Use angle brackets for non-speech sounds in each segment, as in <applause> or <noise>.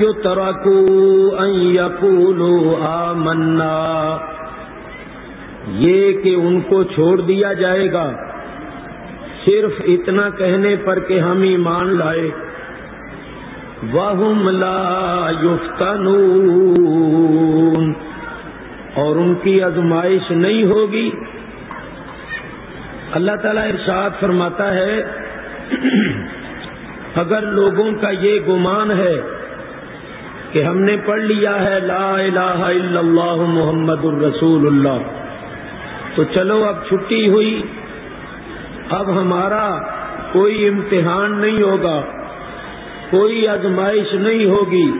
ترکو یقولو آمنا۔ یہ کہ ان کو چھوڑ دیا جائے گا۔ صرف اتنا کہنے پر کہ ہم ایمان لائے۔ وہ لا یفتنون اور ان کی ازمائش نہیں ہوگی۔ اللہ تعالیٰ ارشاد فرماتا ہے، اگر لوگوں کا یہ گمان ہے کہ ہم نے پڑھ لیا ہے لا الہ الا اللہ محمد الرسول اللہ۔ تو چلو اب چھٹی ہوئی۔ اب ہمارا کوئی امتحان نہیں ہوگا۔ کوئی آزمائش نہیں ہوگی۔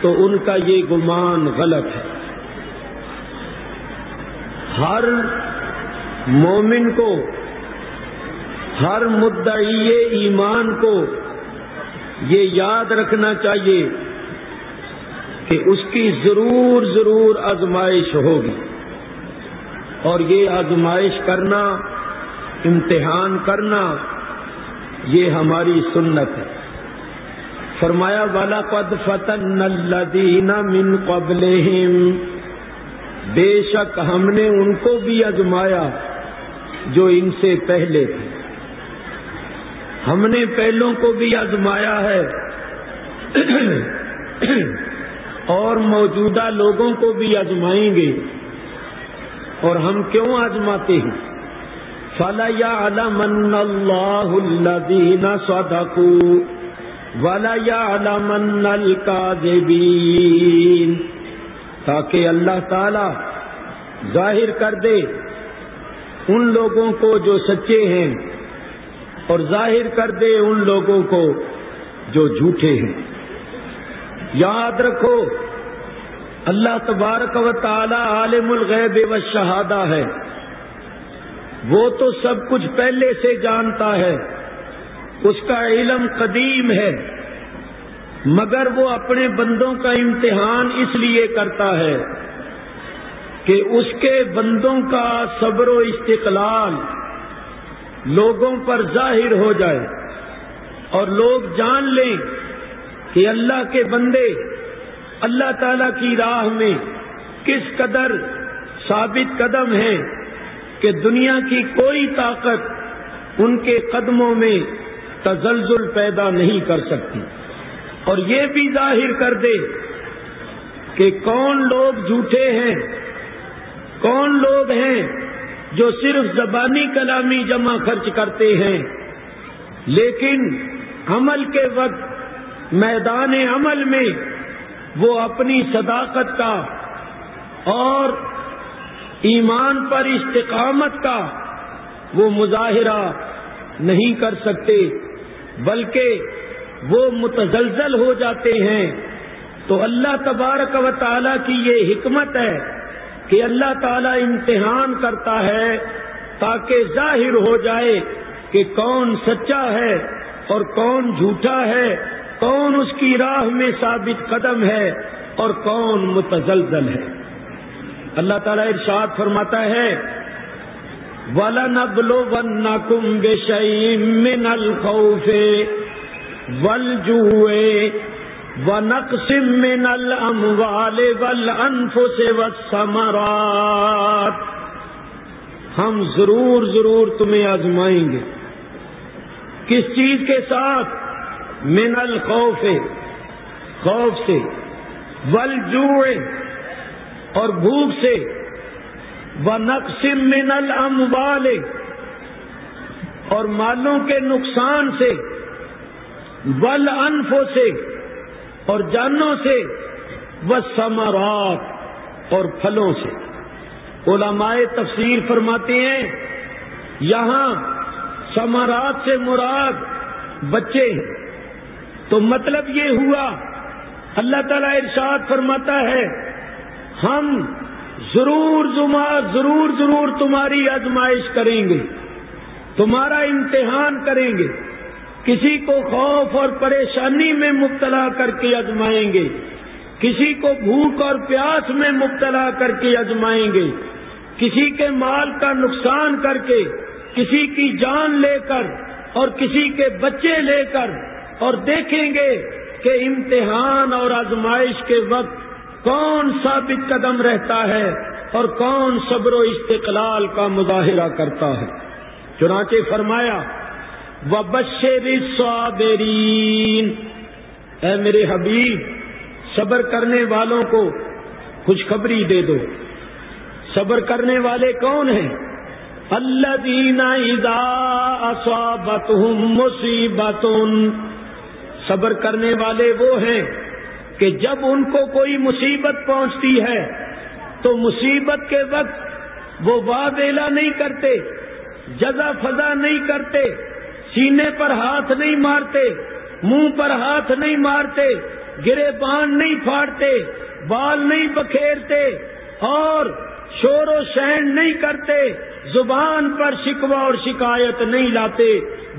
تو ان کا یہ گمان غلط ہے۔ ہر مومن کو، ہر مدعی ایمان کو یہ یاد رکھنا چاہیے۔ کہ اس کی ضرور ضرور آزمائش ہوگی اور یہ آزمائش کرنا، امتحان کرنا یہ ہماری سنت ہے۔ فرمایا والا قد فتن الدین من قبل بے شک ہم نے ان کو بھی ازمایا جو ان سے پہلے تھے۔ ہم نے پہلوں کو بھی آزمایا ہے۔ اور موجودہ لوگوں کو بھی آزمائیں گے۔ اور ہم کیوں آزماتے ہیں؟ فلا یا علامن اللہ الدین سدکو ولا یا علامن القاذبین تاکہ اللہ تعالی ظاہر کر دے ان لوگوں کو جو سچے ہیں اور ظاہر کر دے ان لوگوں کو جو جھوٹے ہیں۔ یاد رکھو، اللہ تبارک و تعالی عالم الغیب و شہادہ ہے۔ وہ تو سب کچھ پہلے سے جانتا ہے، اس کا علم قدیم ہے، مگر وہ اپنے بندوں کا امتحان اس لیے کرتا ہے کہ اس کے بندوں کا صبر و استقلال لوگوں پر ظاہر ہو جائے اور لوگ جان لیں۔ کہ اللہ کے بندے اللہ تعالی کی راہ میں کس قدر ثابت قدم ہیں کہ دنیا کی کوئی طاقت ان کے قدموں میں تزلزل پیدا نہیں کر سکتی۔ اور یہ بھی ظاہر کر دے کہ کون لوگ جھوٹے ہیں، کون لوگ ہیں جو صرف زبانی کلامی جمع خرچ کرتے ہیں، لیکن عمل کے وقت میدان عمل میں وہ اپنی صداقت کا اور ایمان پر استقامت کا وہ مظاہرہ نہیں کر سکتے، بلکہ وہ متزلزل ہو جاتے ہیں۔ تو اللہ تبارک و تعالی کی یہ حکمت ہے کہ اللہ تعالی امتحان کرتا ہے تاکہ ظاہر ہو جائے کہ کون سچا ہے اور کون جھوٹا ہے۔ کون اس کی راہ میں ثابت قدم ہے اور کون متزلزل ہے؟ اللہ تعالیٰ ارشاد فرماتا ہے ولا نبلو ون کم بے من الخوف والجوع ونقسم من الاموال والانفس والثمرات ہم ضرور ضرور تمہیں آزمائیں گے۔ کس چیز کے ساتھ؟ من الخوف، خوف سے ول اور بھوک سے و نقسم من الاموال اور مالوں کے نقصان سے ول انفوں سے اور جانوں سے و اور پھلوں سے۔ علماء تفسیر فرماتے ہیں، یہاں سمارات سے مراد بچے ہیں۔ تو مطلب یہ ہوا، اللہ تعالیٰ ارشاد فرماتا ہے، ہم ضرور ضرور ضرور تمہاری آزمائش کریں گے، تمہارا امتحان کریں گے، کسی کو خوف اور پریشانی میں مبتلا کر کے آزمائیں گے، کسی کو بھوک اور پیاس میں مبتلا کر کے آزمائیں گے، کسی کے مال کا نقصان کر کے، کسی کی جان لے کر اور کسی کے بچے لے کر اور دیکھیں گے کہ امتحان اور آزمائش کے وقت کون ثابت قدم رہتا ہے اور کون صبر و استقلال کا مظاہرہ کرتا ہے۔ چنانچہ فرمایا و بشر صابرین اے میرے حبیب، صبر کرنے والوں کو خوشخبری دے دو۔ صبر کرنے والے کون ہیں؟ اللہ دینا ادا مصیبت صبر کرنے والے وہ ہیں کہ جب ان کو کوئی مصیبت پہنچتی ہے، تو مصیبت کے وقت وہ وادیلا نہیں کرتے، جزا فضا نہیں کرتے، سینے پر ہاتھ نہیں مارتے، منہ پر ہاتھ نہیں مارتے، گرے بان نہیں پھاڑتے، بال نہیں بکھیرتے اور شور و شہن نہیں کرتے، زبان پر شکوہ اور شکایت نہیں لاتے،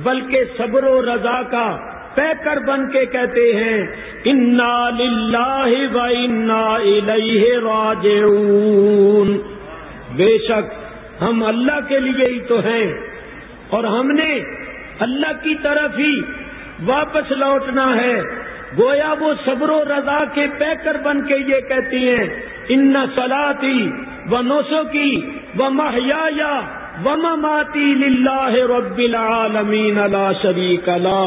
بلکہ صبر و رضا کا پیکر بن کے کہتے ہیں، انا للہ و انا الیہ راجعون بے شک ہم اللہ کے لیے ہی تو ہیں، اور ہم نے اللہ کی طرف ہی واپس لوٹنا ہے۔ گویا وہ صبر و رضا کے پیکر بن کے یہ کہتی ہیں، ان سلاتی و نوسو کی و محیا و مماتی لاہ رب العالمین اللہ شریک اللہ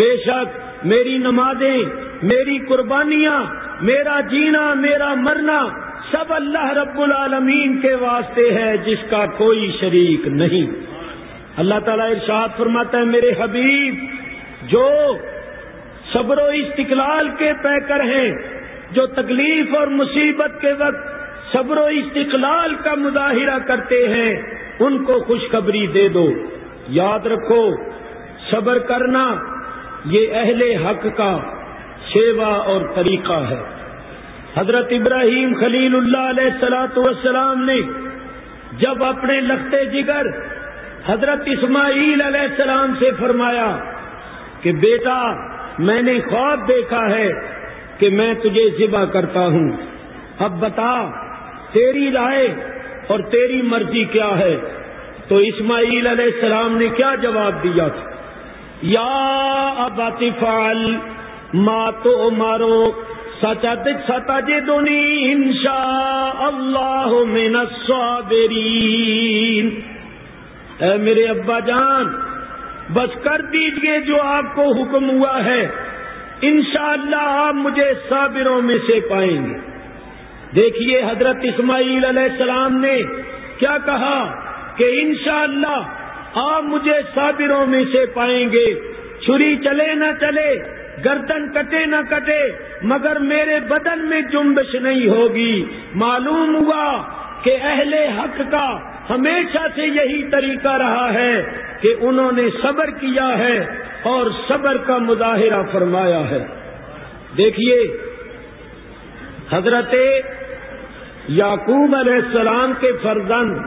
بے شک میری نمازیں، میری قربانیاں، میرا جینا، میرا مرنا سب اللہ رب العالمین کے واسطے ہے جس کا کوئی شریک نہیں۔ اللہ تعالیٰ ارشاد فرماتا ہے، میرے حبیب، جو صبر و استقلال کے پیکر ہیں، جو تکلیف اور مصیبت کے وقت صبر و استقلال کا مظاہرہ کرتے ہیں، ان کو خوشخبری دے دو۔ یاد رکھو، صبر کرنا یہ اہل حق کا سیوا اور طریقہ ہے۔ حضرت ابراہیم خلیل اللہ علیہ السلاۃ والسلام نے جب اپنے لختے جگر حضرت اسماعیل علیہ السلام سے فرمایا کہ بیٹا، میں نے خواب دیکھا ہے کہ میں تجھے ذبح کرتا ہوں۔ اب بتا، تیری رائے اور تیری مرضی کیا ہے؟ تو اسماعیل علیہ السلام نے کیا جواب دیا تھا؟ یا اباطفال ماں تو مارو سچا ستا جے دونی انشا اللہ من الصابرین۔ اے میرے ابا جان، بس کر دیجیے جو آپ کو حکم ہوا ہے۔ انشاءاللہ اللہ آپ مجھے صابروں میں سے پائیں گے۔ دیکھیے حضرت اسماعیل علیہ السلام نے کیا کہا کہ انشاءاللہ اللہ آپ مجھے صابروں میں سے پائیں گے۔ چھری چلے نہ چلے، گردن کٹے نہ کٹے، مگر میرے بدن میں جنبش نہیں ہوگی۔ معلوم ہوا کہ اہل حق کا ہمیشہ سے یہی طریقہ رہا ہے کہ انہوں نے صبر کیا ہے اور صبر کا مظاہرہ فرمایا ہے۔ دیکھیے، حضرت یعقوب علیہ السلام کے فرزند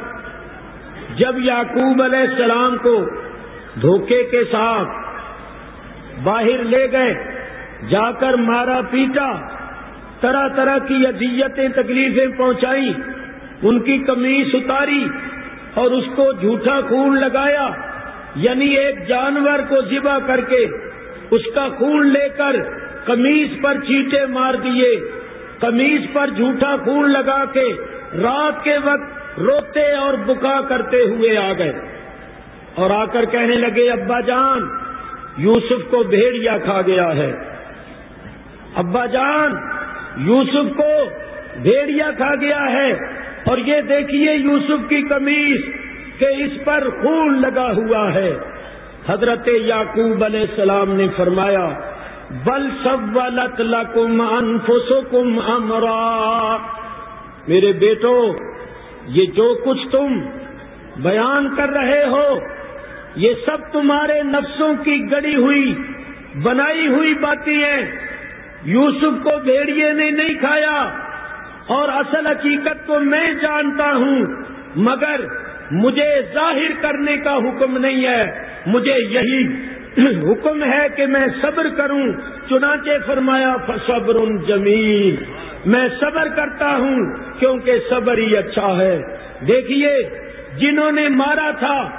جب یعقوب علیہ السلام کو دھوکے کے ساتھ باہر لے گئے، جا کر مارا پیٹا، طرح طرح کی اذیتیں، تکلیفیں پہنچائی، ان کی کمیز اتاری اور اس کو جھوٹا خون لگایا یعنی ایک جانور کو ذبح کر کے اس کا خون لے کر کمیز پر چیٹے مار دیے کمیز پر جھوٹا خون لگا کے رات کے وقت روتے اور بکا کرتے ہوئے آ گئے اور آ کر کہنے لگے، ابا جان، یوسف کو بھیڑیا کھا گیا ہے۔ ابا جان، یوسف کو بھیڑیا کھا گیا ہے۔ اور یہ دیکھیے یوسف کی کمیز کہ اس پر خون لگا ہوا ہے۔ حضرت یعقوب علیہ السلام نے فرمایا، بل سب لکم انفسکم امرا۔ میرے بیٹو یہ جو کچھ تم بیان کر رہے ہو، یہ سب تمہارے نفسوں کی گڑی ہوئی، بنائی ہوئی باتیں ہیں۔ یوسف کو بھیڑیے نے نہیں کھایا اور اصل حقیقت کو میں جانتا ہوں، مگر مجھے ظاہر کرنے کا حکم نہیں ہے۔ مجھے یہی <clears throat> حکم ہے کہ میں صبر کروں، چنانچہ فرمایا صبر جمیل میں صبر کرتا ہوں کیونکہ صبر ہی اچھا ہے۔ دیکھیے، جنہوں نے مارا تھا،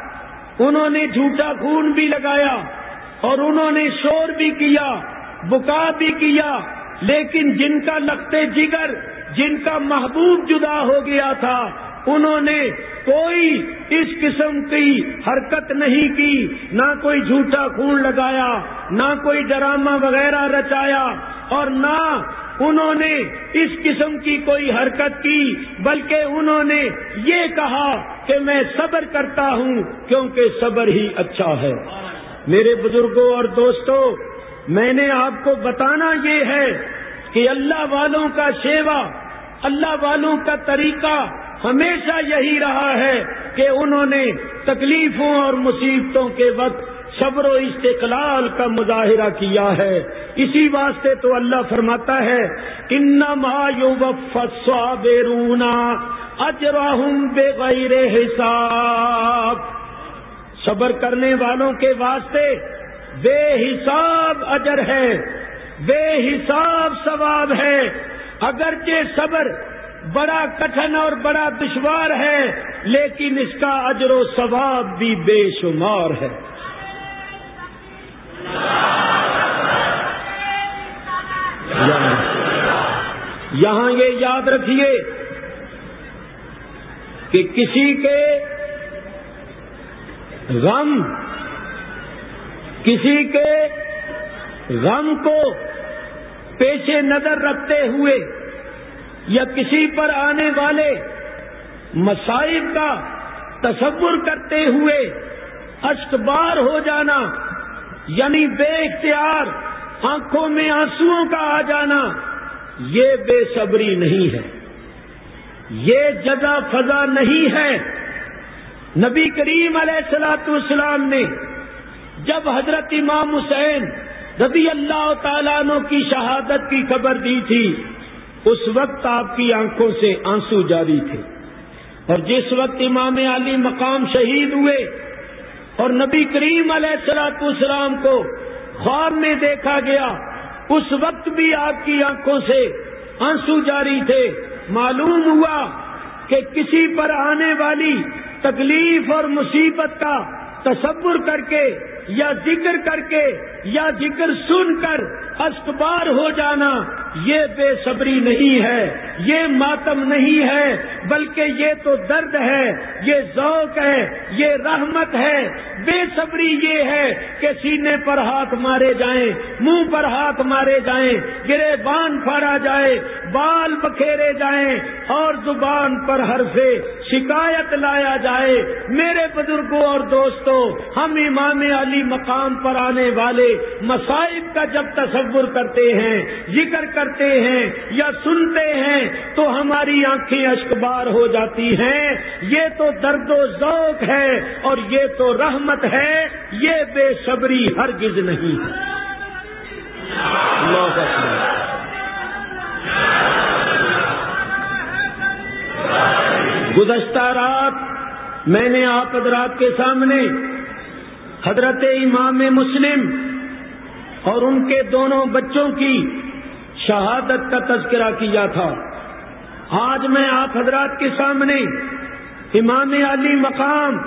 انہوں نے جھوٹا خون بھی لگایا اور انہوں نے شور بھی کیا، بکا بھی کیا، لیکن جن کا لگتے جگر، جن کا محبوب جدا ہو گیا تھا، انہوں نے کوئی اس قسم کی حرکت نہیں کی۔ نہ کوئی جھوٹا خون لگایا، نہ کوئی ڈرامہ وغیرہ رچایا اور نہ انہوں نے اس قسم کی کوئی حرکت کی، بلکہ انہوں نے یہ کہا کہ میں صبر کرتا ہوں کیونکہ صبر ہی اچھا ہے۔ میرے بزرگوں اور دوستوں، میں نے آپ کو بتانا یہ ہے کہ اللہ والوں کا شیوا، اللہ والوں کا طریقہ ہمیشہ یہی رہا ہے کہ انہوں نے تکلیفوں اور مصیبتوں کے وقت صبر و استقلال کا مظاہرہ کیا ہے۔ اسی واسطے تو اللہ فرماتا ہے بے رونا اجراہم بے غیر حساب۔ صبر کرنے والوں کے واسطے بے حساب اجر ہے، بے حساب ثواب ہے۔ اگرچہ صبر بڑا کٹھن اور بڑا دشوار ہے، لیکن اس کا اجر و ثواب بھی بے شمار ہے۔ یہاں یہ یاد رکھیے کہ کسی کے غم کسی کے غم کو پیش نظر رکھتے ہوئے یا کسی پر آنے والے مسائل کا تصور کرتے ہوئے اشکبار ہو جانا یعنی بے اختیار، آنکھوں میں آنسو کا آ جانا، یہ بے صبری نہیں ہے۔ یہ جزا فضا نہیں ہے۔ نبی کریم علیہ السلاۃ السلام نے جب حضرت امام حسین رضی اللہ تعالیٰ عنہ کی شہادت کی خبر دی تھی، اس وقت آپ کی آنکھوں سے آنسو جاری تھے۔ اور جس وقت امام علی مقام شہید ہوئے اور نبی کریم علیہ السلاط اسلام کو خواب میں دیکھا گیا۔ اس وقت بھی آپ کی آنکھوں سے آنسو جاری تھے۔ معلوم ہوا کہ کسی پر آنے والی تکلیف اور مصیبت کا تصور کر کے یا ذکر کر کے یا ذکر سن کر اسکبار ہو جانا، یہ بے صبری نہیں ہے، یہ ماتم نہیں ہے، بلکہ یہ تو درد ہے، یہ ذوق ہے، یہ رحمت ہے۔ بے صبری یہ ہے کہ سینے پر ہاتھ مارے جائیں، منہ پر ہاتھ مارے جائیں، گرے بان پھاڑا جائے، بال بکھیرے جائیں اور زبان پر ہر سے شکایت لایا جائے۔ میرے بزرگوں اور دوستوں، ہم امام علی مقام پر آنے والے مسائب کا جب تصور کرتے ہیں، ذکر کرتے ہیں یا سنتے ہیں، تو ہماری آنکھیں اشکبار ہو جاتی ہیں۔ یہ تو درد و ذوق ہے اور یہ تو رحمت ہے، یہ بے صبری ہرگز نہیں۔ ہے گزشتہ رات میں نے آپ حضرات کے سامنے حضرت امام مسلم اور ان کے دونوں بچوں کی شہادت کا تذکرہ کیا تھا۔ آج میں آپ حضرات کے سامنے امام علی مقام،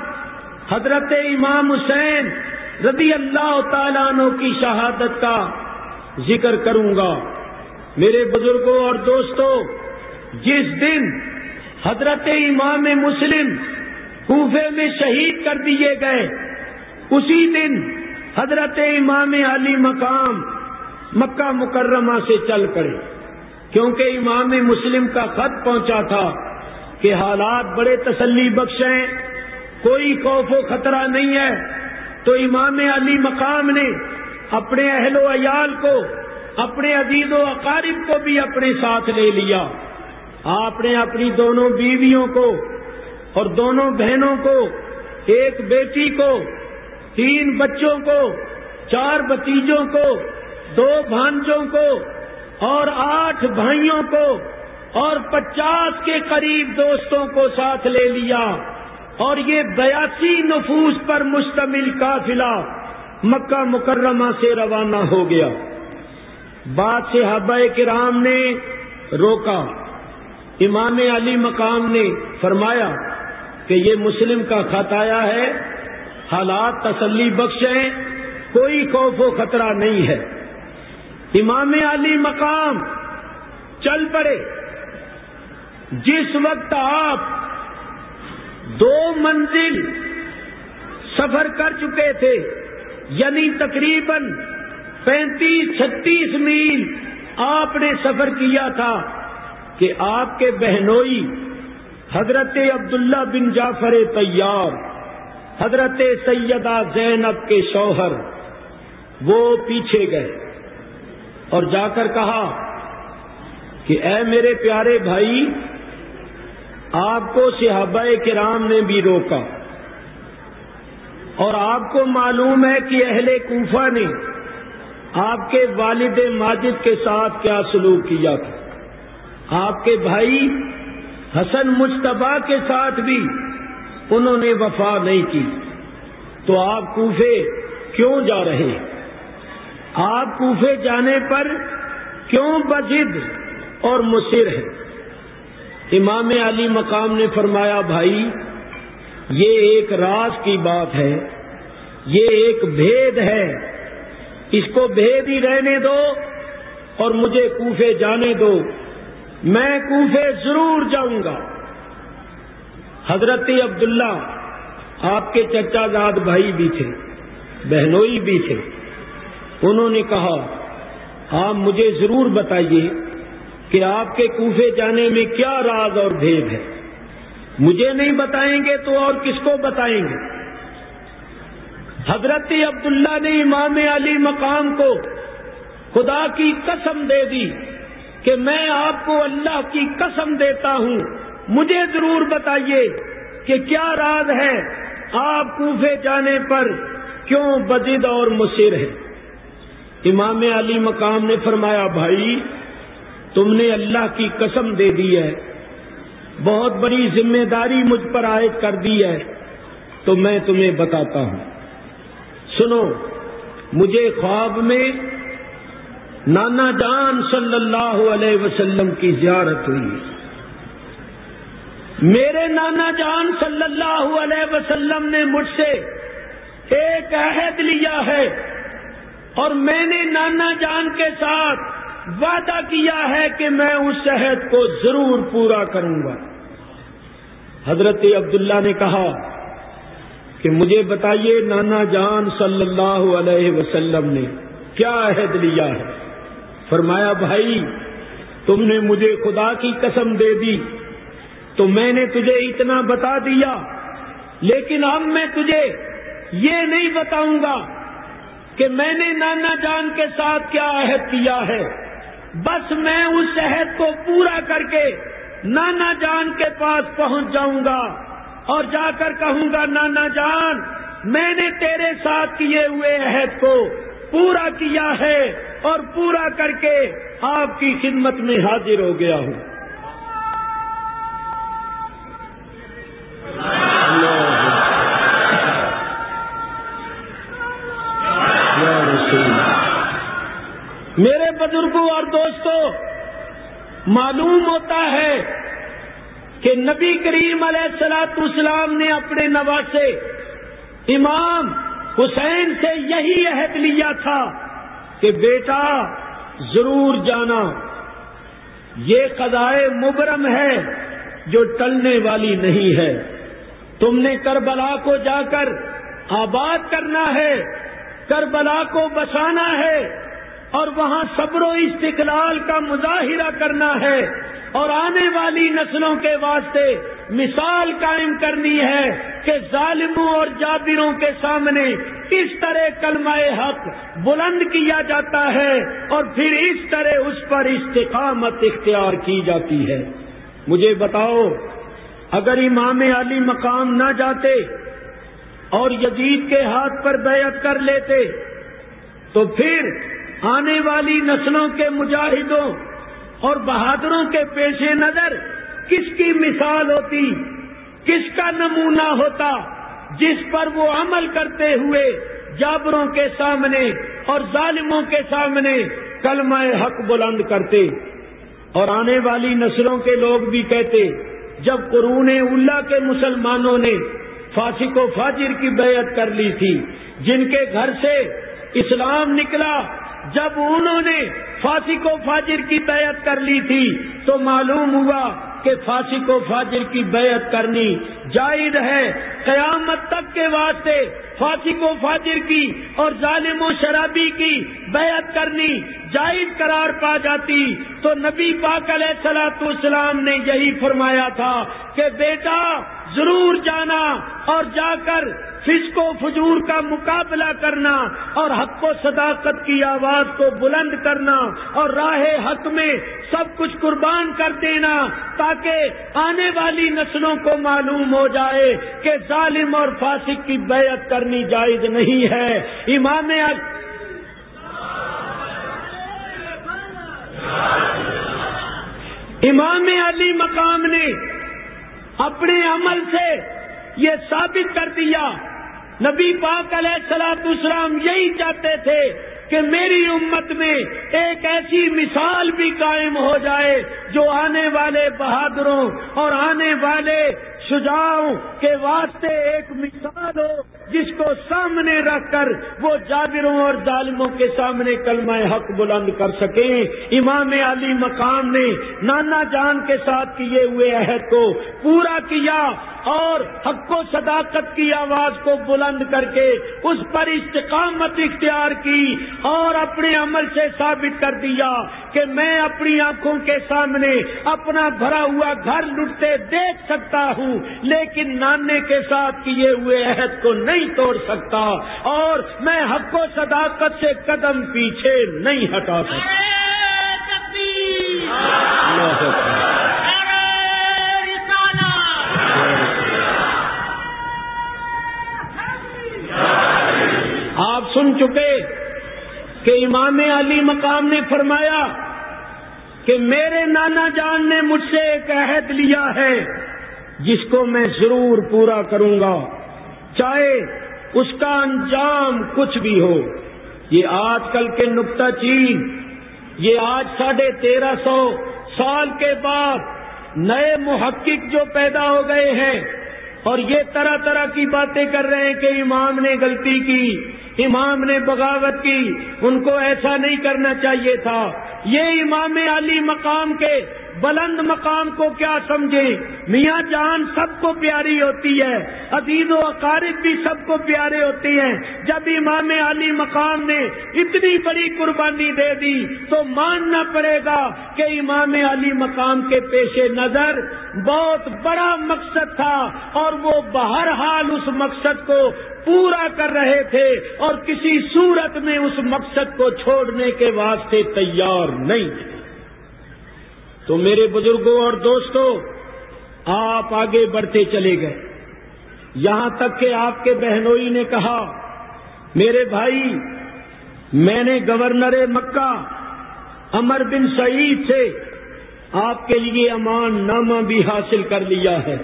حضرت امام حسین رضی اللہ تعالیٰ عنہ کی شہادت کا ذکر کروں گا۔ میرے بزرگوں اور دوستوں، جس دن حضرت امام مسلم کوفے میں شہید کر دیے گئے اسی دن حضرت امام علی مقام مکہ مکرمہ سے چل پڑے۔ کیونکہ امام مسلم کا خط پہنچا تھا کہ حالات بڑے تسلی بخش ہیں، کوئی خوف و خطرہ نہیں ہے۔ تو امام علی مقام نے اپنے اہل و عیال کو، اپنے عزیز و اقارب کو بھی اپنے ساتھ لے لیا۔ آپ نے اپنی دونوں بیویوں کو اور دونوں بہنوں کو، ایک بیٹی کو تین بچوں کو، چار بتیجوں کو، دو بھانجوں کو، اور آٹھ بھائیوں کو، اور پچاس کے قریب دوستوں کو ساتھ لے لیا۔ اور یہ بیاسی نفوس پر مشتمل قافلہ مکہ مکرمہ سے روانہ ہو گیا۔ بات سے کرام نے روکا۔ امام علی مقام نے فرمایا کہ یہ مسلم کا خط آیا ہے۔ حالات تسلی بخش ہیں، کوئی خوف و خطرہ نہیں ہے۔ امام علی مقام چل پڑے۔ جس وقت آپ دو منزل سفر کر چکے تھے یعنی تقریباً پینتیس، چھتیس میل آپ نے سفر کیا تھا کہ آپ کے بہنوئی حضرت عبداللہ بن جعفر طیار حضرت سیدہ زینب کے شوہر وہ پیچھے گئے اور جا کر کہا کہ اے میرے پیارے بھائی، آپ کو صحابہ کرام نے بھی روکا اور آپ کو معلوم ہے کہ اہل کوفہ نے آپ کے والد ماجد کے ساتھ کیا سلوک کیا تھا۔ آپ کے بھائی حسن مشتبہ کے ساتھ بھی انہوں نے وفا نہیں کی۔ تو آپ کوفے کیوں جا رہے آپ کوفے جانے پر کیوں بجد اور مصر ہے امام علی مقام نے فرمایا، بھائی، یہ ایک راز کی بات ہے، یہ ایک بھید ہے۔ اس کو بھید ہی رہنے دو اور مجھے کوفے جانے دو۔ میں کوفے ضرور جاؤں گا۔ حضرت عبداللہ آپ کے چچا داد بھائی بھی تھے، بہنوئی بھی تھے۔ انہوں نے کہا، آپ مجھے ضرور بتائیے کہ آپ کے کوفے جانے میں کیا راز اور بھید ہے۔ مجھے نہیں بتائیں گے تو اور کس کو بتائیں گے؟ حضرت عبداللہ نے امام علی مقام کو خدا کی قسم دے دی کہ میں آپ کو اللہ کی قسم دیتا ہوں۔ مجھے ضرور بتائیے کہ کیا راز ہے آپ کوفے جانے پر کیوں بدید اور مصر ہے امام علی مقام نے فرمایا، بھائی، تم نے اللہ کی قسم دے دی ہے، بہت بڑی ذمہ داری مجھ پر عائد کر دی ہے، تو میں تمہیں بتاتا ہوں۔ سنو، مجھے خواب میں نانا جان صلی اللہ علیہ وسلم کی زیارت ہوئی۔ میرے نانا جان صلی اللہ علیہ وسلم نے مجھ سے ایک عہد لیا ہے اور میں نے نانا جان کے ساتھ وعدہ کیا ہے کہ میں اس عہد کو ضرور پورا کروں گا۔ حضرت عبداللہ نے کہا کہ مجھے بتائیے نانا جان صلی اللہ علیہ وسلم نے کیا عہد لیا ہے؟ فرمایا، بھائی، تم نے مجھے خدا کی قسم دے دی تو میں نے تجھے اتنا بتا دیا، لیکن اب میں تجھے یہ نہیں بتاؤں گا کہ میں نے نانا جان کے ساتھ کیا عہد کیا ہے۔ بس میں اس عہد کو پورا کر کے نانا جان کے پاس پہنچ جاؤں گا اور جا کر کہوں گا، نانا جان، میں نے تیرے ساتھ کیے ہوئے عہد کو پورا کیا ہے اور پورا کر کے آپ کی خدمت میں حاضر ہو گیا ہوں۔ میرے بزرگوں اور دوستوں، معلوم ہوتا ہے کہ نبی کریم علیہ السلاط اسلام نے اپنے نواسے امام حسین سے یہی عہد لیا تھا کہ بیٹا ضرور جانا۔ یہ قضائے مبرم ہے جو ٹلنے والی نہیں ہے۔ تم نے کربلا کو جا کر آباد کرنا ہے، کربلا کو بسانا ہے، اور وہاں صبر و استقلال کا مظاہرہ کرنا ہے، اور آنے والی نسلوں کے واسطے مثال قائم کرنی ہے کہ ظالموں اور جابروں کے سامنے اس طرح کلمہ حق بلند کیا جاتا ہے، اور پھر اس طرح اس پر استقامت اختیار کی جاتی ہے۔ مجھے بتاؤ اگر امام علی مقام نہ جاتے اور یزید کے ہاتھ پر بیعت کر لیتے تو پھر آنے والی نسلوں کے مجاہدوں اور بہادروں کے پیش نظر کس کی مثال ہوتی، کس کا نمونہ ہوتا جس پر وہ عمل کرتے ہوئے جابروں کے سامنے اور ظالموں کے سامنے کلمہ حق بلند کرتے اور آنے والی نسلوں کے لوگ بھی کہتے جب قرون اللہ کے مسلمانوں نے فاسق و فاجر کی بیعت کر لی تھی، جن کے گھر سے اسلام نکلا، جب انہوں نے فاسق و فاجر کی بیعت کر لی تھی تو معلوم ہوا کہ فاسق و فاجر کی بیعت کرنی جائز ہے۔ قیامت تک کے واسطے فاسق و فاجر کی اور ظالم و شرابی کی بیعت کرنی جائز قرار پا جاتی۔ تو نبی پاک علیہ سلاۃ السلام نے یہی فرمایا تھا کہ بیٹا ضرور جانا اور جا کر فسق و فجور کا مقابلہ کرنا اور حق و صداقت کی آواز کو بلند کرنا اور راہ حق میں سب کچھ قربان کر دینا تاکہ آنے والی نسلوں کو معلوم ہو جائے کہ ظالم اور فاسق کی بیعت کرنی جائز نہیں ہے۔ امام امام علی مقام نے اپنے عمل سے یہ ثابت کر دیا۔ نبی پاک علیہ السلام دوسرا ہم یہی چاہتے تھے کہ میری امت میں ایک ایسی مثال بھی قائم ہو جائے جو آنے والے بہادروں اور آنے والے شجاؤں کے واسطے ایک مثال ہو، جس کو سامنے رکھ کر وہ جابروں اور ظالموں کے سامنے کلمہ حق بلند کر سکیں۔ امام علی مقام نے نانا جان کے ساتھ کیے ہوئے عہد کو پورا کیا اور حق و صداقت کی آواز کو بلند کر کے اس پر استقامت اختیار کی۔ اور اپنے عمل سے ثابت کر دیا کہ میں اپنی آنکھوں کے سامنے اپنا بھرا ہوا گھر لٹتے دیکھ سکتا ہوں، لیکن نانے کے ساتھ کیے ہوئے عہد کو نہیں توڑ سکتا اور میں حق و صداقت سے قدم پیچھے نہیں ہٹا سکتا۔ آپ سن چکے؟ کہ امام علی مقام نے فرمایا کہ میرے نانا جان نے مجھ سے ایک عہد لیا ہے جس کو میں ضرور پورا کروں گا چاہے اس کا انجام کچھ بھی ہو۔ یہ آج کل کے نقطہ چین، یہ آج ساڑھے تیرہ سو سال کے بعد نئے محقق جو پیدا ہو گئے ہیں اور یہ طرح طرح کی باتیں کر رہے ہیں کہ امام نے غلطی کی۔ امام نے بغاوت کی، ان کو ایسا نہیں کرنا چاہیے تھا۔ یہ امام علی مقام کے بلند مقام کو کیا سمجھے؟ میاں جان سب کو پیاری ہوتی ہے، عزیز و اقارب بھی سب کو پیارے ہوتے ہیں۔ جب امام علی مقام نے اتنی بڑی قربانی دے دی تو ماننا پڑے گا کہ امام علی مقام کے پیش نظر بہت بڑا مقصد تھا اور وہ بہرحال اس مقصد کو پورا کر رہے تھے اور کسی صورت میں اس مقصد کو چھوڑنے کے واسطے تیار نہیں تھے۔ تو میرے بزرگوں اور دوستوں، آپ آگے بڑھتے چلے گئے۔ یہاں تک کہ آپ کے بہنوئی نے کہا، میرے بھائی، میں نے گورنر مکہ امر بن سعید سے آپ کے لیے امان نامہ بھی حاصل کر لیا ہے۔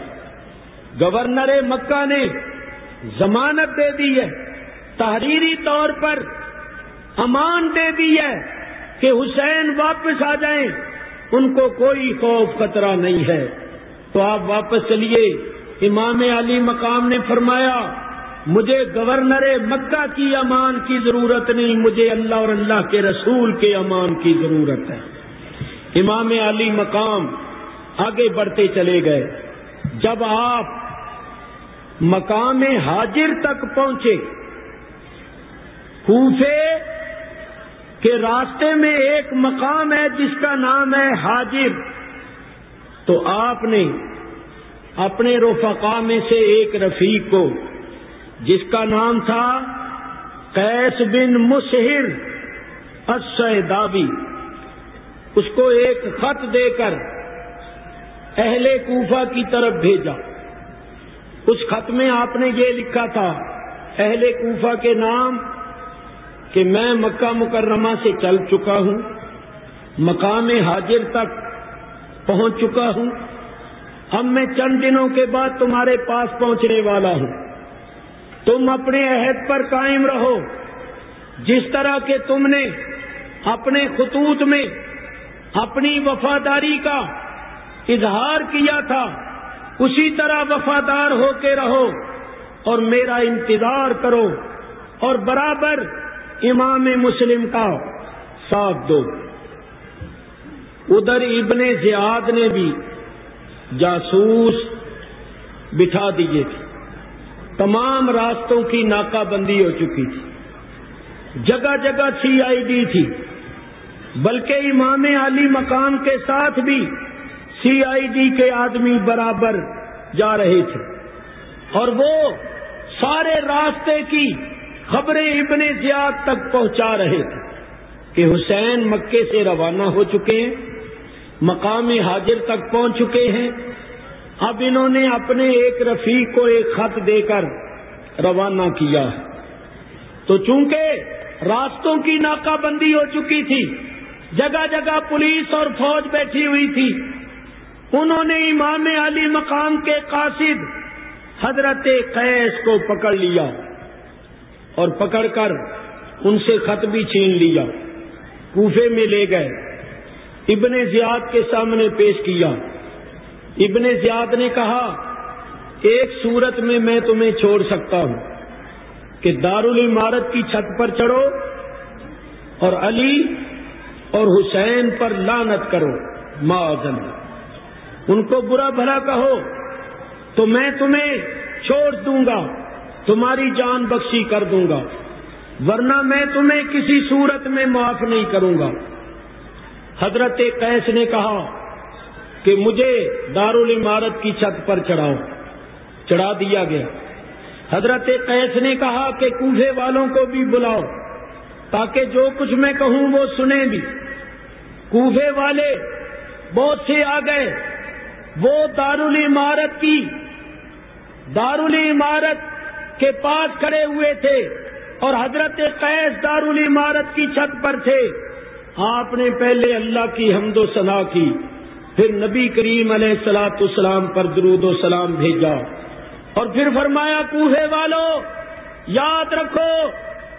گورنر مکہ نے ضمانت دے دی ہے، تحریری طور پر امان دے دی ہے کہ حسین واپس آ جائیں۔ ان کو کوئی خوف خطرہ نہیں ہے۔ تو آپ واپس چلیے۔ امام علی مقام نے فرمایا، مجھے گورنر مکہ کی امان کی ضرورت نہیں، مجھے اللہ اور اللہ کے رسول کے امان کی ضرورت ہے۔ امام علی مقام آگے بڑھتے چلے گئے۔ جب آپ مقام حاجر تک پہنچے، کوفے کہ راستے میں ایک مقام ہے جس کا نام ہے حاجر تو آپ نے اپنے رفقا میں سے ایک رفیق کو، جس کا نام تھا قیس بن مسہر دابی اس کو ایک خط دے کر اہل کوفہ کی طرف بھیجا۔ اس خط میں آپ نے یہ لکھا تھا، اہل کوفہ کے نام کہ میں مکہ مکرمہ سے چل چکا ہوں، مقام حاضر تک پہنچ چکا ہوں۔ اب میں چند دنوں کے بعد تمہارے پاس پہنچنے والا ہوں۔ تم اپنے عہد پر قائم رہو۔ جس طرح کے تم نے اپنے خطوط میں اپنی وفاداری کا اظہار کیا تھا، اسی طرح وفادار ہو کے رہو اور میرا انتظار کرو اور برابر امام مسلم کا ساتھ دو۔ ادھر ابن زیاد نے بھی جاسوس بٹھا دیے تھے۔ تمام راستوں کی ناکہ بندی ہو چکی تھی۔ جگہ جگہ سی آئی ڈی تھی۔ بلکہ امام علی مقام کے ساتھ بھی سی آئی ڈی کے آدمی برابر جا رہے تھے۔ اور وہ سارے راستے کی خبریں ابن زیاد تک پہنچا رہے تھے کہ حسین مکے سے روانہ ہو چکے ہیں، مقام حاضر تک پہنچ چکے ہیں۔ اب انہوں نے اپنے ایک رفیق کو ایک خط دے کر روانہ کیا ہے۔ تو چونکہ راستوں کی ناکہ بندی ہو چکی تھی، جگہ جگہ پولیس اور فوج بیٹھی ہوئی تھی، انہوں نے امام علی مقام کے قاصد حضرت قیس کو پکڑ لیا۔ اور پکڑ کر ان سے خط بھی چھین لیا۔ کوفے میں لے گئے۔ ابن زیاد کے سامنے پیش کیا۔ ابن زیاد نے کہا، ایک صورت میں میں تمہیں چھوڑ سکتا ہوں کہ دارالعمارت کی چھت پر چڑھو اور علی اور حسین پر لانت کرو۔ معذن ان کو برا بھلا کہو تو میں تمہیں چھوڑ دوں گا۔ تمہاری جان بخشی کر دوں گا، ورنہ میں تمہیں کسی صورت میں معاف نہیں کروں گا۔ حضرت قیس نے کہا کہ مجھے دارالعمارت کی چھت پر چڑھاؤ۔ چڑھا دیا گیا۔ حضرت قیس نے کہا کہ کوفے والوں کو بھی بلاؤ، تاکہ جو کچھ میں کہوں وہ سنیں بھی۔ کوفے والے بہت سے آ گئے، وہ دارالعمارت کی دارالعمارت کے پاس کھڑے ہوئے تھے اور حضرت قیس دارالعمارت کی چھت پر تھے۔ آپ نے پہلے اللہ کی حمد و ثنا کی، پھر نبی کریم علیہ السلاۃ السلام پر درود و سلام بھیجا۔ اور پھر فرمایا کوہے والو، یاد رکھو،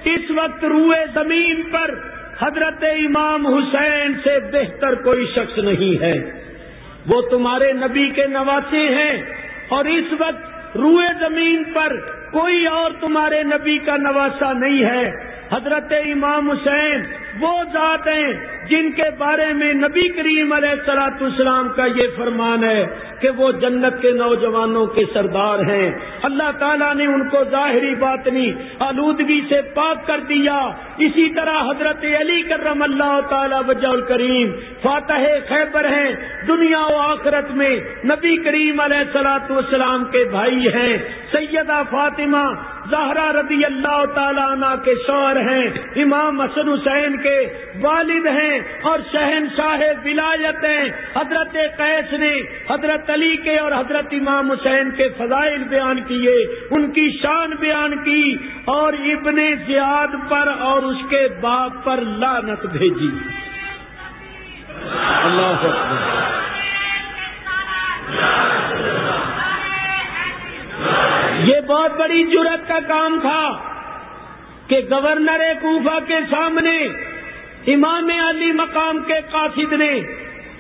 اس وقت روئے زمین پر حضرت امام حسین سے بہتر کوئی شخص نہیں ہے۔ وہ تمہارے نبی کے نواسے ہیں اور اس وقت روئے زمین پر کوئی اور تمہارے نبی کا نواسا نہیں ہے۔ حضرت امام حسین وہ ذات ہیں جن کے بارے میں نبی کریم علیہ سلاۃ السلام کا یہ فرمان ہے کہ وہ جنت کے نوجوانوں کے سردار ہیں۔ اللہ تعالیٰ نے ان کو ظاہری بات نہیں آلودگی سے پاک کر دیا۔ اسی طرح حضرت علی کرم اللہ تعالیٰ وجہ الکریم فاتح خیبر ہیں۔ دنیا و آخرت میں نبی کریم علیہ سلاۃ والسلام کے بھائی ہیں۔ سیدہ فاطمہ زہرا رضی اللہ تعالیٰ عنہ کے شوہر ہیں۔ امام حسن حسین کے والد ہیں۔ اور شہنشاہ ولایت ہیں حضرت قیس نے حضرت علی کے اور حضرت امام حسین کے فضائل بیان کیے، ان کی شان بیان کی اور ابن زیاد پر اور اس کے باپ پر لانت بھیجی۔ اللہ یہ بہت بڑی جرت کا کام تھا کہ گورنر کوفہ کے سامنے امام علی مقام کے قاصد نے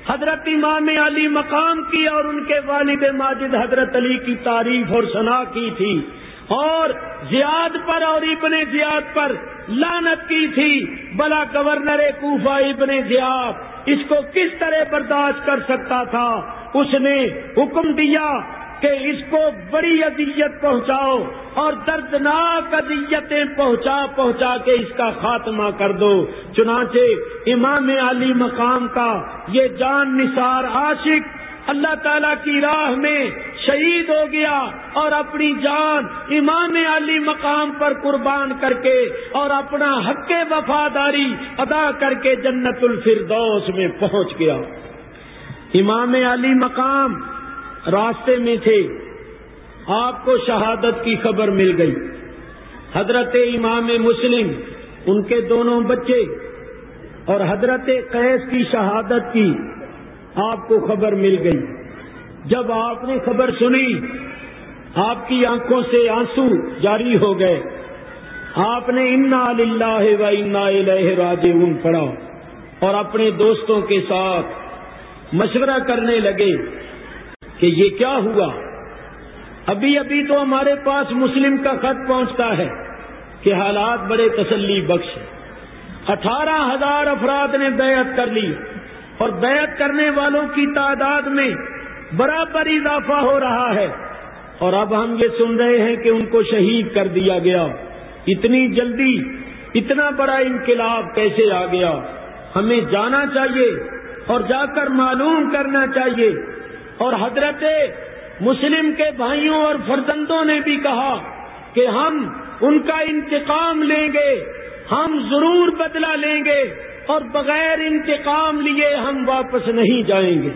حضرت امام علی مقام کی اور ان کے والد ماجد حضرت علی کی تعریف اور صنع کی تھی اور زیاد پر اور ابن زیاد پر لانت کی تھی۔ بلا گورنر کوفہ ابن زیاد اس کو کس طرح برداشت کر سکتا تھا؟ اس نے حکم دیا کہ اس کو بڑی اذیت پہنچاؤ۔ اور دردناک اذیتیں پہنچا پہنچا کے اس کا خاتمہ کر دو۔ چنانچہ امام علی مقام کا یہ جان نثار عاشق اللہ تعالی کی راہ میں شہید ہو گیا اور اپنی جان امام علی مقام پر قربان کر کے اور اپنا حق وفاداری ادا کر کے جنت الفردوس میں پہنچ گیا۔ امام علی مقام راستے میں تھے۔ آپ کو شہادت کی خبر مل گئی۔ حضرت امام مسلم، ان کے دونوں بچے اور حضرت قیس کی شہادت کی آپ کو خبر مل گئی۔ جب آپ نے خبر سنی، آپ کی آنکھوں سے آنسو جاری ہو گئے۔ آپ نے انا اللہ و انا راج ان پڑھا اور اپنے دوستوں کے ساتھ مشورہ کرنے لگے کہ یہ کیا ہوا؟ ابھی ابھی تو ہمارے پاس مسلم کا خط پہنچتا ہے کہ حالات بڑے تسلی بخش اٹھارہ ہزار افراد نے بیعت کر لی اور بیعت کرنے والوں کی تعداد میں برابر اضافہ ہو رہا ہے۔ اور اب ہم یہ سن رہے ہیں کہ ان کو شہید کر دیا گیا۔ اتنی جلدی اتنا بڑا انقلاب کیسے آ گیا؟ ہمیں جانا چاہیے اور جا کر معلوم کرنا چاہیے۔ اور حضرت مسلم کے بھائیوں اور فرزندوں نے بھی کہا کہ ہم ان کا انتقام لیں گے، ہم ضرور بدلہ لیں گے اور بغیر انتقام لیے ہم واپس نہیں جائیں گے۔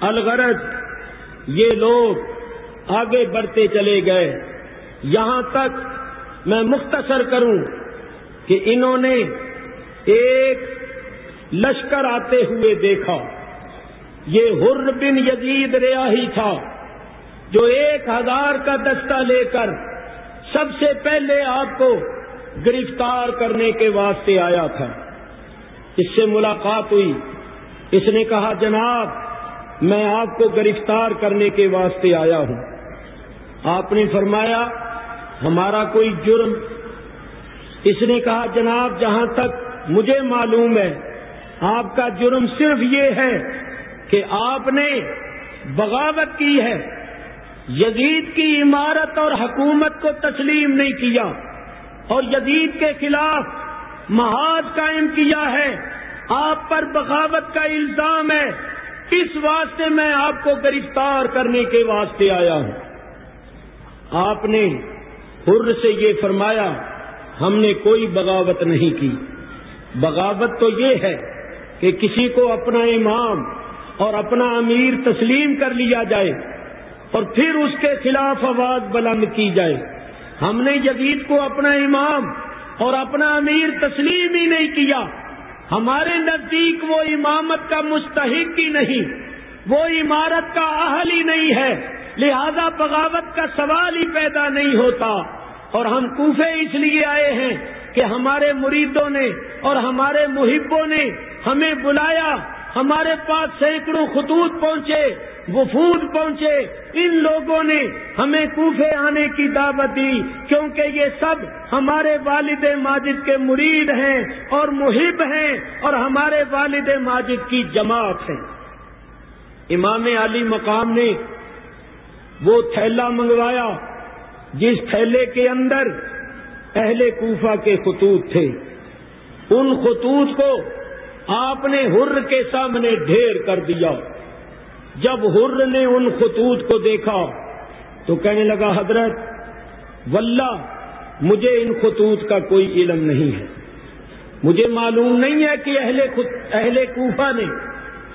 الغرض، یہ لوگ آگے بڑھتے چلے گئے۔ یہاں تک میں مختصر کروں کہ انہوں نے ایک لشکر آتے ہوئے دیکھا۔ یہ ہر بن یزید ریاہی تھا۔ جو ایک ہزار کا دستہ لے کر سب سے پہلے آپ کو گرفتار کرنے کے واسطے آیا تھا۔ اس سے ملاقات ہوئی۔ اس نے کہا، جناب، میں آپ کو گرفتار کرنے کے واسطے آیا ہوں۔ آپ نے فرمایا، ہمارا کوئی جرم۔ اس نے کہا، جناب، جہاں تک مجھے معلوم ہے، آپ کا جرم صرف یہ ہے کہ آپ نے بغاوت کی ہے۔ یزید کی عمارت اور حکومت کو تسلیم نہیں کیا اور یزید کے خلاف محاذ قائم کیا ہے، آپ پر بغاوت کا الزام ہے۔ اس واسطے میں آپ کو گرفتار کرنے کے واسطے آیا ہوں۔ آپ نے حر سے یہ فرمایا، ہم نے کوئی بغاوت نہیں کی۔ بغاوت تو یہ ہے کہ کسی کو اپنا امام اور اپنا امیر تسلیم کر لیا جائے۔ اور پھر اس کے خلاف آواز بلند کی جائے۔ ہم نے یزید کو اپنا امام اور اپنا امیر تسلیم ہی نہیں کیا۔ ہمارے نزدیک وہ امامت کا مستحق ہی نہیں، وہ عمارت کا اہل ہی نہیں ہے۔ لہذا بغاوت کا سوال ہی پیدا نہیں ہوتا۔ اور ہم کوفے اس لیے آئے ہیں کہ ہمارے مریدوں نے اور ہمارے محبوں نے ہمیں بلایا۔ ہمارے پاس سینکڑوں خطوط پہنچے، وفود پہنچے۔ ان لوگوں نے ہمیں کوفے آنے کی دعوت دی، کیونکہ یہ سب ہمارے والد ماجد کے مرید ہیں اور محب ہیں اور ہمارے والد ماجد کی جماعت ہے امام علی مقام نے وہ تھیلا منگوایا، جس تھیلے کے اندر اہل کوفہ کے خطوط تھے۔ ان خطوط کو آپ نے ہر کے سامنے ڈھیر کر دیا۔ جب ہر نے ان خطوط کو دیکھا تو کہنے لگا، حضرت، واللہ، مجھے ان خطوط کا کوئی علم نہیں ہے۔ مجھے معلوم نہیں ہے کہ اہل اہل کوفہ نے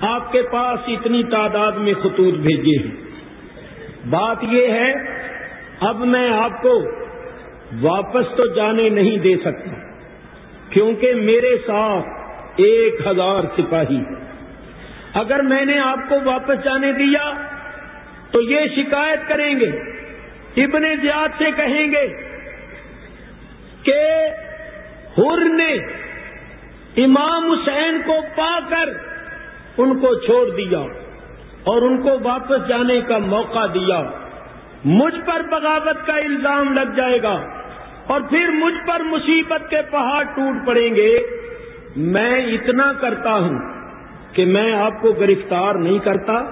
آپ کے پاس اتنی تعداد میں خطوط بھیجے ہیں۔ بات یہ ہے، اب میں آپ کو واپس تو جانے نہیں دے سکتا، کیونکہ میرے ساتھ ایک ہزار سپاہی۔ اگر میں نے آپ کو واپس جانے دیا، تو یہ شکایت کریں گے۔ ابن زیاد سے کہیں گے کہ ہر نے امام حسین کو پا کر ان کو چھوڑ دیا اور ان کو واپس جانے کا موقع دیا۔ مجھ پر بغاوت کا الزام لگ جائے گا اور پھر مجھ پر مصیبت کے پہاڑ ٹوٹ پڑیں گے۔ میں اتنا کرتا ہوں کہ میں آپ کو گرفتار نہیں کرتا،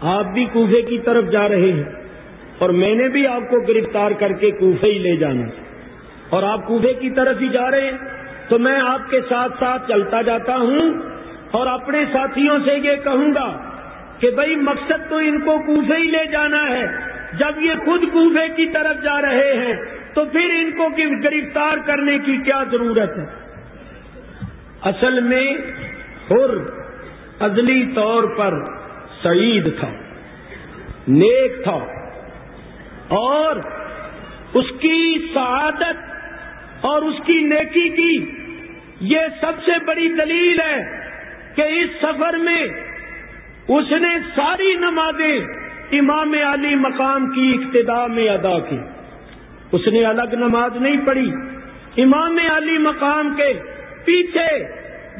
آپ بھی کوفے کی طرف جا رہے ہیں اور میں نے بھی آپ کو گرفتار کر کے کوفے ہی لے جانا۔ اور آپ کوفے کی طرف ہی جا رہے ہیں، تو میں آپ کے ساتھ ساتھ چلتا جاتا ہوں اور اپنے ساتھیوں سے یہ کہوں گا کہ بھائی مقصد تو ان کو کوفے ہی لے جانا ہے۔ جب یہ خود کوفے کی طرف جا رہے ہیں، تو پھر ان کو گرفتار کرنے کی کیا ضرورت ہے؟ اصل میں خر ازلی طور پر سعید تھا، نیک تھا، اور اس کی سعادت اور اس کی نیکی کی یہ سب سے بڑی دلیل ہے کہ اس سفر میں اس نے ساری نمازیں امام علی مقام کی ابتدا میں ادا کی۔ اس نے الگ نماز نہیں پڑھی، امام علی مقام کے پیچھے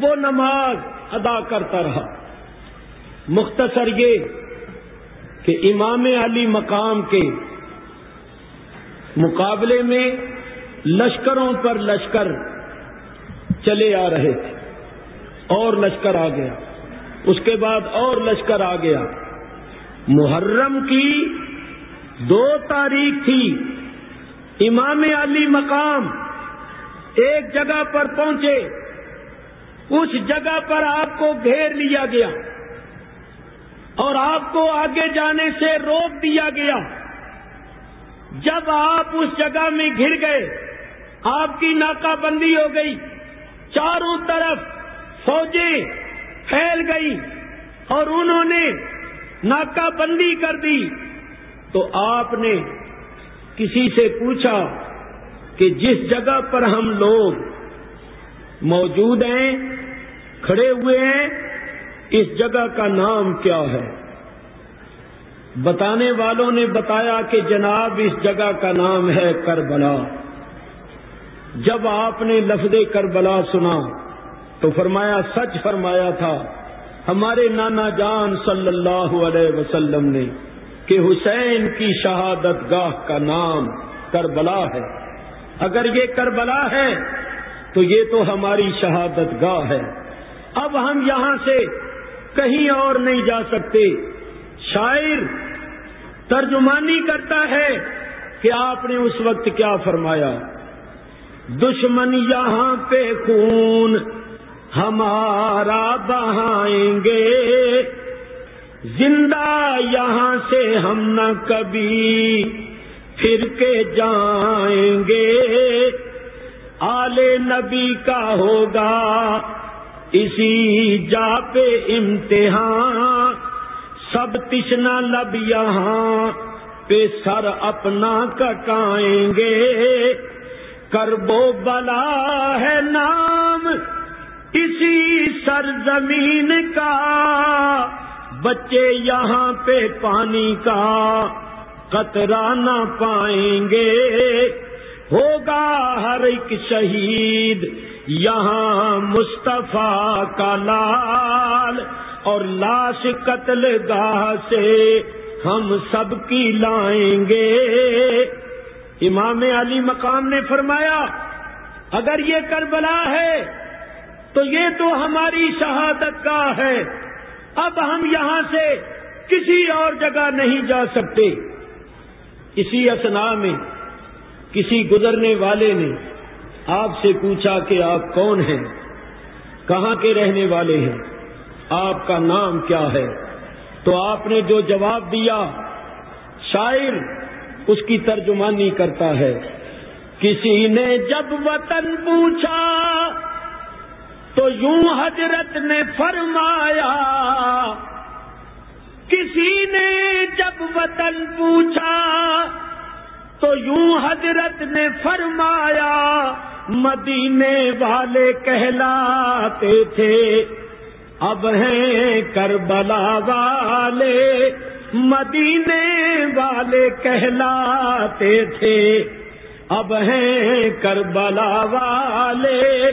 وہ نماز ادا کرتا رہا۔ مختصر یہ کہ امام علی مقام کے مقابلے میں لشکروں پر لشکر چلے آ رہے تھے۔ اور لشکر آ گیا۔ اس کے بعد اور لشکر آ گیا۔ محرم کی دو تاریخ تھی۔ امام علی مقام ایک جگہ پر پہنچے، اس جگہ پر آپ کو گھیر لیا گیا اور آپ کو آگے جانے سے روک دیا گیا۔ جب آپ اس جگہ میں گر گئے، آپ کی ناکہ بندی ہو گئی، چاروں طرف فوجیں پھیل گئی اور انہوں نے ناکہ بندی کر دی۔ تو آپ نے کسی سے پوچھا کہ جس جگہ پر ہم لوگ موجود ہیں، کھڑے ہوئے ہیں، اس جگہ کا نام کیا ہے؟ بتانے والوں نے بتایا کہ جناب، اس جگہ کا نام ہے کربلا۔ جب آپ نے لفظ کربلا سنا تو فرمایا، سچ فرمایا تھا۔ ہمارے نانا جان صلی اللہ علیہ وسلم نے کہ حسین کی شہادت گاہ کا نام کربلا ہے۔ اگر یہ کربلا ہے تو یہ تو ہماری شہادت گاہ ہے۔ اب ہم یہاں سے کہیں اور نہیں جا سکتے۔ شاعر ترجمانی کرتا ہے کہ آپ نے اس وقت کیا فرمایا۔ دشمن یہاں پہ خون ہمارا بہائیں گے۔ زندہ یہاں سے ہم نہ کبھی پھر کے جائیں گے۔ آل نبی کا ہوگا اسی جا پہ امتحان۔ سب تشنا لب یہاں پہ سر اپنا کٹائیں گے۔ کربو بلا ہے نام اسی سرزمین کا۔ بچے یہاں پہ پانی کا قطرہ نہ پائیں گے۔ ہوگا ہر ایک شہید، یہاں مصطفیٰ کا لال۔ اور لاش قتل گاہ سے ہم سب کی لائیں گے۔ امام علی مقام نے فرمایا، اگر یہ کربلا ہے، تو یہ تو ہماری شہادت کا ہے۔ اب ہم یہاں سے کسی اور جگہ نہیں جا سکتے۔ اسی اسنا میں، کسی گزرنے والے نے آپ سے پوچھا کہ آپ کون ہیں؟ کہاں کے رہنے والے ہیں؟ آپ کا نام کیا ہے؟ تو آپ نے جو جواب دیا، شاعر اس کی ترجمانی کرتا ہے، کسی نے جب وطن پوچھا تو یوں حضرت نے فرمایا کسی نے جب وطن پوچھا تو یوں حضرت نے فرمایا، مدینے والے کہلاتے تھے، اب ہیں کربلا والے، مدینے والے کہلاتے تھے، اب ہیں کربلا والے۔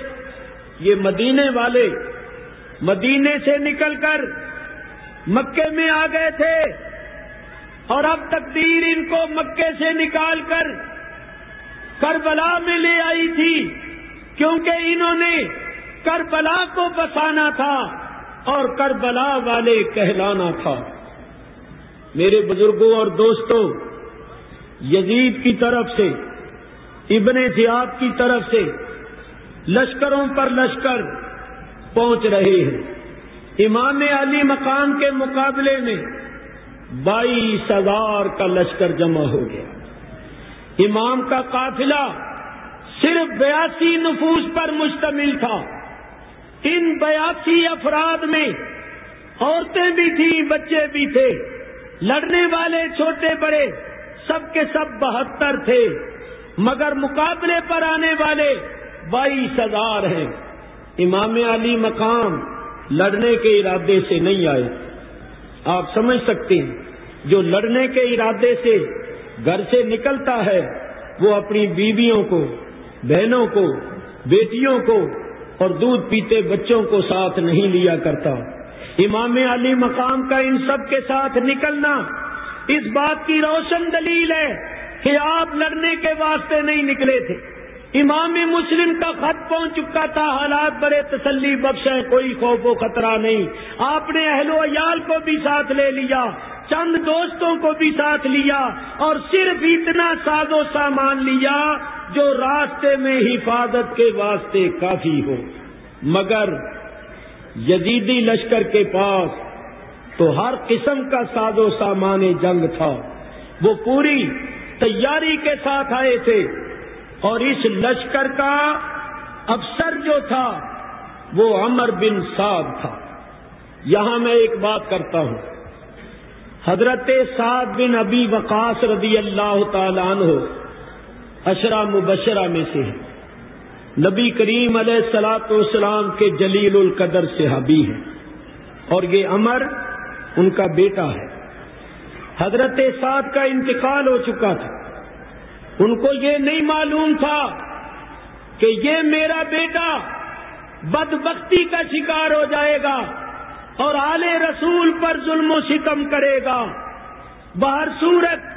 یہ مدینے والے، مدینے سے نکل کر مکے میں آ گئے تھے اور اب تقدیر ان کو مکے سے نکال کر کربلا میں لے آئی تھی، کیونکہ انہوں نے کربلا کو بسانا تھا اور کربلا والے کہلانا تھا۔ میرے بزرگوں اور دوستوں، یزید کی طرف سے، ابن زیاد کی طرف سے لشکروں پر لشکر پہنچ رہے ہیں۔ امام علی مقام کے مقابلے میں بائیس ہزار کا لشکر جمع ہو گیا۔ امام کا قافلہ صرف بیاسی نفوس پر مشتمل تھا۔ ان بیاسی افراد میں عورتیں بھی تھیں، بچے بھی تھے۔ لڑنے والے چھوٹے بڑے سب کے سب بہتر تھے۔ مگر مقابلے پر آنے والے بائیس ہزار ہیں۔ امام علی مقام لڑنے کے ارادے سے نہیں آئے۔ آپ سمجھ سکتے ہیں، جو لڑنے کے ارادے سے گھر سے نکلتا ہے، وہ اپنی بیویوں کو، بہنوں کو، بیٹیوں کو اور دودھ پیتے بچوں کو ساتھ نہیں لیا کرتا۔ امام علی مقام کا ان سب کے ساتھ نکلنا اس بات کی روشن دلیل ہے کہ آپ لڑنے کے واسطے نہیں نکلے تھے۔ امام مسلم کا خط پہنچ چکا تھا، حالات بڑے تسلی بخش ہیں کوئی خوف و خطرہ نہیں۔ آپ نے اہل و عیال کو بھی ساتھ لے لیا، چند دوستوں کو بھی ساتھ لیا اور صرف اتنا ساز و سامان لیا جو راستے میں حفاظت کے واسطے کافی ہو۔ مگر یزیدی لشکر کے پاس تو ہر قسم کا ساز و سامان جنگ تھا۔ وہ پوری تیاری کے ساتھ آئے تھے۔ اور اس لشکر کا افسر جو تھا وہ امر بن سعد تھا۔ یہاں میں ایک بات کرتا ہوں۔ حضرت سعد بن ابی وقاص رضی اللہ تعالیٰ عنہ اشرا مبشرہ میں سے ہے نبی کریم علیہ السلاط والسلام کے جلیل القدر صحابی ہیں۔ اور یہ امر ان کا بیٹا ہے۔ حضرت سعد کا انتقال ہو چکا تھا۔ ان کو یہ نہیں معلوم تھا کہ یہ میرا بیٹا بدبختی کا شکار ہو جائے گا اور آل رسول پر ظلم و ستم کرے گا۔ باہر صورت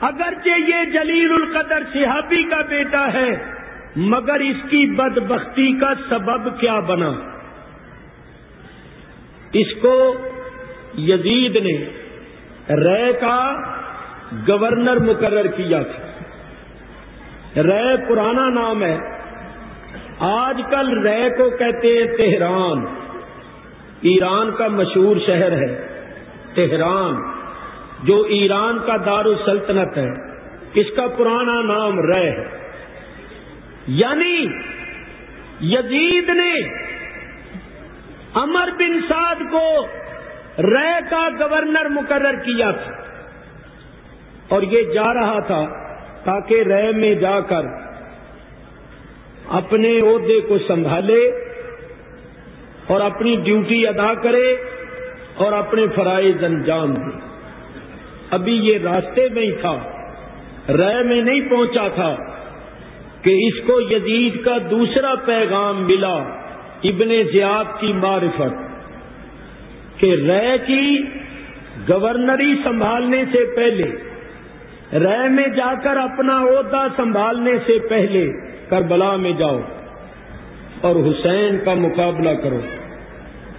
اگرچہ یہ جلیل القدر صحابی کا بیٹا ہے، مگر اس کی بدبختی کا سبب کیا بنا؟ اس کو یزید نے رے کا گورنر مقرر کیا تھا۔ رے پرانا نام ہے۔ آج کل رے کو کہتے ہیں تہران۔ ایران کا مشہور شہر ہے، تہران، جو ایران کا دار السلطنت ہے۔ اس کا پرانا نام رے ہے۔ یعنی یزید نے امر بن سعد کو رے کا گورنر مقرر کیا تھا۔ اور یہ جا رہا تھا تاکہ رہ میں جا کر اپنے عہدے کو سنبھالے اور اپنی ڈیوٹی ادا کرے اور اپنے فرائض انجام دے۔ ابھی یہ راستے میں ہی تھا۔ رہ میں نہیں پہنچا تھا کہ اس کو یزید کا دوسرا پیغام ملا ابن زیاد کی معرفت کہ رہ کی گورنری سنبھالنے سے پہلے رہ میں جا کر اپنا عہدہ سنبھالنے سے پہلے کربلا میں جاؤ اور حسین کا مقابلہ کرو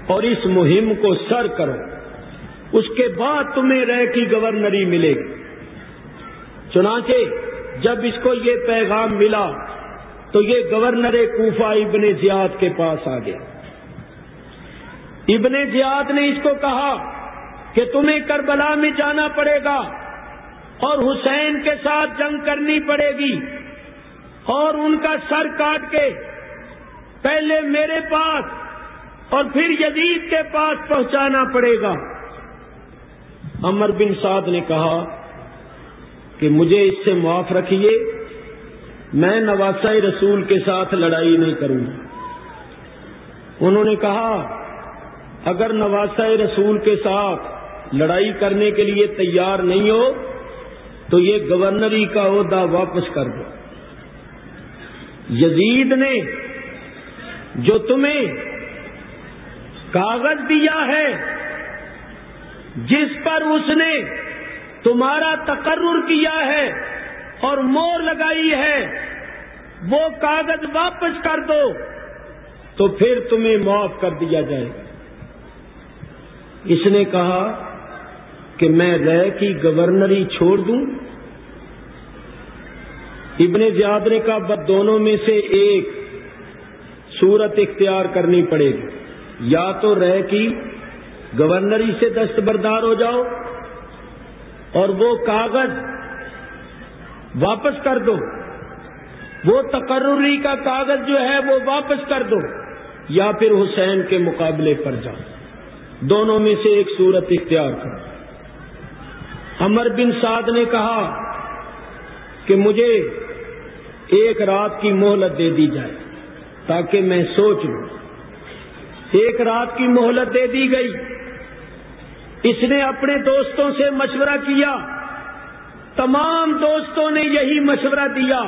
اور اس مہم کو سر کرو۔ اس کے بعد تمہیں رہ کی گورنری ملے گی۔ چنانچہ جب اس کو یہ پیغام ملا تو یہ گورنر کوفہ ابن زیاد کے پاس آ گیا۔ ابن زیاد نے اس کو کہا کہ تمہیں کربلا میں جانا پڑے گا۔ اور حسین کے ساتھ جنگ کرنی پڑے گی اور ان کا سر کاٹ کے پہلے میرے پاس اور پھر یزید کے پاس پہنچانا پڑے گا۔ امر بن سعد نے کہا کہ مجھے اس سے معاف رکھیے، میں نواسا رسول کے ساتھ لڑائی نہیں کروں۔ گا انہوں نے کہا، اگر نواسا رسول کے ساتھ لڑائی کرنے کے لیے تیار نہیں ہو تو یہ گورنری کا عہدہ واپس کر دو۔ یزید نے جو تمہیں کاغذ دیا ہے، جس پر اس نے تمہارا تقرر کیا ہے اور مور لگائی ہے، وہ کاغذ واپس کر دو، تو پھر تمہیں معاف کر دیا جائے۔ اس نے کہا کہ میں رہ کی گورنری چھوڑ دوں؟ ابن زیاد نے کہا بد دونوں میں سے ایک صورت اختیار کرنی پڑے گی۔ یا تو رہ کی گورنری سے دستبردار ہو جاؤ اور وہ کاغذ واپس کر دو۔ وہ تقرری کا کاغذ جو ہے وہ واپس کر دو یا پھر حسین کے مقابلے پر جاؤ۔ دونوں میں سے ایک صورت اختیار کرو۔ امر بن سعد نے کہا کہ مجھے ایک رات کی مہلت دے دی جائے تاکہ میں سوچ لوں۔ ایک رات کی مہلت دے دی گئی۔ اس نے اپنے دوستوں سے مشورہ کیا۔ تمام دوستوں نے یہی مشورہ دیا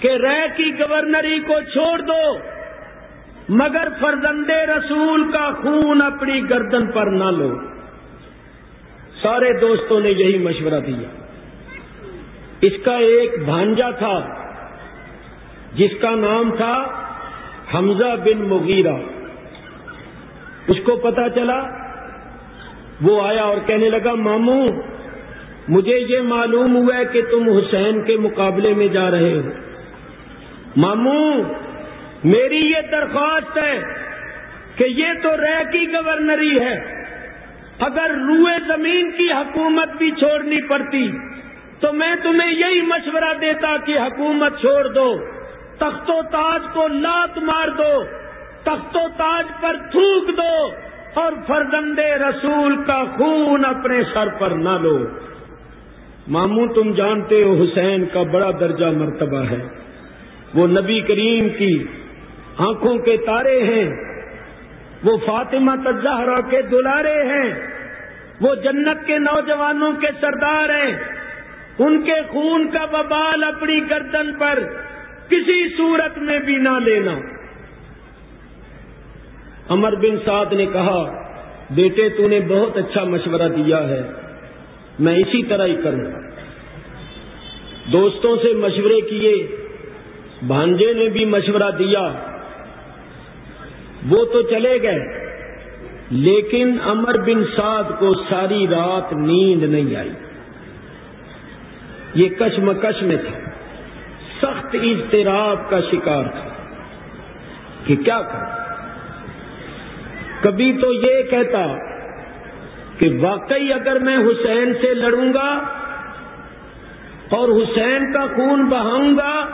کہ رہ کی گورنری کو چھوڑ دو، مگر فرزند رسول کا خون اپنی گردن پر نہ لو۔ سارے دوستوں نے یہی مشورہ دیا۔ اس کا ایک بھانجا تھا، جس کا نام تھا حمزہ بن مغیرہ۔ اس کو پتا چلا، وہ آیا اور کہنے لگا، ماموں، مجھے یہ معلوم ہوا ہے کہ تم حسین کے مقابلے میں جا رہے ہو۔ ماموں، میری یہ درخواست ہے کہ یہ تو رہ کی گورنری ہے۔ اگر روئے زمین کی حکومت بھی چھوڑنی پڑتی، تو میں تمہیں یہی مشورہ دیتا کہ حکومت چھوڑ دو، تخت و تاج کو لات مار دو، تخت و تاج پر تھوک دو اور فرزند رسول کا خون اپنے سر پر نہ لو۔ ماموں تم جانتے ہو حسین کا بڑا درجہ مرتبہ ہے۔ وہ نبی کریم کی آنکھوں کے تارے ہیں۔ وہ فاطمہ تزہرا کے دلارے ہیں، وہ جنت کے نوجوانوں کے سردار ہیں۔ ان کے خون کا ببال اپنی گردن پر کسی صورت میں بھی نہ لینا۔ امر بن سعد نے کہا، بیٹے، تو نے بہت اچھا مشورہ دیا ہے، میں اسی طرح ہی کروں گا۔ دوستوں سے مشورے کیے، بھانجے نے بھی مشورہ دیا۔ وہ تو چلے گئے۔ لیکن امر بن سعد کو ساری رات نیند نہیں آئی۔ یہ کشمکش میں تھا۔ سخت اضطراب کا شکار تھا۔ کہ کیا کروں کبھی تو یہ کہتا کہ واقعی اگر میں حسین سے لڑوں گا اور حسین کا خون بہاؤں گا،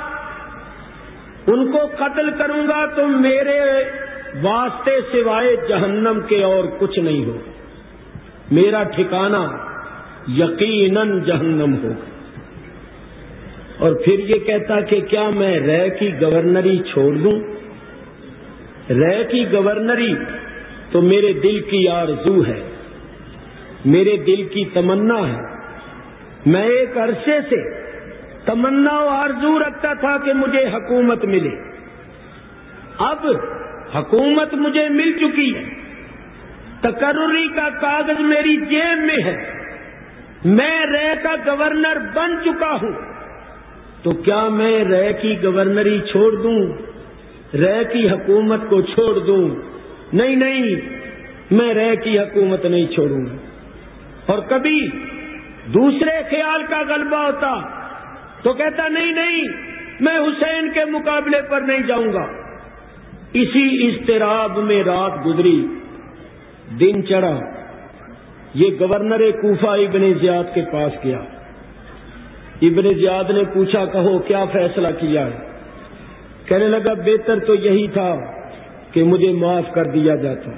ان کو قتل کروں گا تو میرے واسطے سوائے جہنم کے اور کچھ نہیں ہو۔ میرا ٹھکانہ یقیناً جہنم ہوگا۔ اور پھر یہ کہتا کہ کیا میں رہ کی گورنری چھوڑ دوں؟ رہ کی گورنری تو میرے دل کی آرزو ہے، میرے دل کی تمنا ہے۔ میں ایک عرصے سے تمنا و آرزو رکھتا تھا کہ مجھے حکومت ملے۔ اب حکومت مجھے مل چکی ہے۔ تقرری کا کاغذ میری جیب میں ہے۔ میں رے کا گورنر بن چکا ہوں۔ تو کیا میں رے کی گورنری چھوڑ دوں؟ رے کی حکومت کو چھوڑ دوں؟ نہیں نہیں، میں رہ کی حکومت نہیں چھوڑوں۔ گا اور کبھی دوسرے خیال کا غلبہ ہوتا تو کہتا، نہیں نہیں، میں حسین کے مقابلے پر نہیں جاؤں گا۔ اسی اضطراب میں رات گزری۔ دن چڑھا۔ یہ گورنر کوفہ ابن زیاد کے پاس گیا۔ ابن زیاد نے پوچھا، کہو، کیا فیصلہ کیا ہے؟ کہنے لگا، بہتر تو یہی تھا کہ مجھے معاف کر دیا جاتا۔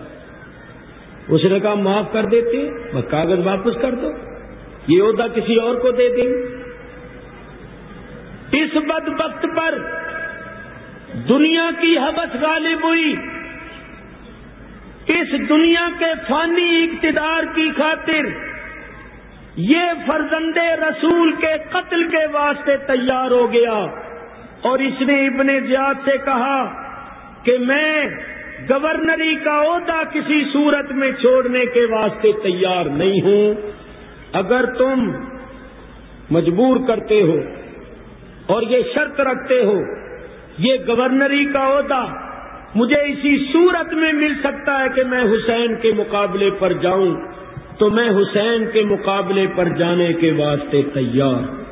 اس نے کہا، معاف کر دیتے؟ بس کاغذ واپس کر دو۔ یہ عہدہ کسی اور کو دے دیں۔ اس بد وقت پر دنیا کی حبس غالب ہوئی۔ اس دنیا کے فانی اقتدار کی خاطر یہ فرزند رسول کے قتل کے واسطے تیار ہو گیا۔ اور اس نے ابن زیاد سے کہا کہ میں گورنری کا عہدہ کسی صورت میں چھوڑنے کے واسطے تیار نہیں ہوں۔ اگر تم مجبور کرتے ہو اور یہ شرط رکھتے ہو یہ گورنری کا عہدہ مجھے اسی صورت میں مل سکتا ہے کہ میں حسین کے مقابلے پر جاؤں تو میں حسین کے مقابلے پر جانے کے واسطے تیار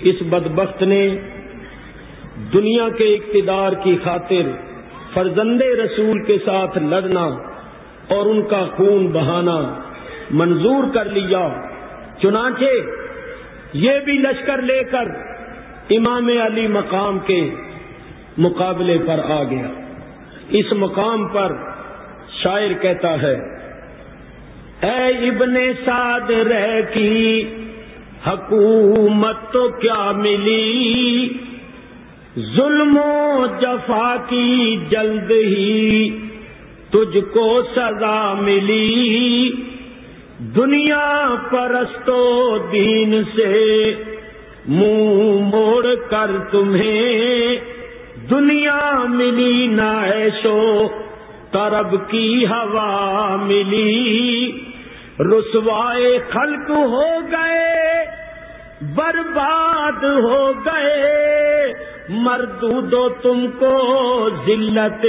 اس بدبخت نے دنیا کے اقتدار کی خاطر فرزند رسول کے ساتھ لڑنا اور ان کا خون بہانا منظور کر لیا۔ چنانچہ یہ بھی لشکر لے کر امام علی مقام کے مقابلے پر آ گیا۔ اس مقام پر شاعر کہتا ہے، اے ابن سعد رہ کی حکومت تو کیا ملی؟ ظلم و جفا کی جلد ہی تجھ کو سزا ملی۔ دنیا پرستو دین سے منہ موڑ کر تمہیں دنیا ملی نائشو ترب کی ہوا ملی۔ رسوائے خلق ہو گئے، برباد ہو گئے۔ مردو دو تم کو ذلت،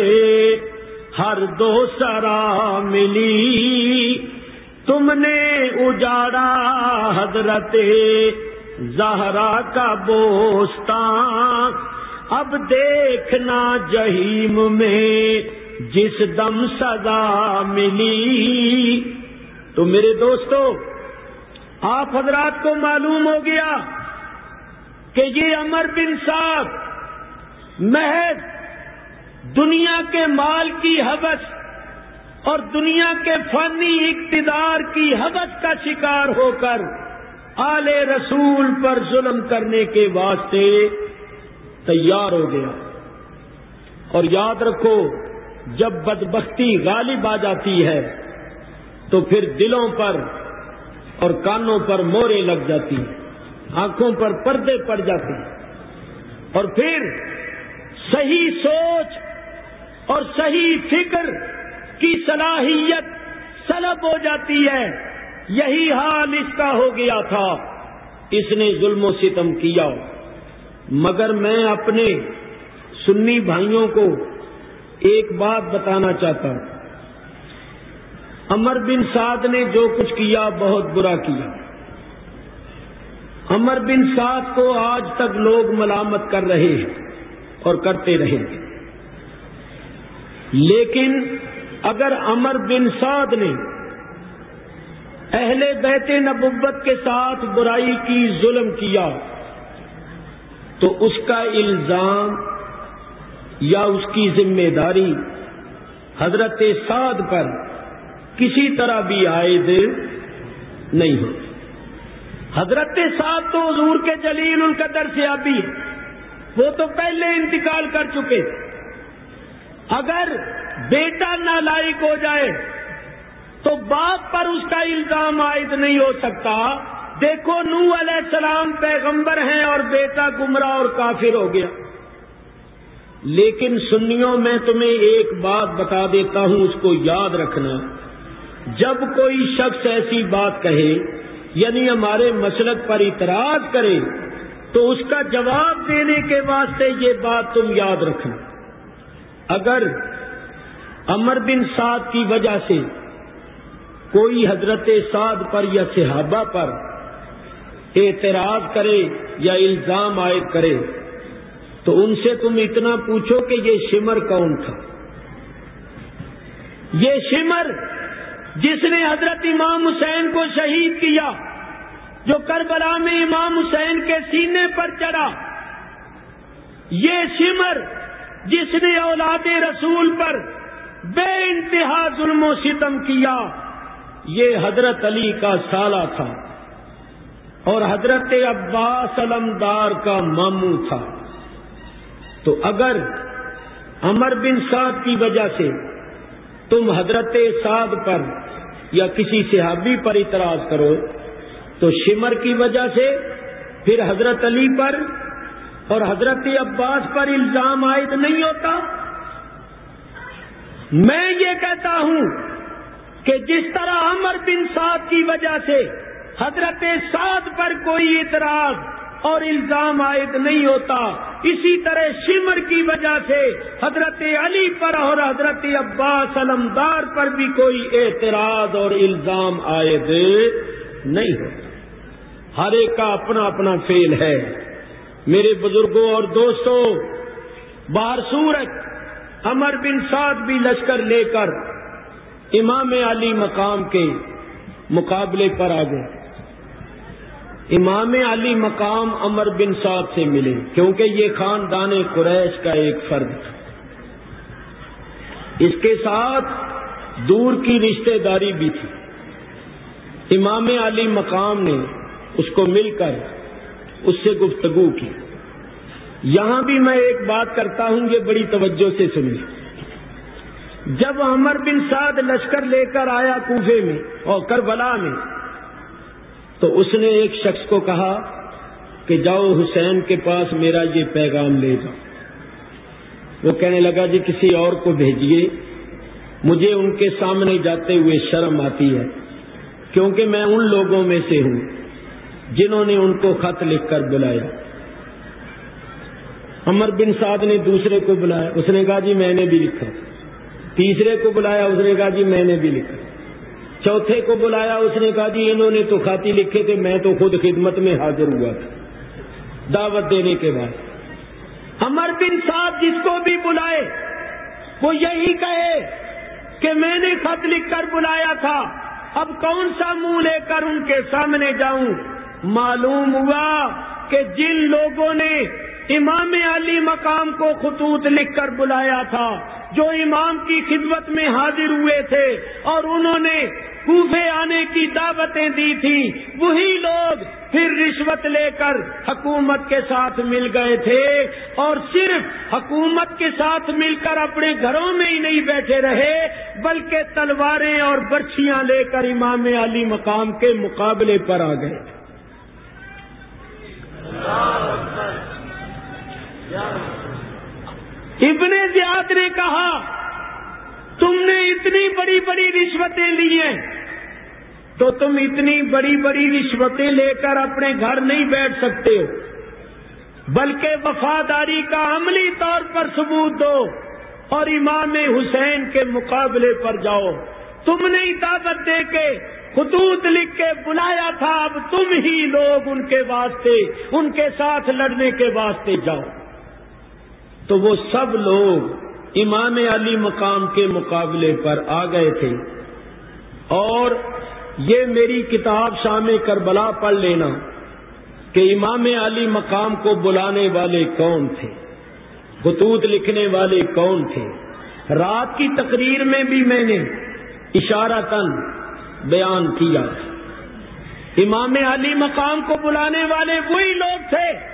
ہر دو سرا ملی۔ تم نے اجاڑا حضرت زہرا کا بوستان اب دیکھنا جہیم میں جس دم سزا ملی۔ تو میرے دوستو، آپ حضرات کو معلوم ہو گیا کہ یہ امر بن صاحب محض دنیا کے مال کی حوث اور دنیا کے فنی اقتدار کی حوث کا شکار ہو کر آل رسول پر ظلم کرنے کے واسطے تیار ہو گیا۔ اور یاد رکھو، جب بدبختی غالب آ جاتی ہے، تو پھر دلوں پر اور کانوں پر مورے لگ جاتی آنکھوں پر پردے پڑ جاتے اور پھر صحیح سوچ اور صحیح فکر کی صلاحیت سلب ہو جاتی ہے۔ یہی حال اس کا ہو گیا تھا۔ اس نے ظلم و ستم کیا۔ مگر میں اپنے سنی بھائیوں کو ایک بات بتانا چاہتا ہوں۔ امر بن سعد نے جو کچھ کیا، بہت برا کیا۔ امر بن سعد کو آج تک لوگ ملامت کر رہے ہیں اور کرتے رہیں گے لیکن اگر امر بن سعد نے اہل بیت نبوت کے ساتھ برائی کی ظلم کیا تو اس کا الزام یا اس کی ذمہ داری حضرت سعد پر کسی طرح بھی عائد نہیں ہو حضرت سعد تو حضور کے جلیل القدر سے ابھی وہ تو پہلے انتقال کر چکے۔ اگر بیٹا نالائق ہو جائے تو باپ پر اس کا الزام عائد نہیں ہو سکتا۔ دیکھو نو علیہ السلام پیغمبر ہیں اور بیٹا گمراہ اور کافر ہو گیا۔ لیکن سنیوں میں تمہیں ایک بات بتا دیتا ہوں، اس کو یاد رکھنا۔ جب کوئی شخص ایسی بات کہے یعنی ہمارے مسلک پر اعتراض کرے، تو اس کا جواب دینے کے واسطے یہ بات تم یاد رکھنا۔ اگر امر بن سعد کی وجہ سے کوئی حضرت سعد پر یا صحابہ پر اعتراض کرے یا الزام عائد کرے تو ان سے تم اتنا پوچھو کہ یہ شمر کون تھا۔ یہ شمر جس نے حضرت امام حسین کو شہید کیا، جو کربلا میں امام حسین کے سینے پر چڑھا، یہ شمر جس نے اولاد رسول پر بے انتہا ظلم و ستم کیا، یہ حضرت علی کا سالہ تھا۔ اور حضرت عباس علمدار کا ماموں تھا۔ تو اگر امر بن سعد کی وجہ سے تم حضرت سعد پر یا کسی صحابی پر اعتراض کرو، تو شمر کی وجہ سے پھر حضرت علی پر اور حضرت عباس پر الزام عائد نہیں ہوتا۔ میں یہ کہتا ہوں کہ جس طرح عمر بن سعد کی وجہ سے حضرت سعد پر کوئی اعتراض اور الزام عائد نہیں ہوتا۔ اسی طرح شمر کی وجہ سے حضرت علی پر اور حضرت عباس علمدار پر بھی کوئی اعتراض اور الزام عائد نہیں ہوتا۔ ہر ایک کا اپنا اپنا فیل ہے۔ میرے بزرگوں اور دوستوں بار سورت امر بن سعد بھی لشکر لے کر امام علی مقام کے مقابلے پر آ گئے امام علی مقام امر بن سعد سے ملے، کیونکہ یہ خاندان قریش کا ایک فرد تھا۔ اس کے ساتھ دور کی رشتہ داری بھی تھی۔ امام علی مقام نے اس کو مل کر اس سے گفتگو کی۔ یہاں بھی میں ایک بات کرتا ہوں، یہ بڑی توجہ سے سنی جب عمر بن سعد لشکر لے کر آیا کوفے میں اور کربلا میں تو اس نے ایک شخص کو کہا کہ جاؤ حسین کے پاس میرا یہ پیغام لے جاؤ۔ وہ کہنے لگا جی کسی اور کو بھیجیے۔ مجھے ان کے سامنے جاتے ہوئے شرم آتی ہے، کیونکہ میں ان لوگوں میں سے ہوں جنہوں نے ان کو خط لکھ کر بلایا۔ امر بن سعد نے دوسرے کو بلایا، اس نے کہا جی میں نے بھی لکھا۔ تیسرے کو بلایا، اس نے کہا جی میں نے بھی لکھا۔ چوتھے کو بلایا، اس نے کہا جی انہوں نے تو خاتی لکھے تھے، میں تو خود خدمت میں حاضر ہوا تھا۔ دعوت دینے کے بعد۔ امر بن صاحب جس کو بھی بلائے، وہ یہی کہے کہ میں نے خط لکھ کر بلایا تھا، اب کون سا منہ لے کر ان کے سامنے جاؤں؟ معلوم ہوا کہ جن لوگوں نے امام علی مقام کو خطوط لکھ کر بلایا تھا، جو امام کی خدمت میں حاضر ہوئے تھے اور انہوں نے کوفے آنے کی دعوتیں دی تھی۔ وہی لوگ پھر رشوت لے کر حکومت کے ساتھ مل گئے تھے اور صرف حکومت کے ساتھ مل کر اپنے گھروں میں ہی نہیں بیٹھے رہے، بلکہ تلواریں اور برچیاں لے کر امام علی مقام کے مقابلے پر آ گئے۔ ابن زیاد نے کہا، تم نے اتنی بڑی بڑی رشوتیں لی ہیں۔ تو تم اتنی بڑی بڑی رشوتیں لے کر اپنے گھر نہیں بیٹھ سکتے۔ ہو بلکہ وفاداری کا عملی طور پر ثبوت دو اور امام حسین کے مقابلے پر جاؤ۔ تم نے دعوت دے کے خطوط لکھ کے بلایا تھا، اب تم ہی لوگ ان کے واسطے، ان کے ساتھ لڑنے کے واسطے جاؤ۔ تو وہ سب لوگ امام علی مقام کے مقابلے پر آ گئے تھے۔ اور یہ میری کتاب شام کربلا پڑھ لینا کہ امام علی مقام کو بلانے والے کون تھے، خطوط لکھنے والے کون تھے۔ رات کی تقریر میں بھی میں نے اشارہ تن بیان کیا۔ امام علی مقام کو بلانے والے وہی لوگ تھے۔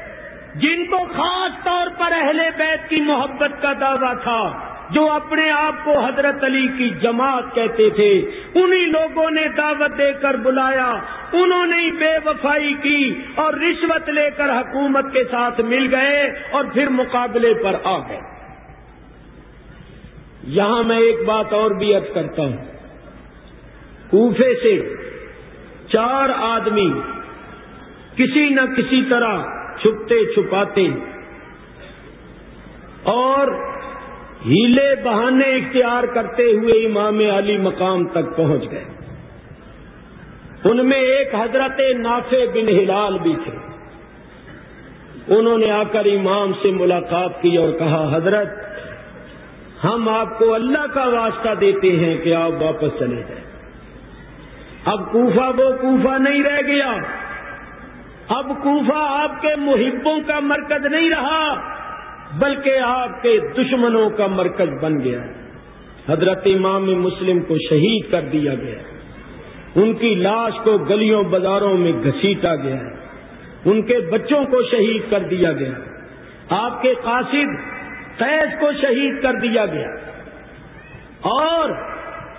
جن کو خاص طور پر اہل بیت کی محبت کا دعویٰ تھا، جو اپنے آپ کو حضرت علی کی جماعت کہتے تھے، انہی لوگوں نے دعوت دے کر بلایا، انہوں نے بے وفائی کی اور رشوت لے کر حکومت کے ساتھ مل گئے اور پھر مقابلے پر آ گئے۔ یہاں میں ایک بات اور بھی ارد کرتا ہوں۔ کوفے سے چار آدمی کسی نہ کسی طرح چھپتے چھپاتے اور ہیلے بہانے اختیار کرتے ہوئے امام علی مقام تک پہنچ گئے۔ ان میں ایک حضرت نافع بن ہلال بھی تھے۔ انہوں نے آ کر امام سے ملاقات کی اور کہا، حضرت، ہم آپ کو اللہ کا واسطہ دیتے ہیں کہ آپ واپس چلے جائیں۔ اب کوفہ وہ کوفہ نہیں رہ گیا۔ اب کوفہ آپ کے محبوں کا مرکز نہیں رہا، بلکہ آپ کے دشمنوں کا مرکز بن گیا۔ حضرت امام مسلم کو شہید کر دیا گیا۔ ان کی لاش کو گلیوں بازاروں میں گھسیٹا گیا۔ ان کے بچوں کو شہید کر دیا گیا۔ آپ کے قاصد قید کو شہید کر دیا گیا۔ اور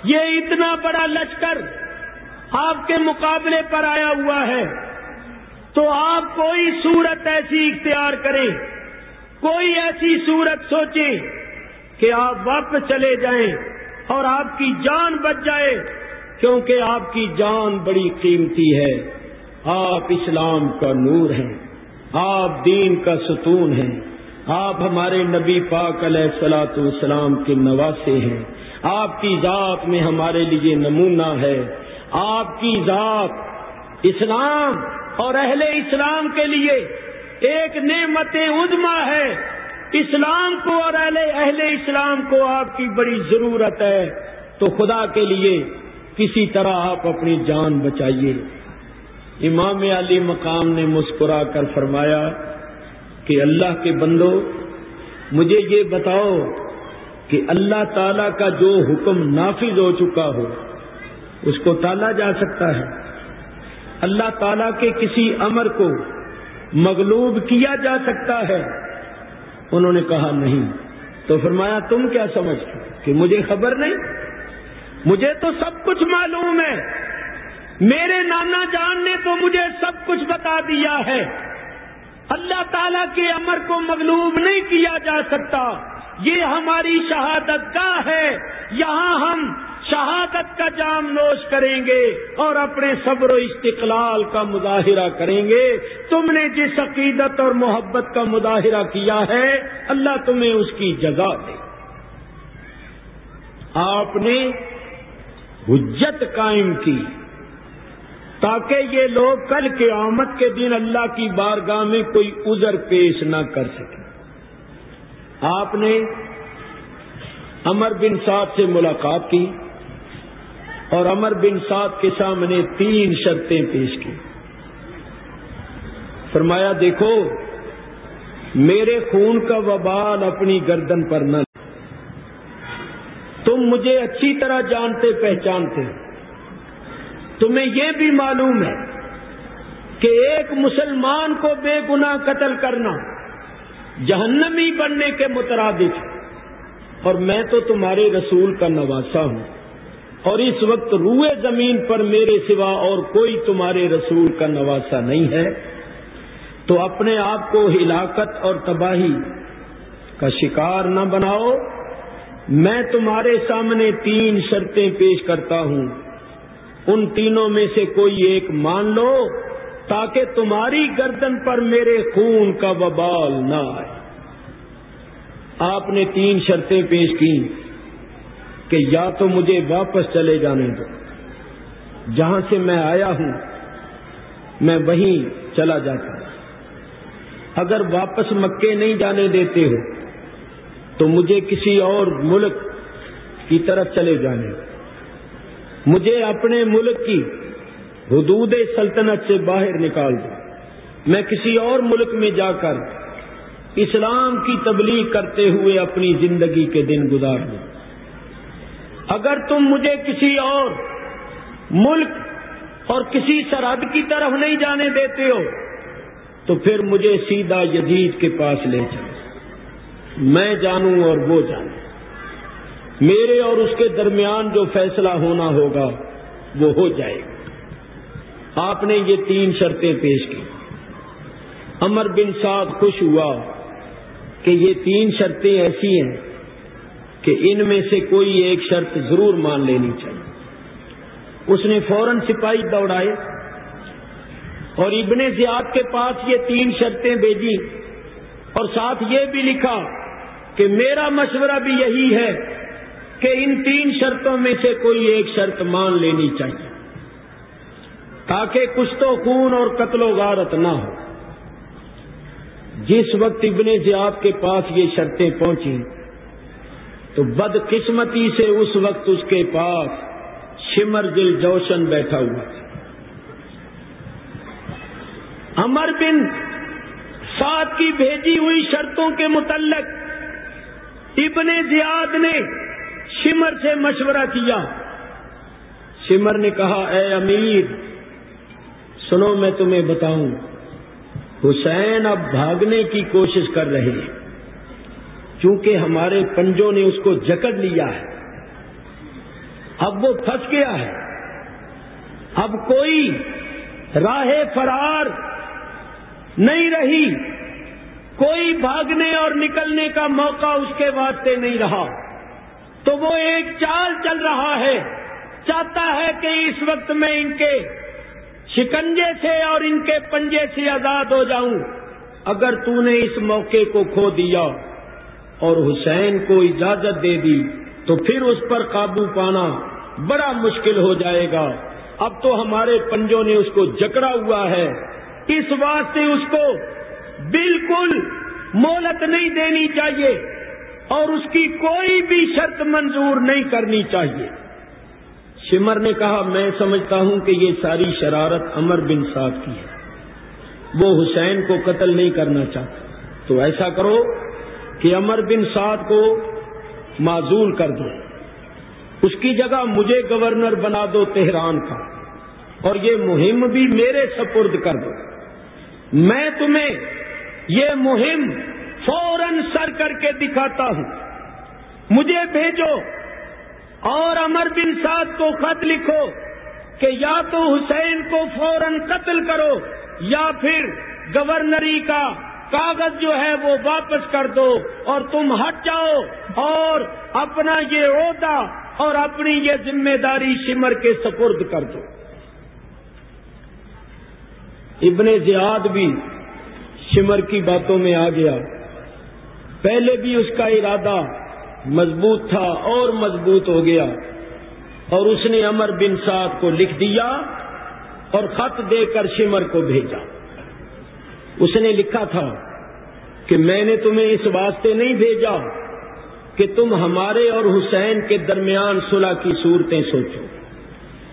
یہ اتنا بڑا لشکر آپ کے مقابلے پر آیا ہوا ہے۔ تو آپ کوئی صورت ایسی اختیار کریں، کوئی ایسی صورت سوچیں کہ آپ واپس چلے جائیں اور آپ کی جان بچ جائے، کیونکہ آپ کی جان بڑی قیمتی ہے۔ آپ اسلام کا نور ہیں، آپ دین کا ستون ہیں، آپ ہمارے نبی پاک علیہ سلاۃ السلام کے نواسے ہیں۔ آپ کی ذات میں ہمارے لیے نمونہ ہے۔ آپ کی ذات اسلام اور اہل اسلام کے لیے ایک نعمت عدما ہے۔ اسلام کو اور اہل اہل اسلام کو آپ کی بڑی ضرورت ہے۔ تو خدا کے لیے کسی طرح آپ اپنی جان بچائیے۔ امام علی مقام نے مسکرا کر فرمایا کہ اللہ کے بندو، مجھے یہ بتاؤ کہ اللہ تعالی کا جو حکم نافذ ہو چکا ہو، اس کو ٹالا جا سکتا ہے؟ اللہ تعالی کے کسی امر کو مغلوب کیا جا سکتا ہے؟ انہوں نے کہا نہیں۔ تو فرمایا، تم کیا سمجھ کہ مجھے خبر نہیں؟ مجھے تو سب کچھ معلوم ہے۔ میرے نانا جان نے تو مجھے سب کچھ بتا دیا ہے۔ اللہ تعالی کے امر کو مغلوب نہیں کیا جا سکتا۔ یہ ہماری شہادت کا ہے۔ یہاں ہم شہادت کا جام نوش کریں گے اور اپنے صبر و استقلال کا مظاہرہ کریں گے۔ تم نے جس عقیدت اور محبت کا مظاہرہ کیا ہے، اللہ تمہیں اس کی جگہ دے۔ آپ نے حجت قائم کی تاکہ یہ لوگ کل کے آمد کے دن اللہ کی بارگاہ میں کوئی عذر پیش نہ کر سکے آپ نے امر بن سعد سے ملاقات کی۔ اور امر بن سعد کے سامنے تین شرطیں پیش کی۔ فرمایا، دیکھو، میرے خون کا وبال اپنی گردن پر نہ تم مجھے اچھی طرح جانتے، پہچانتے۔ تمہیں یہ بھی معلوم ہے کہ ایک مسلمان کو بے گنا قتل کرنا جہنمی بننے کے مترادف اور میں تو تمہارے رسول کا نواسا ہوں۔ اور اس وقت روئے زمین پر میرے سوا اور کوئی تمہارے رسول کا نواسا نہیں ہے، تو اپنے آپ کو ہلاکت اور تباہی کا شکار نہ بناؤ۔ میں تمہارے سامنے تین شرطیں پیش کرتا ہوں۔ ان تینوں میں سے کوئی ایک مان لو تاکہ تمہاری گردن پر میرے خون کا وبال نہ آئے۔ آپ نے تین شرطیں پیش کی کہ یا تو مجھے واپس چلے جانے دو۔ جہاں سے میں آیا ہوں، میں وہیں چلا جاتا ہوں۔ اگر واپس مکے نہیں جانے دیتے ہو، تو مجھے کسی اور ملک کی طرف چلے جانے مجھے اپنے ملک کی حدود سلطنت سے باہر نکال دو۔ میں کسی اور ملک میں جا کر اسلام کی تبلیغ کرتے ہوئے اپنی زندگی کے دن گزار دوں۔ اگر تم مجھے کسی اور ملک اور کسی سرحد کی طرف نہیں جانے دیتے ہو، تو پھر مجھے سیدھا یزید کے پاس لے چلو میں جانوں اور وہ جانوں میرے اور اس کے درمیان جو فیصلہ ہونا ہوگا، وہ ہو جائے گا۔ آپ نے یہ تین شرطیں پیش کی۔ امر بن سعد خوش ہوا کہ یہ تین شرطیں ایسی ہیں کہ ان میں سے کوئی ایک شرط ضرور مان لینی چاہیے۔ اس نے فوراً سپاہی دوڑائے اور ابن زیاد کے پاس یہ تین شرطیں بھیجی اور ساتھ یہ بھی لکھا کہ میرا مشورہ بھی یہی ہے کہ ان تین شرطوں میں سے کوئی ایک شرط مان لینی چاہیے تاکہ کچھ تو خون اور قتل و غارت نہ ہو۔ جس وقت ابن زیاد کے پاس یہ شرطیں پہنچی تو بد قسمتی سے اس وقت اس کے پاس شمر دل جوشن بیٹھا ہوا تھا۔ امر بن سات کی بھیجی ہوئی شرطوں کے متعلق ابن زیاد نے شمر سے مشورہ کیا۔ شمر نے کہا، اے امیر، سنو، میں تمہیں بتاؤں، حسین اب بھاگنے کی کوشش کر رہے ہیں۔ چونکہ ہمارے پنجوں نے اس کو جکڑ لیا ہے۔ اب وہ پھنس گیا ہے۔ اب کوئی راہ فرار نہیں رہی۔ کوئی بھاگنے اور نکلنے کا موقع اس کے واسطے نہیں رہا۔ تو وہ ایک چال چل رہا ہے۔ چاہتا ہے کہ اس وقت میں ان کے شکنجے سے اور ان کے پنجے سے آزاد ہو جاؤں۔ اگر تو نے اس موقع کو کھو دیا۔ اور حسین کو اجازت دے دی تو پھر اس پر قابو پانا بڑا مشکل ہو جائے گا۔ اب تو ہمارے پنجوں نے اس کو جکڑا ہوا ہے۔ اس واسطے اس کو بالکل مولت نہیں دینی چاہیے اور اس کی کوئی بھی شرط منظور نہیں کرنی چاہیے۔ شمر نے کہا، میں سمجھتا ہوں کہ یہ ساری شرارت امر بن صاحب کی ہے۔ وہ حسین کو قتل نہیں کرنا چاہتا۔ تو ایسا کرو کہ امر بن سعد کو معذول کر دو۔ اس کی جگہ مجھے گورنر بنا دو تہران کا اور یہ مہم بھی میرے سپرد کر دو۔ میں تمہیں یہ مہم فوراً سر کر کے دکھاتا ہوں۔ مجھے بھیجو اور امر بن سعد کو خط لکھو کہ یا تو حسین کو فوراً قتل کرو یا پھر گورنری کا کاغذ جو ہے وہ واپس کر دو اور تم ہٹ جاؤ اور اپنا یہ عہدہ اور اپنی یہ ذمہ داری شمر کے سپرد کر دو۔ ابن زیاد بھی شمر کی باتوں میں آ گیا۔ پہلے بھی اس کا ارادہ مضبوط تھا اور مضبوط ہو گیا۔ اور اس نے امر بن سعد کو لکھ دیا اور خط دے کر شمر کو بھیجا۔ اس نے لکھا تھا کہ میں نے تمہیں اس واسطے نہیں بھیجا کہ تم ہمارے اور حسین کے درمیان صلح کی صورتیں سوچو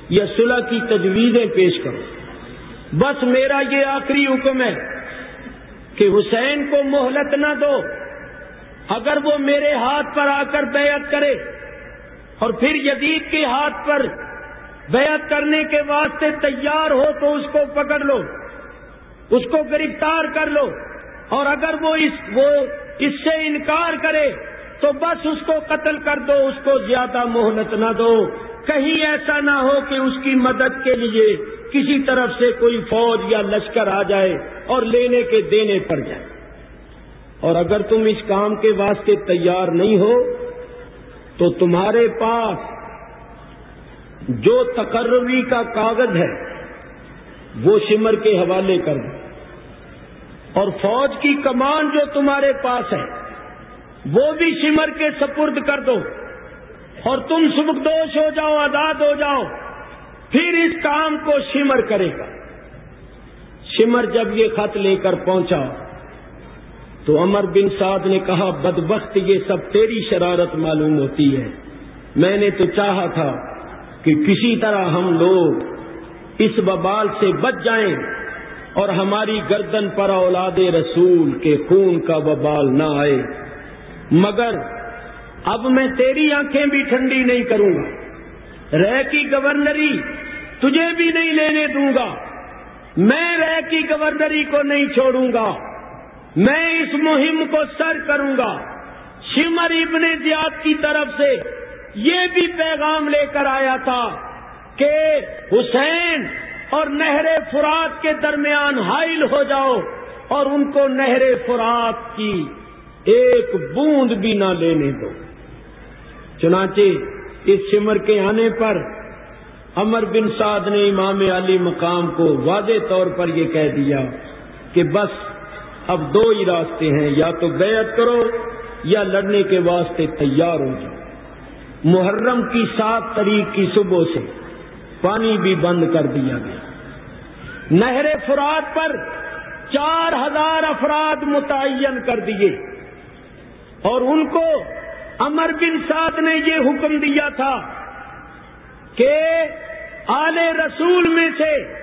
یا صلح کی تجویزیں پیش کرو۔ بس میرا یہ آخری حکم ہے کہ حسین کو مہلت نہ دو۔ اگر وہ میرے ہاتھ پر آ کر بیعت کرے اور پھر یزید کے ہاتھ پر بیعت کرنے کے واسطے تیار ہو تو اس کو پکڑ لو۔ اس کو گرفتار کر لو اور اگر وہ اس وہ اس سے انکار کرے تو بس اس کو قتل کر دو، اس کو زیادہ مہلت نہ دو۔ کہیں ایسا نہ ہو کہ اس کی مدد کے لیے کسی طرف سے کوئی فوج یا لشکر آ جائے اور لینے کے دینے پڑ جائے۔ اور اگر تم اس کام کے واسطے تیار نہیں ہو، تو تمہارے پاس جو تقرری کا کاغذ ہے، وہ شمر کے حوالے کر دو۔ اور فوج کی کمان جو تمہارے پاس ہے، وہ بھی سمر کے سپرد کر دو۔ اور تم سبکدوش ہو جاؤ، آزاد ہو جاؤ، پھر اس کام کو سمر کرے گا۔ سمر جب یہ خط لے کر پہنچا، تو امر بن سعد نے کہا، بدبخت یہ سب تیری شرارت معلوم ہوتی ہے۔ میں نے تو چاہا تھا کہ کسی طرح ہم لوگ اس ببال سے بچ جائیں۔ اور ہماری گردن پر اولاد رسول کے خون کا ببال نہ آئے۔ مگر اب میں تیری آنکھیں بھی ٹھنڈی نہیں کروں گا۔ رہ کی گورنری تجھے بھی نہیں لینے دوں گا۔ میں رہ کی گورنری کو نہیں چھوڑوں گا۔ میں اس مہم کو سر کروں گا۔ شمر ابن زیاد کی طرف سے یہ بھی پیغام لے کر آیا تھا کہ حسین اور نہر فرات کے درمیان حائل ہو جاؤ اور ان کو نہر فرات کی ایک بوند بھی نہ لینے دو۔ چنانچہ اس سمر کے آنے پر امر بن سعد نے امام علی مقام کو واضح طور پر یہ کہہ دیا کہ بس اب دو ہی راستے ہیں، یا تو بیعت کرو یا لڑنے کے واسطے تیار ہو جاؤ۔ محرم کی سات تاریخ کی صبح سے پانی بھی بند کر دیا گیا۔ نہر فراد پر چار ہزار افراد متعین کر دیے۔ اور ان کو امر بن سعد نے یہ حکم دیا تھا کہ آل رسول میں سے،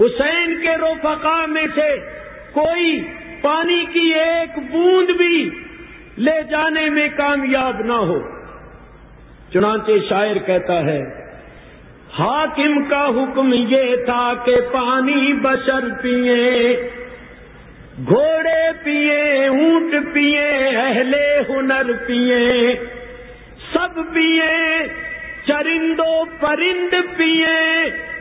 حسین کے روفقا میں سے کوئی پانی کی ایک بوند بھی لے جانے میں کامیاب نہ ہو۔ چنانچہ شاعر کہتا ہے حاکم کا حکم یہ تھا کہ پانی بشر پیے گھوڑے پیے اونٹ پیے اہل ہنر پیے سب پیے چرندو پرند پیے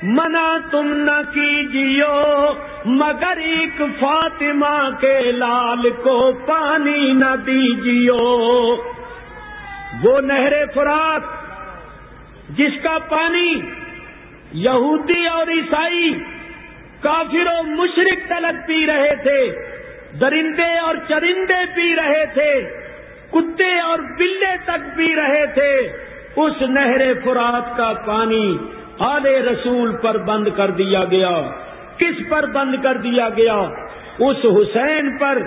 منا تم نہ کیجیو، مگر ایک فاطمہ کے لال کو پانی نہ دیجیو۔ وہ نہر فرات جس کا پانی یہودی اور عیسائی کافر و مشرق تلک پی رہے تھے، درندے اور چرندے پی رہے تھے، کتے اور بلے تک پی رہے تھے، اس نہر فرات کا پانی آل رسول پر بند کر دیا گیا۔ کس پر بند کر دیا گیا؟ اس حسین پر،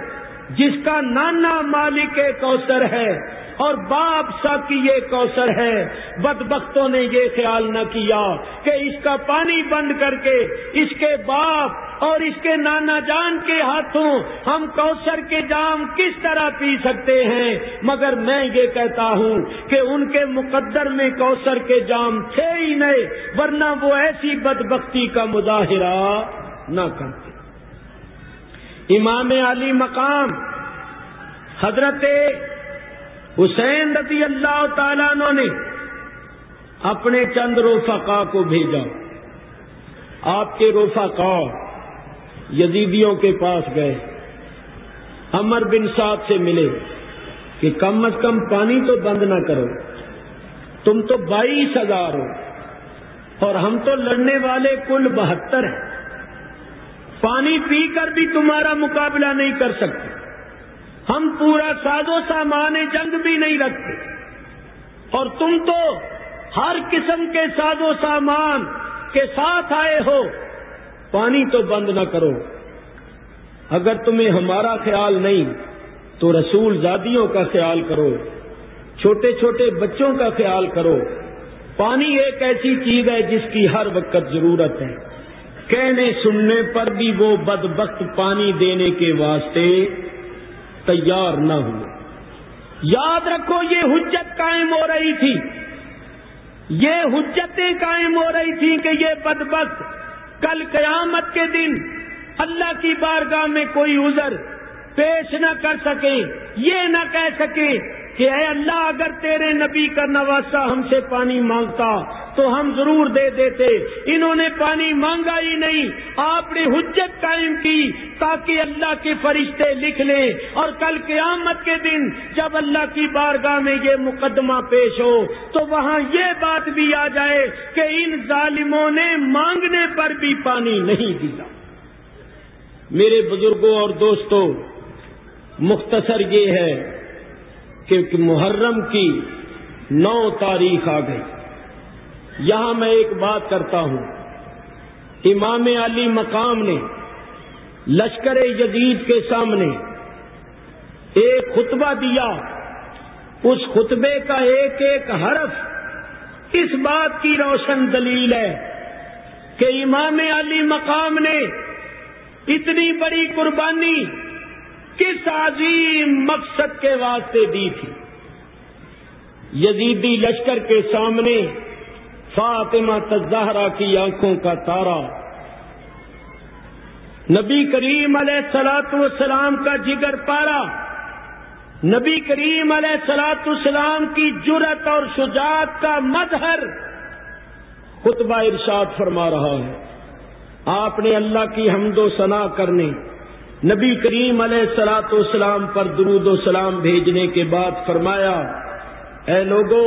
جس کا نانا مالک کوثر ہے۔ اور باپ سا کی یہ کوثر ہے۔ بدبختوں نے یہ خیال نہ کیا کہ اس کا پانی بند کر کے اس کے باپ اور اس کے نانا جان کے ہاتھوں ہم کوثر کے جام کس طرح پی سکتے ہیں؟ مگر میں یہ کہتا ہوں کہ ان کے مقدر میں کوثر کے جام تھے ہی نہیں، ورنہ وہ ایسی بدبختی کا مظاہرہ نہ کرتے۔ امام علی مقام حضرت حسین رضی اللہ تعالیٰ نے اپنے چند روفقا کو بھیجا۔ آپ کے روفقا یزیدیوں کے پاس گئے۔ امر بن صاحب سے ملے کہ کم از کم پانی تو بند نہ کرو، تم تو بائیس ہزار ہو اور ہم تو لڑنے والے کل بہتر ہیں۔ پانی پی کر بھی تمہارا مقابلہ نہیں کر سکتے۔ ہم پورا ساز و سامان جنگ بھی نہیں رکھتے۔ اور تم تو ہر قسم کے ساز و سامان کے ساتھ آئے ہو۔ پانی تو بند نہ کرو۔ اگر تمہیں ہمارا خیال نہیں، تو رسول زادیوں کا خیال کرو۔ چھوٹے چھوٹے بچوں کا خیال کرو۔ پانی ایک ایسی چیز ہے جس کی ہر وقت ضرورت ہے۔ کہنے سننے پر بھی وہ بد پانی دینے کے واسطے تیار نہ ہوئے یاد رکھو یہ حجت قائم ہو رہی تھی۔ یہ حجتیں قائم ہو رہی تھیں کہ یہ بدبخت کل قیامت کے دن اللہ کی بارگاہ میں کوئی عذر پیش نہ کر سکے، یہ نہ کہہ سکے کہ اے اللہ، اگر تیرے نبی کا نواسا ہم سے پانی مانگتا تو ہم ضرور دے دیتے۔ انہوں نے پانی مانگا ہی نہیں، آپ نے حجت قائم کی تاکہ اللہ کے فرشتے لکھ لیں۔ اور کل قیامت کے دن جب اللہ کی بارگاہ میں یہ مقدمہ پیش ہو، تو وہاں یہ بات بھی آ جائے کہ ان ظالموں نے مانگنے پر بھی پانی نہیں دیا۔ میرے بزرگوں اور دوستوں، مختصر یہ ہے کہ محرم کی نو تاریخ آ گئی۔ یہاں میں ایک بات کرتا ہوں۔ امام علی مقام نے لشکر جدید کے سامنے ایک خطبہ دیا۔ اس خطبے کا ایک ایک حرف اس بات کی روشن دلیل ہے کہ امام علی مقام نے اتنی بڑی قربانی کس عظیم مقصد کے واسطے دی تھی۔ یزیدی لشکر کے سامنے فاطمہ تزہرا کی آنکھوں کا تارا نبی کریم علیہ سلاط والسلام کا جگر پارا نبی کریم علیہ سلاط السلام کی جرت اور شجاعت کا مظہر خطبہ ارشاد فرما رہا ہے۔ آپ نے اللہ کی حمد و ثنا کرنے نبی کریم علیہ سلاۃ والسلام پر درود و سلام بھیجنے کے بعد فرمایا، اے لوگوں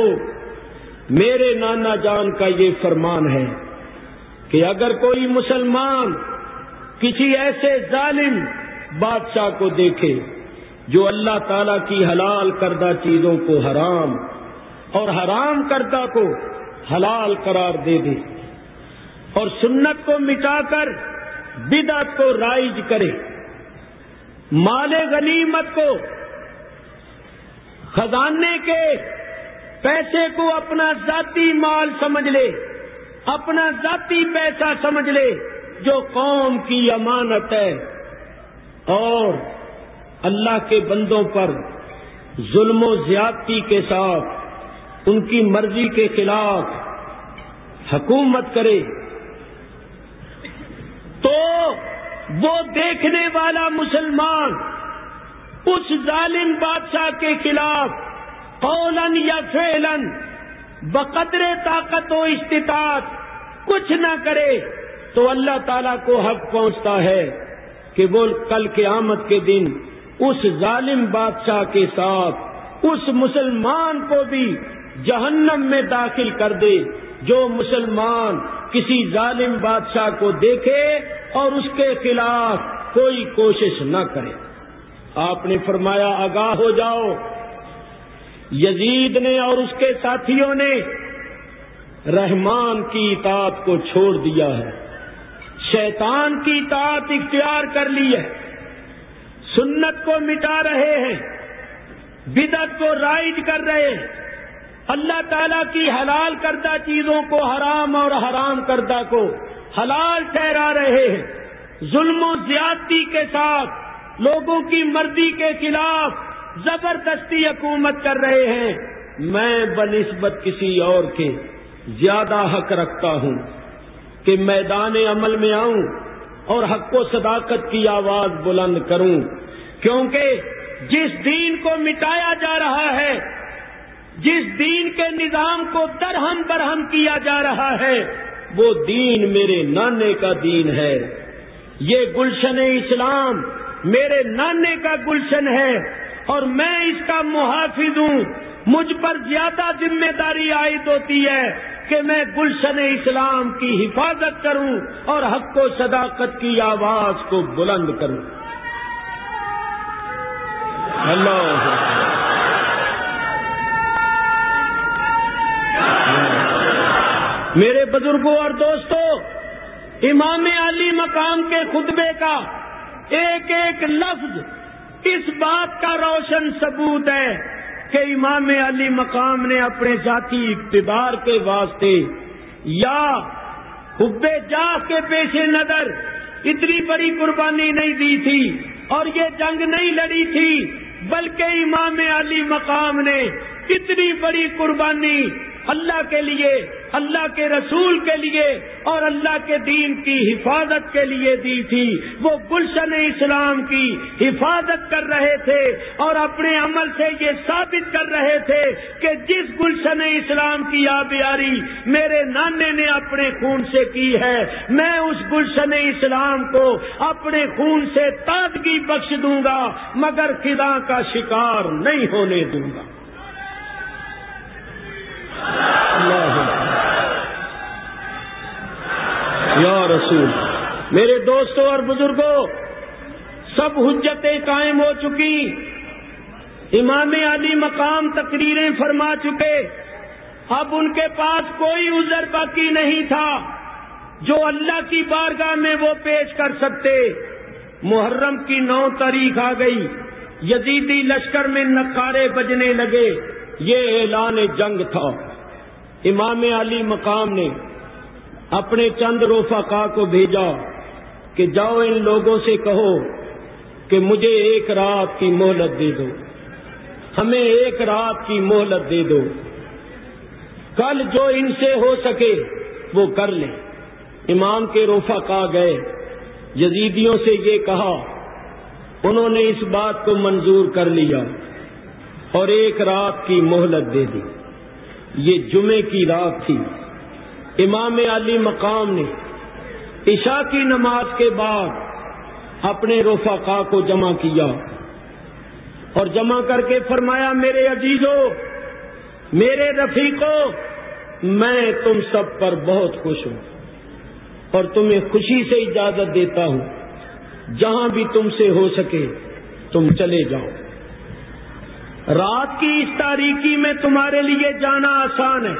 میرے نانا جان کا یہ فرمان ہے کہ اگر کوئی مسلمان کسی ایسے ظالم بادشاہ کو دیکھے جو اللہ تعالی کی حلال کردہ چیزوں کو حرام اور حرام کردہ کو حلال قرار دے دے اور سنت کو مٹا کر بدعت کو رائج کرے مال غنیمت کو خزانے کے پیسے کو اپنا ذاتی مال سمجھ لے، اپنا ذاتی پیسہ سمجھ لے، جو قوم کی امانت ہے۔ اور اللہ کے بندوں پر ظلم و زیادتی کے ساتھ ان کی مرضی کے خلاف حکومت کرے۔ تو وہ دیکھنے والا مسلمان، اس ظالم بادشاہ کے خلاف قولن یا فیلن بقدر طاقت و استطاعت کچھ نہ کرے تو اللہ تعالی کو حق پہنچتا ہے کہ وہ کل کے آمد کے دن اس ظالم بادشاہ کے ساتھ اس مسلمان کو بھی جہنم میں داخل کر دے جو مسلمان کسی ظالم بادشاہ کو دیکھے اور اس کے خلاف کوئی کوشش نہ کرے۔ آپ نے فرمایا، آگاہ ہو جاؤ۔ یزید نے اور اس کے ساتھیوں نے رحمان کی اطاعت کو چھوڑ دیا ہے۔ شیطان کی اطاعت اختیار کر لی ہے۔ سنت کو مٹا رہے ہیں۔ بدت کو رائج کر رہے ہیں۔ اللہ تعالی کی حلال کردہ چیزوں کو، حرام اور حرام کردہ کو حلال ٹھہرا رہے ہیں۔ ظلم و زیادتی کے ساتھ لوگوں کی مرضی کے خلاف زبردستی حکومت کر رہے ہیں۔ میں بنسبت کسی اور کے زیادہ حق رکھتا ہوں کہ میدان عمل میں آؤں اور حق و صداقت کی آواز بلند کروں۔ کیونکہ جس دین کو مٹایا جا رہا ہے، جس دین کے نظام کو درہم برہم کیا جا رہا ہے وہ دین میرے نانے کا دین ہے۔ یہ گلشن اسلام میرے نانے کا گلشن ہے اور میں اس کا محافظ ہوں۔ مجھ پر زیادہ ذمہ داری عائد ہوتی ہے کہ میں گلشن اسلام کی حفاظت کروں اور حق و صداقت کی آواز کو بلند کروں۔ اللہ میرے بزرگوں اور دوستوں، امام علی مقام کے خطبے کا ایک ایک لفظ اس بات کا روشن ثبوت ہے کہ امام علی مقام نے اپنے ذاتی اقتدار کے واسطے یا حب جا کے پیش نظر اتنی بڑی قربانی نہیں دی تھی اور یہ جنگ نہیں لڑی تھی، بلکہ امام علی مقام نے اتنی بڑی قربانی اللہ کے لیے، اللہ کے رسول کے لیے اور اللہ کے دین کی حفاظت کے لیے دی تھی۔ وہ گلشن اسلام کی حفاظت کر رہے تھے اور اپنے عمل سے یہ ثابت کر رہے تھے کہ جس گلشن اسلام کی آبیاری میرے نانے نے اپنے خون سے کی ہے، میں اس گلشن اسلام کو اپنے خون سے تازگی بخش دوں گا، مگر خدا کا شکار نہیں ہونے دوں گا۔ یا رسول، میرے دوستوں اور بزرگوں سب حجتیں قائم ہو چکی۔ امام علی مقام تقریریں فرما چکے۔ اب ان کے پاس کوئی عذر باقی نہیں تھا۔ جو اللہ کی بارگاہ میں وہ پیش کر سکتے۔ محرم کی نو تاریخ آ گئی۔ یزیدی لشکر میں نقارے بجنے لگے۔ یہ اعلان جنگ تھا۔ امام علی مقام نے اپنے چند روفا کو بھیجا کہ جاؤ ان لوگوں سے کہو کہ مجھے ایک رات کی مہلت دے دو۔ ہمیں ایک رات کی مہلت دے دو۔ کل جو ان سے ہو سکے وہ کر لیں۔ امام کے روفا کا گئے۔ یزیدیوں سے یہ کہا، انہوں نے اس بات کو منظور کر لیا۔ اور ایک رات کی مہلت دے دی۔ یہ جمعے کی رات تھی۔ امام علی مقام نے عشاء کی نماز کے بعد اپنے روفا کو جمع کیا اور جمع کر کے فرمایا، میرے عزیزوں میرے رفیقوں میں تم سب پر بہت خوش ہوں اور تمہیں خوشی سے اجازت دیتا ہوں۔ جہاں بھی تم سے ہو سکے تم چلے جاؤ۔ رات کی اس تاریخی میں تمہارے لیے جانا آسان ہے۔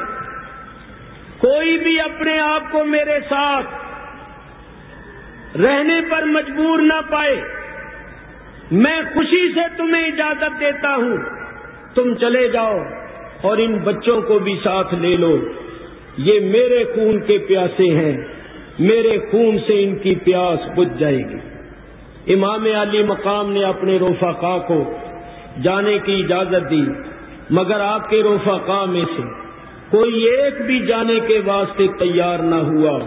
کوئی بھی اپنے آپ کو میرے ساتھ رہنے پر مجبور نہ پائے۔ میں خوشی سے تمہیں اجازت دیتا ہوں۔ تم چلے جاؤ اور ان بچوں کو بھی ساتھ لے لو۔ یہ میرے خون کے پیاسے ہیں۔ میرے خون سے ان کی پیاس بجھ جائے گی۔ امام علی مقام نے اپنے روفا کو جانے کی اجازت دی، مگر آپ کے روفا میں سے کوئی ایک بھی جانے کے واسطے تیار نہ ہوا۔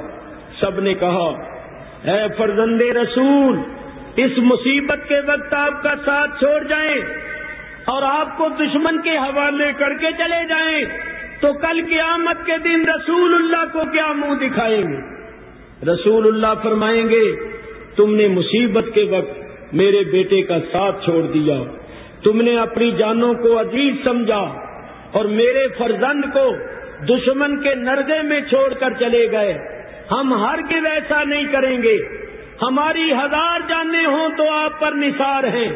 سب نے کہا، اے فرزند رسول، اس مصیبت کے وقت آپ کا ساتھ چھوڑ جائیں اور آپ کو دشمن کے حوالے کر کے چلے جائیں، تو کل قیامت کے دن رسول اللہ کو کیا منہ دکھائیں گے؟ رسول اللہ فرمائیں گے، تم نے مصیبت کے وقت میرے بیٹے کا ساتھ چھوڑ دیا۔ تم نے اپنی جانوں کو عزیز سمجھا اور میرے فرزند کو دشمن کے نرگے میں چھوڑ کر چلے گئے۔ ہم ہر کے ویسا نہیں کریں گے۔ ہماری ہزار جانیں ہوں تو آپ پر نثار ہیں۔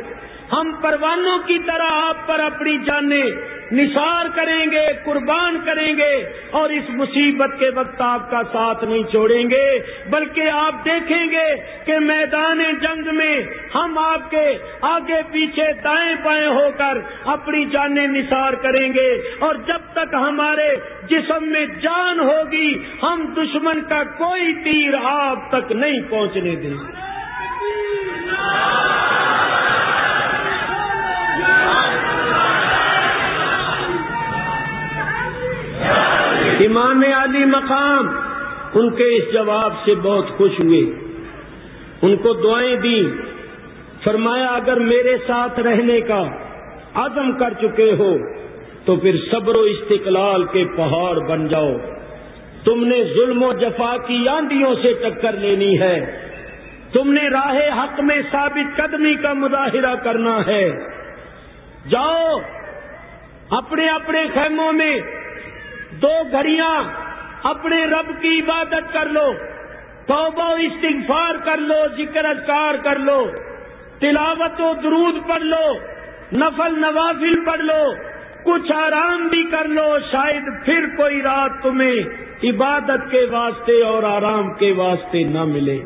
ہم پروانوں کی طرح آپ پر اپنی جانیں نثار کریں گے، قربان کریں گے اور اس مصیبت کے وقت آپ کا ساتھ نہیں چھوڑیں گے، بلکہ آپ دیکھیں گے کہ میدان جنگ میں ہم آپ کے آگے پیچھے دائیں بائیں ہو کر اپنی جانیں نثار کریں گے اور جب تک ہمارے جسم میں جان ہوگی، ہم دشمن کا کوئی تیر آپ تک نہیں پہنچنے دیں گے۔ امام علی مقام، ان کے اس جواب سے بہت خوش ہوئے۔ ان کو دعائیں دی فرمایا، اگر میرے ساتھ رہنے کا عزم کر چکے ہو، تو پھر صبر و استقلال کے پہاڑ بن جاؤ۔ تم نے ظلم و جفا کی آندیوں سے ٹکر لینی ہے۔ تم نے راہ حق میں ثابت قدمی کا مظاہرہ کرنا ہے۔ جاؤ اپنے اپنے خیموں میں دو گھڑیاں اپنے رب کی عبادت کر لو، توبہ استغفار کر لو، ذکر اذکار کر لو، تلاوت و درود پڑھ لو، نفل نوافل پڑھ لو، کچھ آرام بھی کر لو، شاید پھر کوئی رات تمہیں عبادت کے واسطے اور آرام کے واسطے نہ ملے۔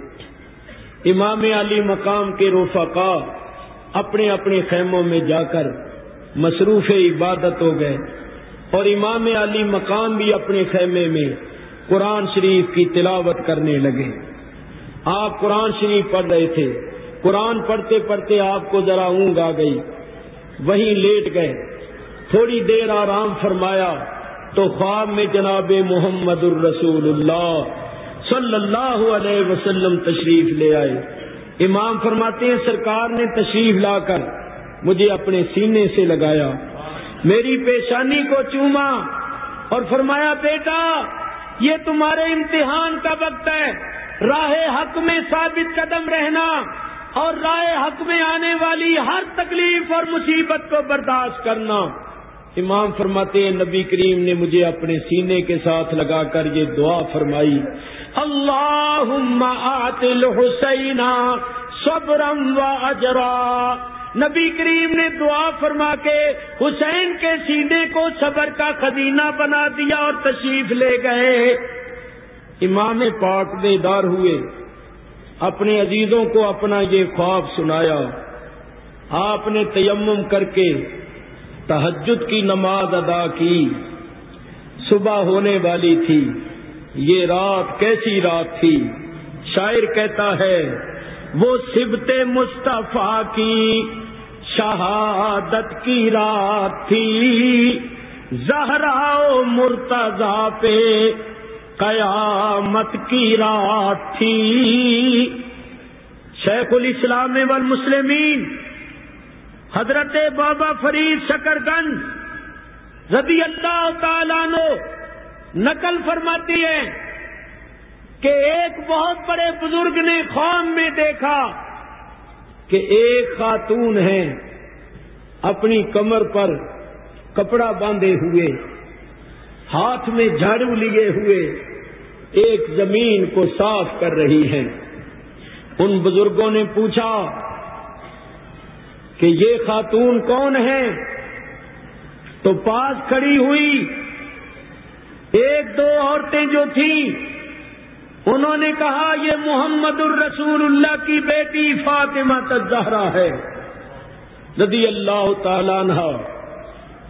امام علی مقام کے روفقا اپنے اپنے خیموں میں جا کر مصروف عبادت ہو گئے۔ اور امام علی مقام بھی اپنے خیمے میں قرآن شریف کی تلاوت کرنے لگے۔ آپ قرآن شریف پڑھ رہے تھے۔ قرآن پڑھتے پڑھتے آپ کو ذرا اونگ آ گئی۔ وہیں لیٹ گئے۔ تھوڑی دیر آرام فرمایا تو خواب میں جناب محمد الرسول اللہ صلی اللہ علیہ وسلم تشریف لے آئے۔ امام فرماتے ہیں، سرکار نے تشریف لا کر مجھے اپنے سینے سے لگایا۔ میری پیشانی کو چوما اور فرمایا، بیٹا، یہ تمہارے امتحان کا وقت ہے۔ راہ حق میں ثابت قدم رہنا اور رائے حق میں آنے والی ہر تکلیف اور مصیبت کو برداشت کرنا۔ امام فرماتے ہیں، نبی کریم نے مجھے اپنے سینے کے ساتھ لگا کر یہ دعا فرمائی۔ اللہ آتل حسین صبرم و اجرا۔ نبی کریم نے دعا فرما کے حسین کے سینے کو صبر کا خزینہ بنا دیا اور تشریف لے گئے۔ امام پاک بیدار ہوئے۔ اپنے عزیزوں کو اپنا یہ خواب سنایا۔ آپ نے تیمم کر کے تحجد کی نماز ادا کی۔ صبح ہونے والی تھی۔ یہ رات کیسی رات تھی؟ شاعر کہتا ہے، وہ سبت مصطفیٰ کی۔ شہادت کی رات تھی۔ زہرا مرتضا پہ قیامت کی رات تھی۔ شیخ الاسلام والمسلمین، حضرت بابا فرید شکر گنج رضی اللہ تعالیٰ نو نقل فرماتی ہے کہ ایک بہت بڑے بزرگ نے خواب میں دیکھا کہ ایک خاتون ہے اپنی کمر پر کپڑا باندھے ہوئے، ہاتھ میں جھاڑو لیے ہوئے ایک زمین کو صاف کر رہی ہے ان بزرگوں نے پوچھا کہ یہ خاتون کون ہے تو پاس کھڑی ہوئی ایک دو عورتیں جو تھیں، انہوں نے کہا، یہ محمد الرسول اللہ کی بیٹی فاطمہ تزہرا ہے۔ رضی اللہ تعالیٰ عنہ،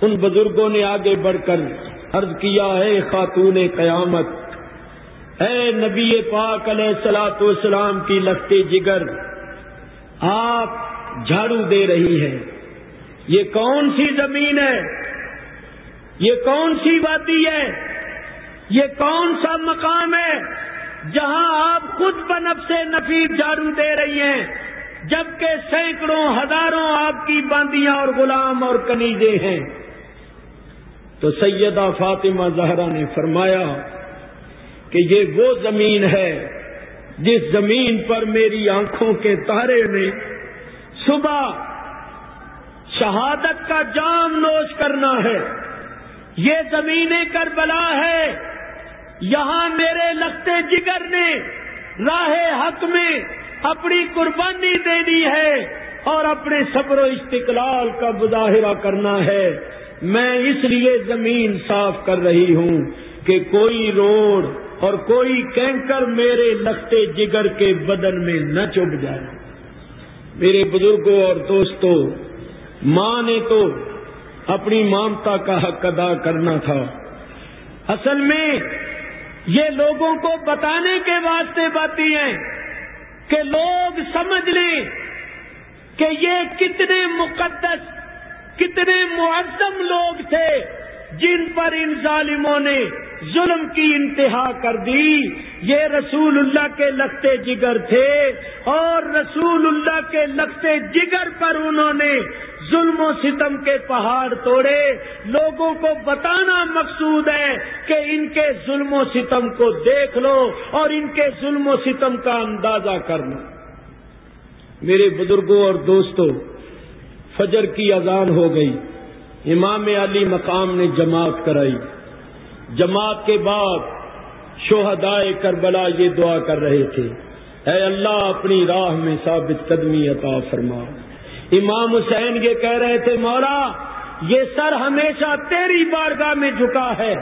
ان بزرگوں نے آگے بڑھ کر عرض کیا ہے خاتون قیامت، اے نبی پاک علیہ سلاۃ والسلام کی لگتے جگر، آپ جھاڑو دے رہی ہے یہ کون سی زمین ہے؟ یہ کون سی وادی ہے؟ یہ کون سا مقام ہے جہاں آپ خود بنب سے نفیس جھاڑو دے رہی ہیں؟ جبکہ سینکڑوں ہزاروں آپ کی باندیاں اور غلام اور کنیجے ہیں۔ تو سیدہ فاطمہ زہرا نے فرمایا کہ یہ وہ زمین ہے جس زمین پر میری آنکھوں کے تارے میں صبح شہادت کا جام نوش کرنا ہے۔ یہ زمینیں کربلا ہے۔ یہاں میرے لگتے جگر نے راہ حق میں اپنی قربانی دینی ہے اور اپنے صبر و استقلال کا مظاہرہ کرنا ہے میں اس لیے زمین صاف کر رہی ہوں کہ کوئی روڈ اور کوئی کینکر میرے لگتے جگر کے بدن میں نہ چب جائے۔ میرے بزرگوں اور دوستوں، ماں نے تو اپنی مامتا کا حق ادا کرنا تھا۔ اصل میں یہ لوگوں کو بتانے کے واسطے باتی ہیں کہ لوگ سمجھ لیں کہ یہ کتنے مقدس، کتنے معظم لوگ تھے جن پر ان ظالموں نے ظلم کی انتہا کر دی۔ یہ رسول اللہ کے لگتے جگر تھے اور رسول اللہ کے لگتے جگر پر انہوں نے ظلم و ستم کے پہاڑ توڑے۔ لوگوں کو بتانا مقصود ہے کہ ان کے ظلم و ستم کو دیکھ لو اور ان کے ظلم و ستم کا اندازہ کر لو۔ میرے بزرگوں اور دوستوں، فجر کی اذان ہو گئی۔ امام علی مقام نے جماعت کرائی۔ جماعت کے بعد شہدائے کربلا یہ دعا کر رہے تھے۔ اے اللہ، اپنی راہ میں ثابت قدمی عطا فرما۔ امام حسین یہ کہہ رہے تھے، مولا، یہ سر ہمیشہ تیری بارگاہ میں جھکا ہے۔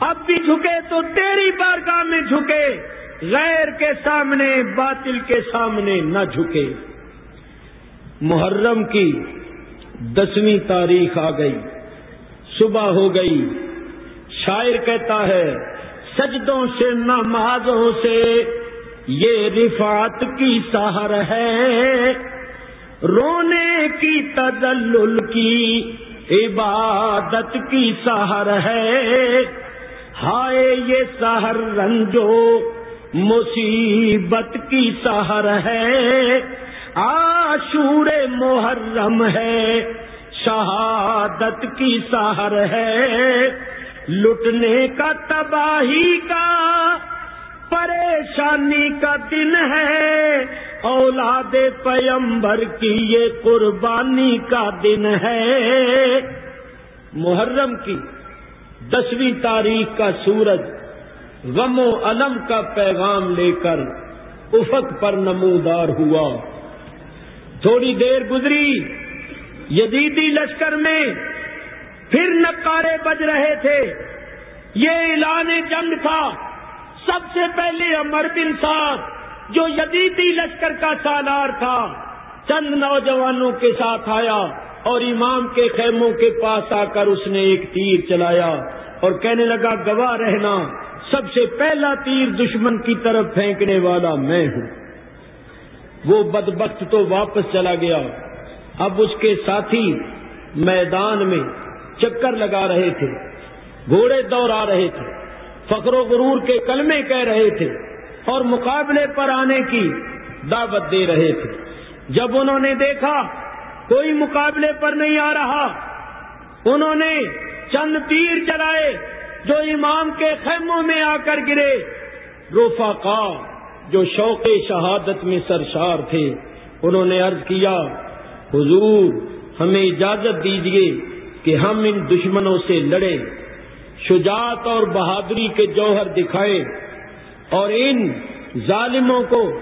اب بھی جھکے تو تیری بارگاہ میں جھکے۔ غیر کے سامنے، باطل کے سامنے نہ جھکے۔ محرم کی دسویں تاریخ آ گئی۔ صبح ہو گئی۔ شاعر کہتا ہے، سجدوں سے نمازوں سے یہ رفات کی سہر ہے۔ رونے کی تدل کی، عبادت کی سہر ہے۔ ہائے یہ سہر رنجو، مصیبت کی سہر ہے۔ آشور محرم ہے، شہادت کی سہر ہے۔ لٹنے کا تباہی کا، پریشانی کا دن ہے۔ اولاد پیمبر کی یہ قربانی کا دن ہے۔ محرم کی دسویں تاریخ کا سورج غم و علم کا پیغام لے کر افق پر نمودار ہوا۔ تھوڑی دیر گزری یدیدی لشکر میں پھر نکارے بج رہے تھے۔ یہ اعلان جنگ تھا۔ سب سے پہلے امر بن صاحب جو یدیدی لشکر کا سالار تھا، چند نوجوانوں کے ساتھ آیا اور امام کے خیموں کے پاس آ کر اس نے ایک تیر چلایا اور کہنے لگا، گواہ رہنا، سب سے پہلا تیر دشمن کی طرف پھینکنے والا میں ہوں۔ وہ بدبخت تو واپس چلا گیا۔ اب اس کے ساتھی میدان میں چکر لگا رہے تھے، گھوڑے دوڑا رہے تھے، فخر و غرور کے کلمے کہہ رہے تھے۔ اور مقابلے پر آنے کی دعوت دے رہے تھے۔ جب انہوں نے دیکھا کوئی مقابلے پر نہیں آ رہا، انہوں نے چند تیر چلائے جو امام کے خیموں میں آ کر گرے۔ روفا جو شوق شہادت میں سرشار تھے، انہوں نے عرض کیا، حضور، ہمیں اجازت دیجیے کہ ہم ان دشمنوں سے لڑیں، شجاعت اور بہادری کے جوہر دکھائیں۔ اور ان ظالموں کو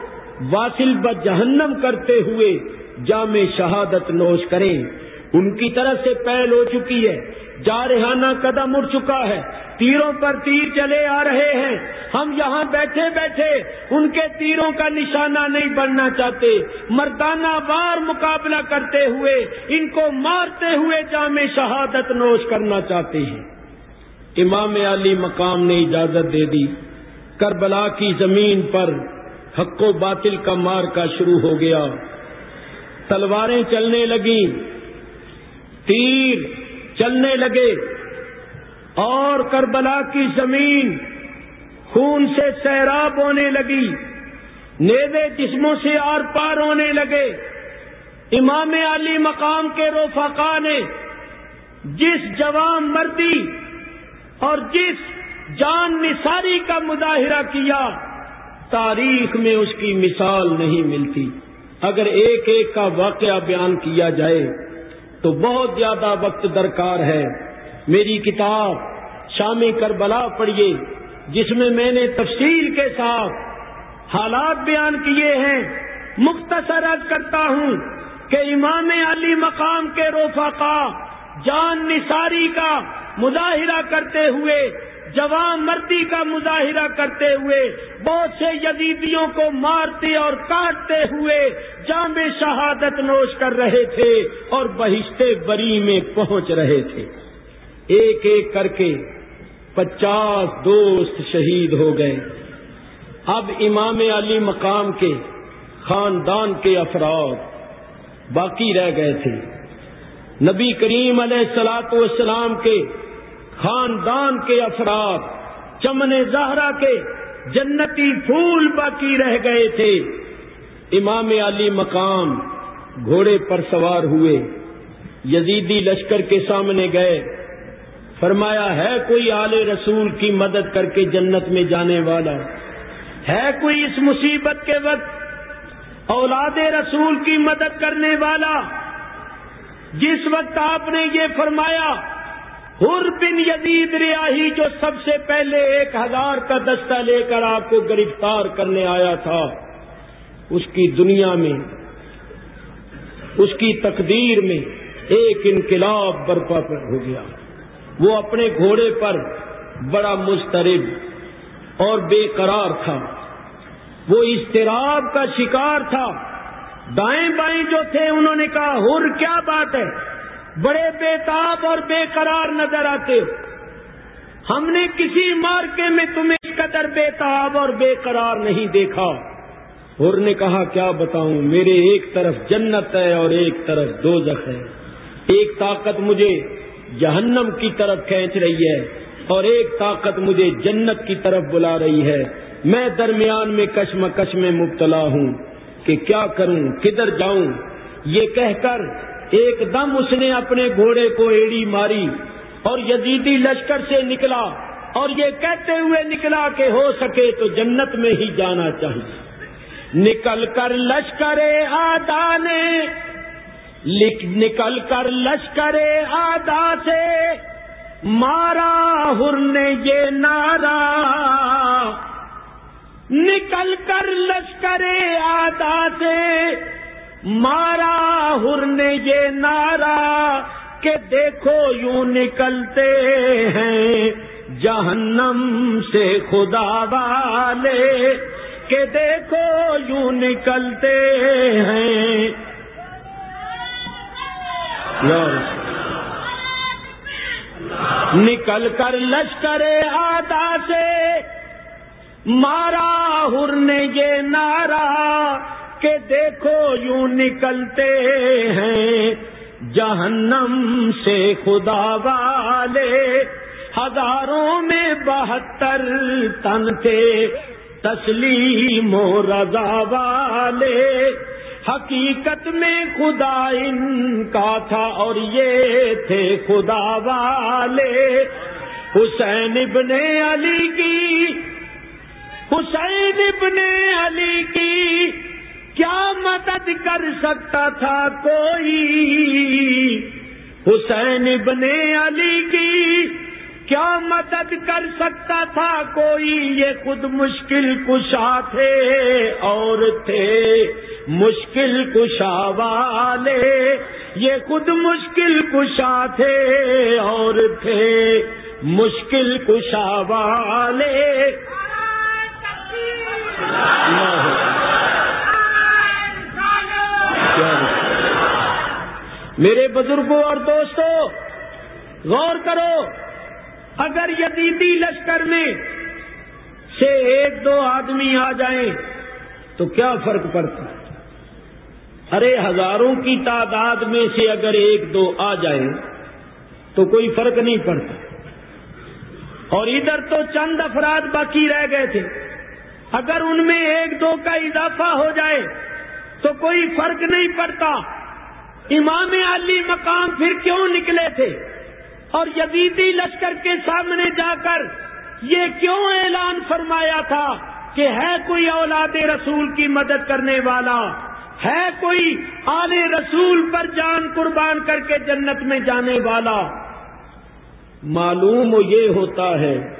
واصل ب جہنم کرتے ہوئے جامع شہادت نوش کریں۔ ان کی طرف سے پہل ہو چکی ہے۔ جارحانہ قدم اڑ چکا ہے۔ تیروں پر تیر چلے آ رہے ہیں۔ ہم یہاں بیٹھے بیٹھے ان کے تیروں کا نشانہ نہیں بننا چاہتے۔ مردانہ وار مقابلہ کرتے ہوئے، ان کو مارتے ہوئے جامع شہادت نوش کرنا چاہتے ہیں۔ امام علی مقام نے اجازت دے دی۔ کربلا کی زمین پر حق و باطل کا مار کا شروع ہو گیا۔ تلواریں چلنے لگیں، تیر چلنے لگے اور کربلا کی زمین خون سے سیراب ہونے لگی، نیوے جسموں سے آر پار ہونے لگے۔ امام علی مقام کے روفاقا نے جس جوان مردی اور جس جان نثاری کا مظاہرہ کیا، تاریخ میں اس کی مثال نہیں ملتی۔ اگر ایک ایک کا واقعہ بیان کیا جائے، تو بہت زیادہ وقت درکار ہے۔ میری کتاب شام کربلا پڑھیے، جس میں میں نے تفصیل کے ساتھ حالات بیان کیے ہیں۔ مختصر کرتا ہوں کہ امام علی مقام کے روفاقا جان نثاری کا مظاہرہ کرتے ہوئے جوان مردی کا مظاہرہ کرتے ہوئے، بہت سے یزیدیوں کو مارتے اور کاٹتے ہوئے جامع شہادت نوش کر رہے تھے اور بہشتے بری میں پہنچ رہے تھے۔ ایک ایک کر کے پچاس دوست شہید ہو گئے۔ اب امام علی مقام کے خاندان کے افراد باقی رہ گئے تھے۔ نبی کریم علیہ السلاط والسلام کے خاندان کے افراد، چمن زہرا کے جنتی پھول باقی رہ گئے تھے۔ امام علی مقام گھوڑے پر سوار ہوئے۔ یزیدی لشکر کے سامنے گئے۔ فرمایا، ہے کوئی آل رسول کی مدد کر کے جنت میں جانے والا؟ ہے کوئی اس مصیبت کے وقت اولاد رسول کی مدد کرنے والا؟ جس وقت آپ نے یہ فرمایا ہر بن یزید ریاہی جو سب سے پہلے ایک ہزار کا دستہ لے کر آپ کو گرفتار کرنے آیا تھا، اس کی دنیا میں، اس کی تقدیر میں ایک انقلاب برپا پر ہو گیا۔ وہ اپنے گھوڑے پر بڑا مسترد اور بے قرار تھا۔ وہ اضطراب کا شکار تھا۔ دائیں بائیں جو تھے، انہوں نے کہا ہر کیا بات ہے؟ بڑے بےتاب اور بے قرار نظر آتے ہو۔ ہم نے کسی مارکے میں تمہیں اس قدر بےتاب اور بے قرار نہیں دیکھا۔ اور نے کہا، کیا بتاؤں، میرے ایک طرف جنت ہے اور ایک طرف دو ہے۔ ایک طاقت مجھے جہنم کی طرف کھینچ رہی ہے اور ایک طاقت مجھے جنت کی طرف بلا رہی ہے۔ میں درمیان میں کشم کش میں مبتلا ہوں کہ کیا کروں، کدھر جاؤں؟ یہ کہہ کر ایک دم اس نے اپنے گھوڑے کو ایڑی ماری اور یزیدی لشکر سے نکلا اور یہ کہتے ہوئے نکلا کہ ہو سکے تو جنت میں ہی جانا چاہیے۔ نکل کر لشکر آدا نے نکل کر لشکر آدا سے، مارا ہر نے یہ نارا نکل کر لشکر آدا سے مارا ہر نے یہ نارا کہ دیکھو یوں نکلتے ہیں جہنم سے خدا والے کہ دیکھو یوں نکلتے ہیں۔ نکل کر لشکر آتا سے مارا ہر نے یہ نارا کہ دیکھو یوں نکلتے ہیں۔ جہنم سے خدا والے، ہزاروں میں بہتر تن تھے تسلیم و رضا والے۔ حقیقت میں خدا ان کا تھا اور یہ تھے خدا والے۔ حسین ابن علی کی، حسین ابن علی کی کیا مدد کر سکتا تھا کوئی؟ حسین ابن علی کی کیا مدد کر سکتا تھا کوئی؟ یہ خود مشکل کشا تھے اور تھے مشکل کشا والے۔ یہ خود مشکل کشا تھے اور تھے مشکل کشا والے۔ میرے بزرگوں اور دوستوں، غور کرو، اگر یدیدی لشکر میں سے ایک دو آدمی آ جائیں تو کیا فرق پڑتا؟ ارے، ہزاروں کی تعداد میں سے اگر ایک دو آ جائیں تو کوئی فرق نہیں پڑتا۔ اور ادھر تو چند افراد باقی رہ گئے تھے۔ اگر ان میں ایک دو کا اضافہ ہو جائے تو کوئی فرق نہیں پڑتا۔ امام علی مقام پھر کیوں نکلے تھے؟ اور یزیدی لشکر کے سامنے جا کر یہ کیوں اعلان فرمایا تھا کہ ہے کوئی اولاد رسول کی مدد کرنے والا؟ ہے کوئی آل رسول پر جان قربان کر کے جنت میں جانے والا؟ معلوم یہ ہوتا ہے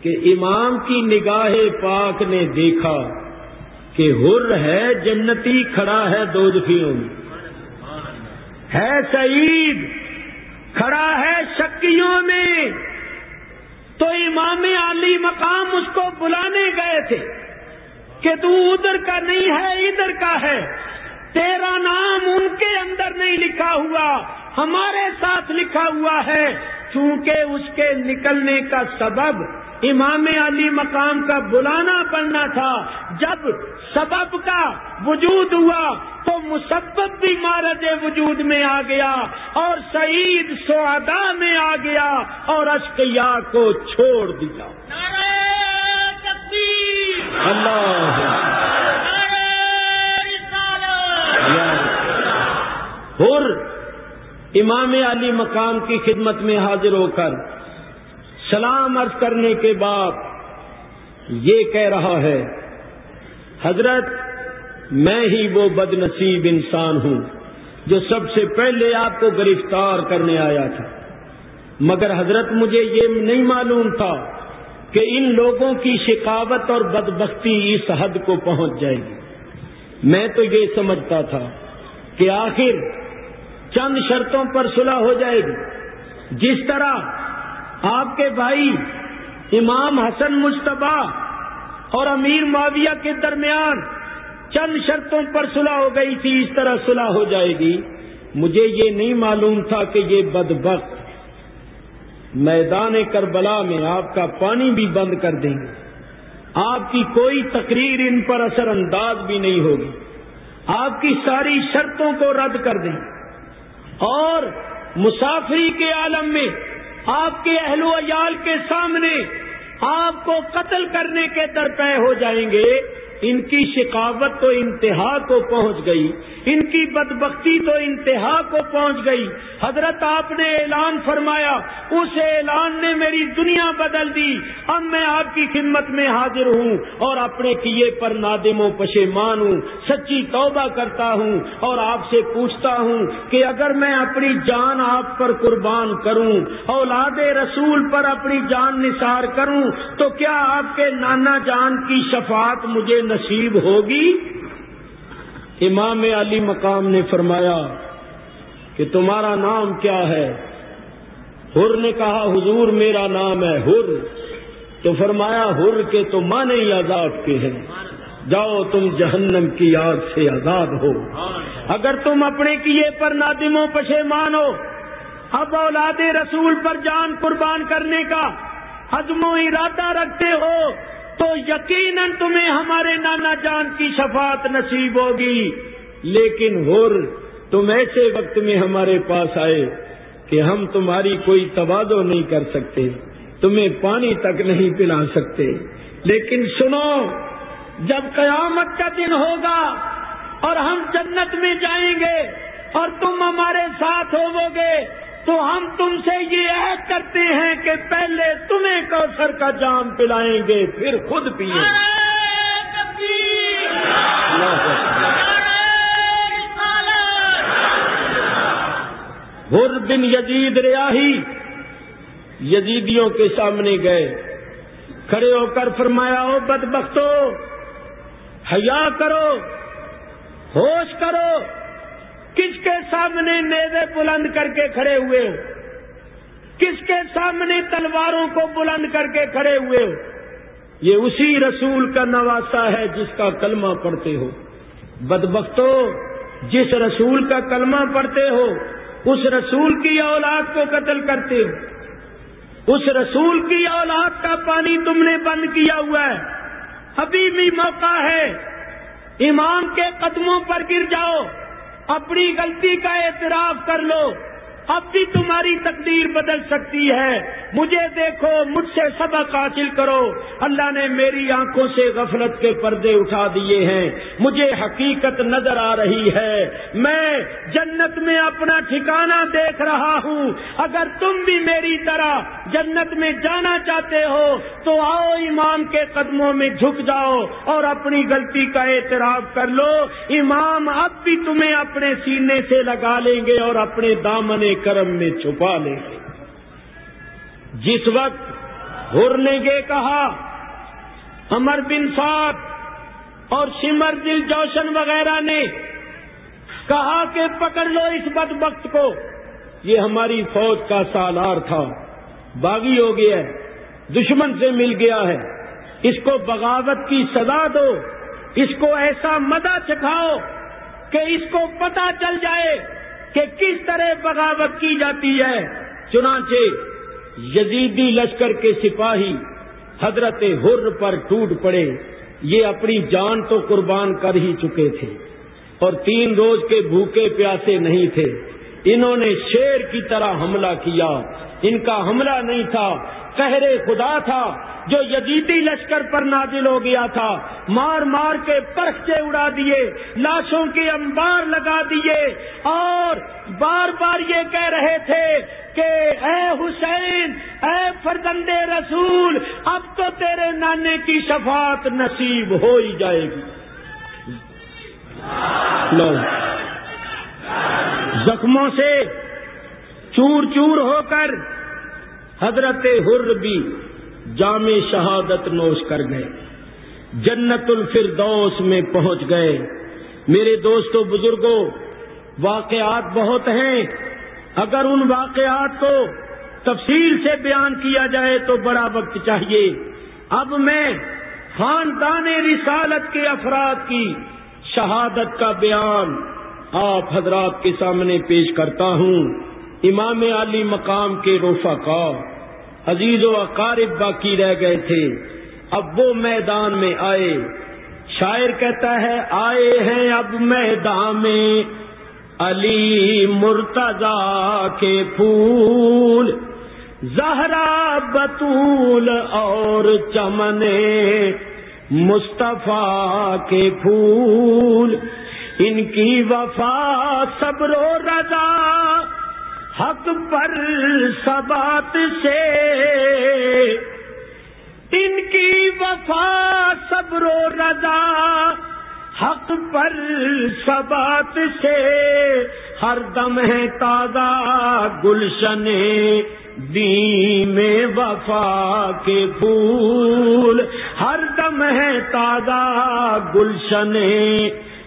کہ امام کی نگاہ پاک نے دیکھا۔ کہ ہر ہے جنتی کھڑا ہے دو میں۔ ہے سعید کھڑا ہے شکیوں میں۔ تو امام علی مقام اس کو بلانے گئے تھے کہ تو ادھر کا نہیں ہے، ادھر کا ہے۔ تیرا نام ان کے اندر نہیں لکھا ہوا، ہمارے ساتھ لکھا ہوا ہے۔ چونکہ اس کے نکلنے کا سبب امام علی مقام کا بلانا پڑنا تھا۔ جب سبب کا وجود ہوا تو مسبب بھی مارد وجود میں آ گیا اور سعید سوادا میں آ گیا اور اشکیا کو چھوڑ دیا۔ اللہ۔ امام علی مقام کی خدمت میں حاضر ہو کر سلام عرض کرنے کے بعد یہ کہہ رہا ہے، حضرت میں ہی وہ بد نصیب انسان ہوں جو سب سے پہلے آپ کو گرفتار کرنے آیا تھا۔ مگر حضرت مجھے یہ نہیں معلوم تھا کہ ان لوگوں کی شکاوت اور بدبختی اس حد کو پہنچ جائے گی۔ میں تو یہ سمجھتا تھا کہ آخر چند شرطوں پر صلح ہو جائے گی۔ جس طرح آپ کے بھائی امام حسن مشتبہ اور امیر معاویہ کے درمیان چند شرطوں پر صلح ہو گئی تھی، اس طرح صلح ہو جائے گی۔ مجھے یہ نہیں معلوم تھا کہ یہ بدبخت میدان کربلا میں آپ کا پانی بھی بند کر دیں گے۔ آپ کی کوئی تقریر ان پر اثر انداز بھی نہیں ہوگی۔ آپ کی ساری شرطوں کو رد کر دیں۔ اور مسافری کے عالم میں آپ کے اہل و عیال کے سامنے آپ کو قتل کرنے کے درپے ہو جائیں گے، ان کی شکاوت تو انتہا کو پہنچ گئی۔ ان کی بدبختی تو انتہا کو پہنچ گئی۔ حضرت آپ نے اعلان فرمایا، اس اعلان نے میری دنیا بدل دی۔ اب میں آپ کی خدمت میں حاضر ہوں اور اپنے کیے پر نادم و پشیمان ہوں۔ سچی توبہ کرتا ہوں اور آپ سے پوچھتا ہوں کہ اگر میں اپنی جان آپ پر قربان کروں، اولاد رسول پر اپنی جان نثار کروں، تو کیا آپ کے نانا جان کی شفاعت مجھے نصیب ہوگی؟ امام علی مقام نے فرمایا کہ تمہارا نام کیا ہے؟ ہر نے کہا، حضور میرا نام ہے ہر۔ تو فرمایا، ہر کے تو مانے ہی آزاد کے ہیں۔ جاؤ تم جہنم کی آگ سے آزاد ہو۔ اگر تم اپنے کیے پر نادموں پشے مانو اب اولاد رسول پر جان قربان کرنے کا حزم و ارادہ رکھتے ہو تو یقیناً تمہیں ہمارے نانا جان کی شفاعت نصیب ہوگی۔ لیکن ہر تم ایسے وقت میں ہمارے پاس آئے کہ ہم تمہاری کوئی تبادو نہیں کر سکتے، تمہیں پانی تک نہیں پلا سکتے۔ لیکن سنو، جب قیامت کا دن ہوگا اور ہم جنت میں جائیں گے اور تم ہمارے ساتھ ہوو گے تو ہم تم سے یہ عہد کرتے ہیں کہ پہلے تمہیں کوثر کا جام پلائیں گے، پھر خود پیئیں۔ ہر بن یزید ریاہی یزیدیوں کے سامنے گئے۔ کھڑے ہو کر فرمایا ہو بد بختو حیا کرو، ہوش کرو۔ کس کے سامنے نیزے بلند کر کے کھڑے ہوئے؟ ہو کس کے سامنے تلواروں کو بلند کر کے کھڑے ہوئے؟ ہو یہ اسی رسول کا نواسا ہے جس کا کلمہ پڑھتے ہو۔ بدبختو، جس رسول کا کلمہ پڑھتے ہو، اس رسول کی اولاد کو قتل کرتے ہو۔ اس رسول کی اولاد کا پانی تم نے بند کیا ہوا ہے۔ ابھی بھی موقع ہے۔ امام کے قدموں پر گر جاؤ۔ اپنی غلطی کا اعتراف کر لو۔ اب بھی تمہاری تقدیر بدل سکتی ہے۔ مجھے دیکھو، مجھ سے سبق حاصل کرو۔ اللہ نے میری آنکھوں سے غفلت کے پردے اٹھا دیے ہیں۔ مجھے حقیقت نظر آ رہی ہے۔ میں جنت میں اپنا ٹھکانہ دیکھ رہا ہوں۔ اگر تم بھی میری طرح جنت میں جانا چاہتے ہو، تو آؤ امام کے قدموں میں جھک جاؤ اور اپنی غلطی کا اعتراف کر لو۔ امام اب بھی تمہیں اپنے سینے سے لگا لیں گے اور اپنے دامن کرم میں چھپا لیں گے۔ جس وقت ہر نے یہ کہا امر بن سات اور سمر دل جوشن وغیرہ نے کہا کہ پکڑ لو اس بد وقت کو۔ یہ ہماری فوج کا سالار تھا، باغی ہو گیا ہے، دشمن سے مل گیا ہے۔ اس کو بغاوت کی سزا دو، اس کو ایسا مدہ چکھاؤ کہ اس کو پتا چل جائے۔ کہ کس طرح بغاوت کی جاتی ہے؟ چنانچہ یزیدی لشکر کے سپاہی حضرت ہر پر ٹوٹ پڑے۔ یہ اپنی جان تو قربان کر ہی چکے تھے اور تین روز کے بھوکے پیاسے نہیں تھے۔ انہوں نے شیر کی طرح حملہ کیا۔ ان کا حملہ نہیں تھا۔ قہر خدا تھا۔ جو یزیدی لشکر پر نازل ہو گیا تھا، مار مار کے پرچے اڑا دیے، لاشوں کے انبار لگا دیے، اور بار بار یہ کہہ رہے تھے کہ اے حسین، اے فرزند رسول، اب تو تیرے نانے کی شفاعت نصیب ہو ہی جائے گی۔ زخموں سے چور چور ہو کر حضرت ہر بھی جامع شہادت نوش کر گئے۔ جنت الفردوس میں پہنچ گئے۔ میرے دوستوں بزرگوں واقعات بہت ہیں۔ اگر ان واقعات کو تفصیل سے بیان کیا جائے تو بڑا وقت چاہیے۔ اب میں خاندان رسالت کے افراد کی شہادت کا بیان آپ حضرات کے سامنے پیش کرتا ہوں۔ امام علی مقام کے روفا کا عزیز و اقارب باقی رہ گئے تھے۔ اب وہ میدان میں آئے۔ شاعر کہتا ہے، آئے ہیں اب میدان میں علی مرتضا کے پھول۔ زہرا بطول اور چمنے مصطفیٰ کے پھول۔ ان کی وفا، صبر و رضا حق پر سبات سے ان کی وفا، صبر و رضا حق پر سبات سے ہر دم ہے تازہ گلشن دی میں وفا کے پھول۔ ہر دم ہے تازہ گلشن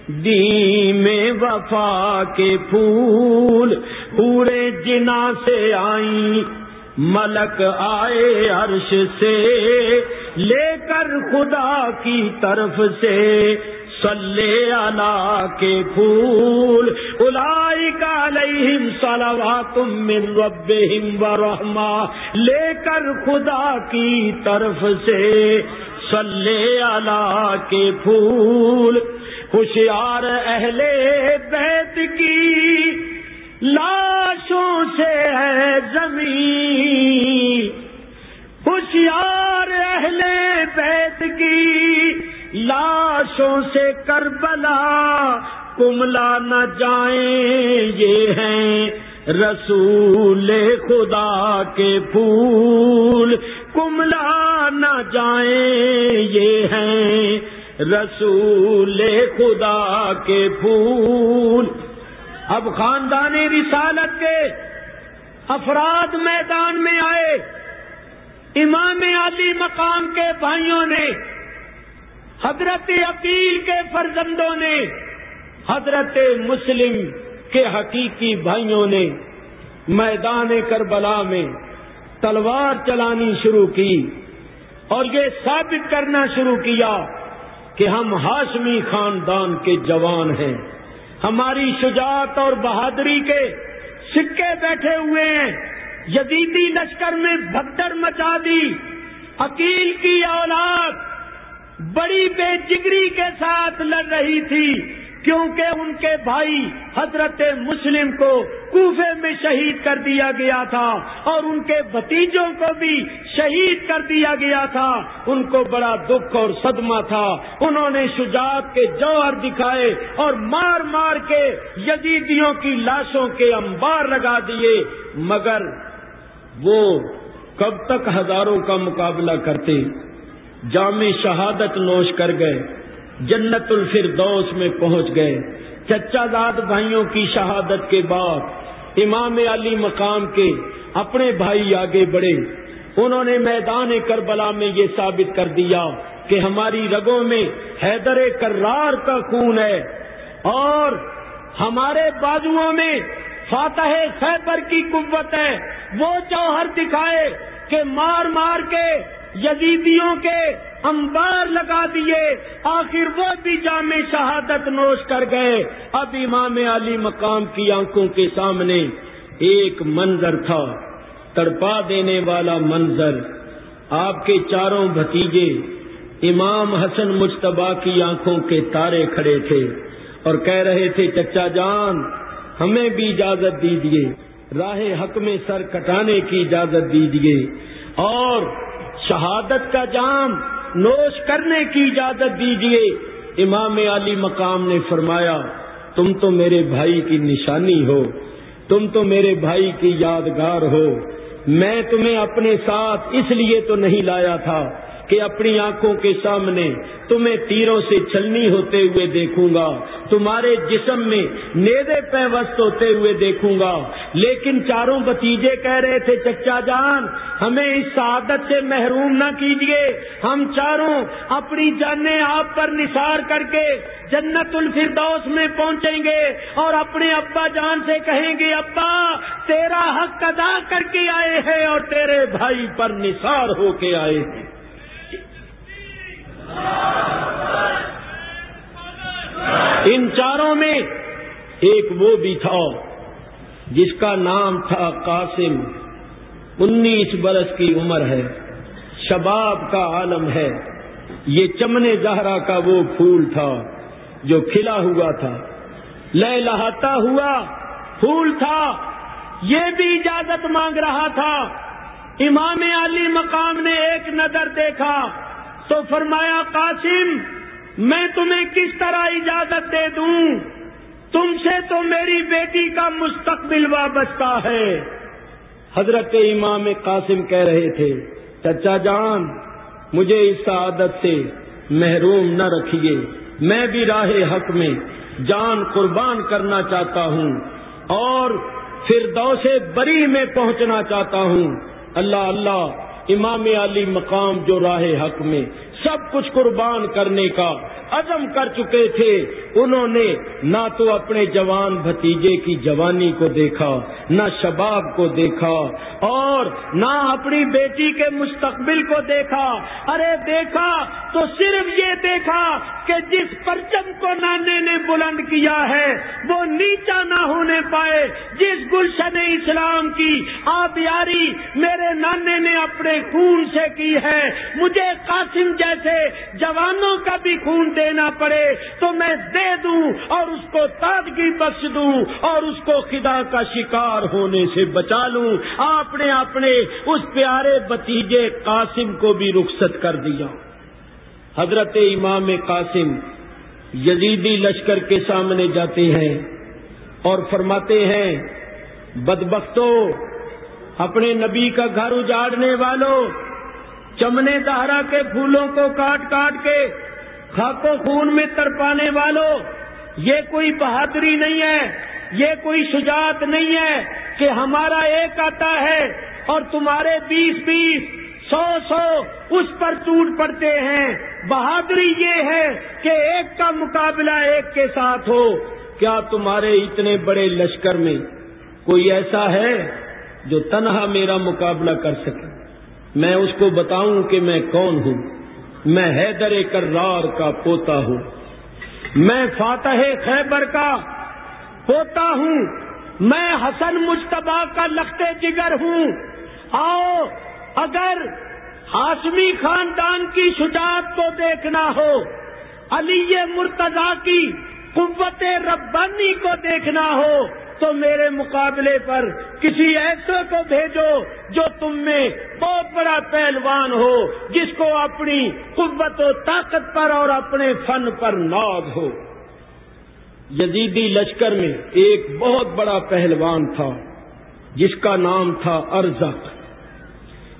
دی میں وفا کے پھول پورے جنا سے آئی ملک آئے عرش سے، لے کر خدا کی طرف سے۔ سلے آلہ کے پھول الائی کا لئی سلوا تم رب و رحما لے کر خدا کی طرف سے۔ سلے آلہ کے پھول ہوشیار اہل بیت کی لاشوں سے ہے زمین۔ ہوشیار اہل بیت کی لاشوں سے کربلا، کملا نہ جائیں، یہ ہیں رسول خدا کے پھول۔ کملا نہ جائیں، یہ ہیں رسول خدا کے پھول۔ اب خاندان رسالت کے افراد میدان میں آئے۔ امام علی مقام کے بھائیوں نے، حضرت عقیل کے فرزندوں نے، حضرت مسلم کے حقیقی بھائیوں نے میدان کربلا میں تلوار چلانی شروع کی اور یہ ثابت کرنا شروع کیا کہ ہم ہاشمی خاندان کے جوان ہیں۔ ہماری شجاعت اور بہادری کے سکے بیٹھے ہوئے ہیں۔ یزیدی لشکر میں بھگدڑ مچا دی۔ عقیل کی اولاد بڑی بے جگری کے ساتھ لڑ رہی تھی۔ کیونکہ ان کے بھائی حضرت مسلم کو کوفے میں شہید کر دیا گیا تھا اور ان کے بتیجوں کو بھی شہید کر دیا گیا تھا، ان کو بڑا دکھ اور صدمہ تھا۔ انہوں نے شجاعت کے جوہر دکھائے اور مار مار کے یزیدیوں کی لاشوں کے انبار لگا دیے۔ مگر وہ کب تک ہزاروں کا مقابلہ کرتے؟ جامع شہادت نوش کر گئے۔ جنت الفردوس میں پہنچ گئے۔ چچا داد بھائیوں کی شہادت کے بعد امام علی مقام کے اپنے بھائی آگے بڑھے۔ انہوں نے میدان کربلا میں یہ ثابت کر دیا کہ ہماری رگوں میں حیدر کرار کا خون ہے اور ہمارے بازوؤں میں فاتح خیبر کی قوت ہے۔ وہ جوہر دکھائے کہ مار مار کے یزیدیوں کے انبار لگا دیے، آخر وہ بھی جامع شہادت نوش کر گئے۔ اب امام علی مقام کی آنکھوں کے سامنے ایک منظر تھا، تڑپا دینے والا منظر۔ آپ کے چاروں بھتیجے امام حسن مشتبہ کی آنکھوں کے تارے کھڑے تھے اور کہہ رہے تھے، چچا جان، ہمیں بھی اجازت دیجیے راہ حق میں سر کٹانے کی اجازت دیجیے اور شہادت کا جام نوش کرنے کی اجازت دیجیے امام علی مقام نے فرمایا، تم تو میرے بھائی کی نشانی ہو، تم تو میرے بھائی کی یادگار ہو۔ میں تمہیں اپنے ساتھ اس لیے تو نہیں لایا تھا کہ اپنی آنکھوں کے سامنے تمہیں تیروں سے چلنی ہوتے ہوئے دیکھوں گا، تمہارے جسم میں نیدے پیوست ہوتے ہوئے دیکھوں گا۔ لیکن چاروں بتیجے کہہ رہے تھے، چچا جان، ہمیں اس سعادت سے محروم نہ کیجیے ہم چاروں اپنی جانیں آپ پر نثار کر کے جنت الفردوس میں پہنچیں گے اور اپنے ابا جان سے کہیں گے، ابا، تیرا حق ادا کر کے آئے ہیں اور تیرے بھائی پر نثار ہو کے آئے ہیں۔ ان چاروں میں ایک وہ بھی تھا جس کا نام تھا قاسم۔ انیس برس کی عمر ہے۔ شباب کا عالم ہے۔ یہ چمنے زہرا کا وہ پھول تھا جو کھلا ہوا تھا۔ لہ لہاتا ہوا پھول تھا۔ یہ بھی اجازت مانگ رہا تھا۔ امام علی مقام نے ایک نظر دیکھا۔ تو فرمایا، قاسم، میں تمہیں کس طرح اجازت دے دوں؟ تم سے تو میری بیٹی کا مستقبل وابستہ ہے۔ حضرت امام قاسم کہہ رہے تھے، چچا جان، مجھے اس عادت سے محروم نہ رکھیے۔ میں بھی راہ حق میں جان قربان کرنا چاہتا ہوں اور پھر دو سے بری میں پہنچنا چاہتا ہوں۔ اللہ اللہ امام علی مقام جو راہ حق میں سب کچھ قربان کرنے کا عزم کر چکے تھے، انہوں نے نہ تو اپنے جوان بھتیجے کی جوانی کو دیکھا، نہ شباب کو دیکھا، اور نہ اپنی بیٹی کے مستقبل کو دیکھا۔ ارے دیکھا تو صرف یہ دیکھا کہ جس پرچم کو نانے نے بلند کیا ہے، وہ نیچا نہ ہونے پائے۔ جس گلشن اسلام کی آبیاری میرے نانے نے اپنے خون سے کی ہے، مجھے قاسم جیسے جوانوں کا بھی خون دینا پڑے، تو میں دے دوں اور اس کو تازگی بخش دوں اور اس کو خدا کا شکار ہونے سے بچا لوں۔ آپ نے اپنے اس پیارے بتیجے قاسم کو بھی رخصت کر دیا۔ حضرت امام قاسم یزیدی لشکر کے سامنے جاتے ہیں اور فرماتے ہیں بدبختوں اپنے نبی کا گھر اجاڑنے والوں چمنے دہرا کے پھولوں کو کاٹ کاٹ کے خاکو خون میں ترپانے والوں یہ کوئی بہادری نہیں ہے، یہ کوئی شجاعت نہیں ہے کہ ہمارا ایک آتا ہے اور تمہارے بیس بیس سو سو اس پر ٹوٹ پڑتے ہیں۔ بہادری یہ ہے کہ ایک کا مقابلہ ایک کے ساتھ ہو۔ کیا تمہارے اتنے بڑے لشکر میں کوئی ایسا ہے جو تنہا میرا مقابلہ کر سکے؟ میں اس کو بتاؤں کہ میں کون ہوں۔ میں حیدر کرار کا پوتا ہوں۔ میں فاتح خیبر کا پوتا ہوں۔ میں حسن مشتبہ کا لختے جگر ہوں۔ آؤ اگر ہاشمی خاندان کی شجاعت کو دیکھنا ہو، علی مرتضی کی قوت ربانی کو دیکھنا ہو، تو میرے مقابلے پر کسی ایسے کو بھیجو جو تم میں بہت بڑا پہلوان ہو، جس کو اپنی قوت و طاقت پر اور اپنے فن پر ناز ہو۔ یزیدی لشکر میں ایک بہت بڑا پہلوان تھا، جس کا نام تھا ارزق۔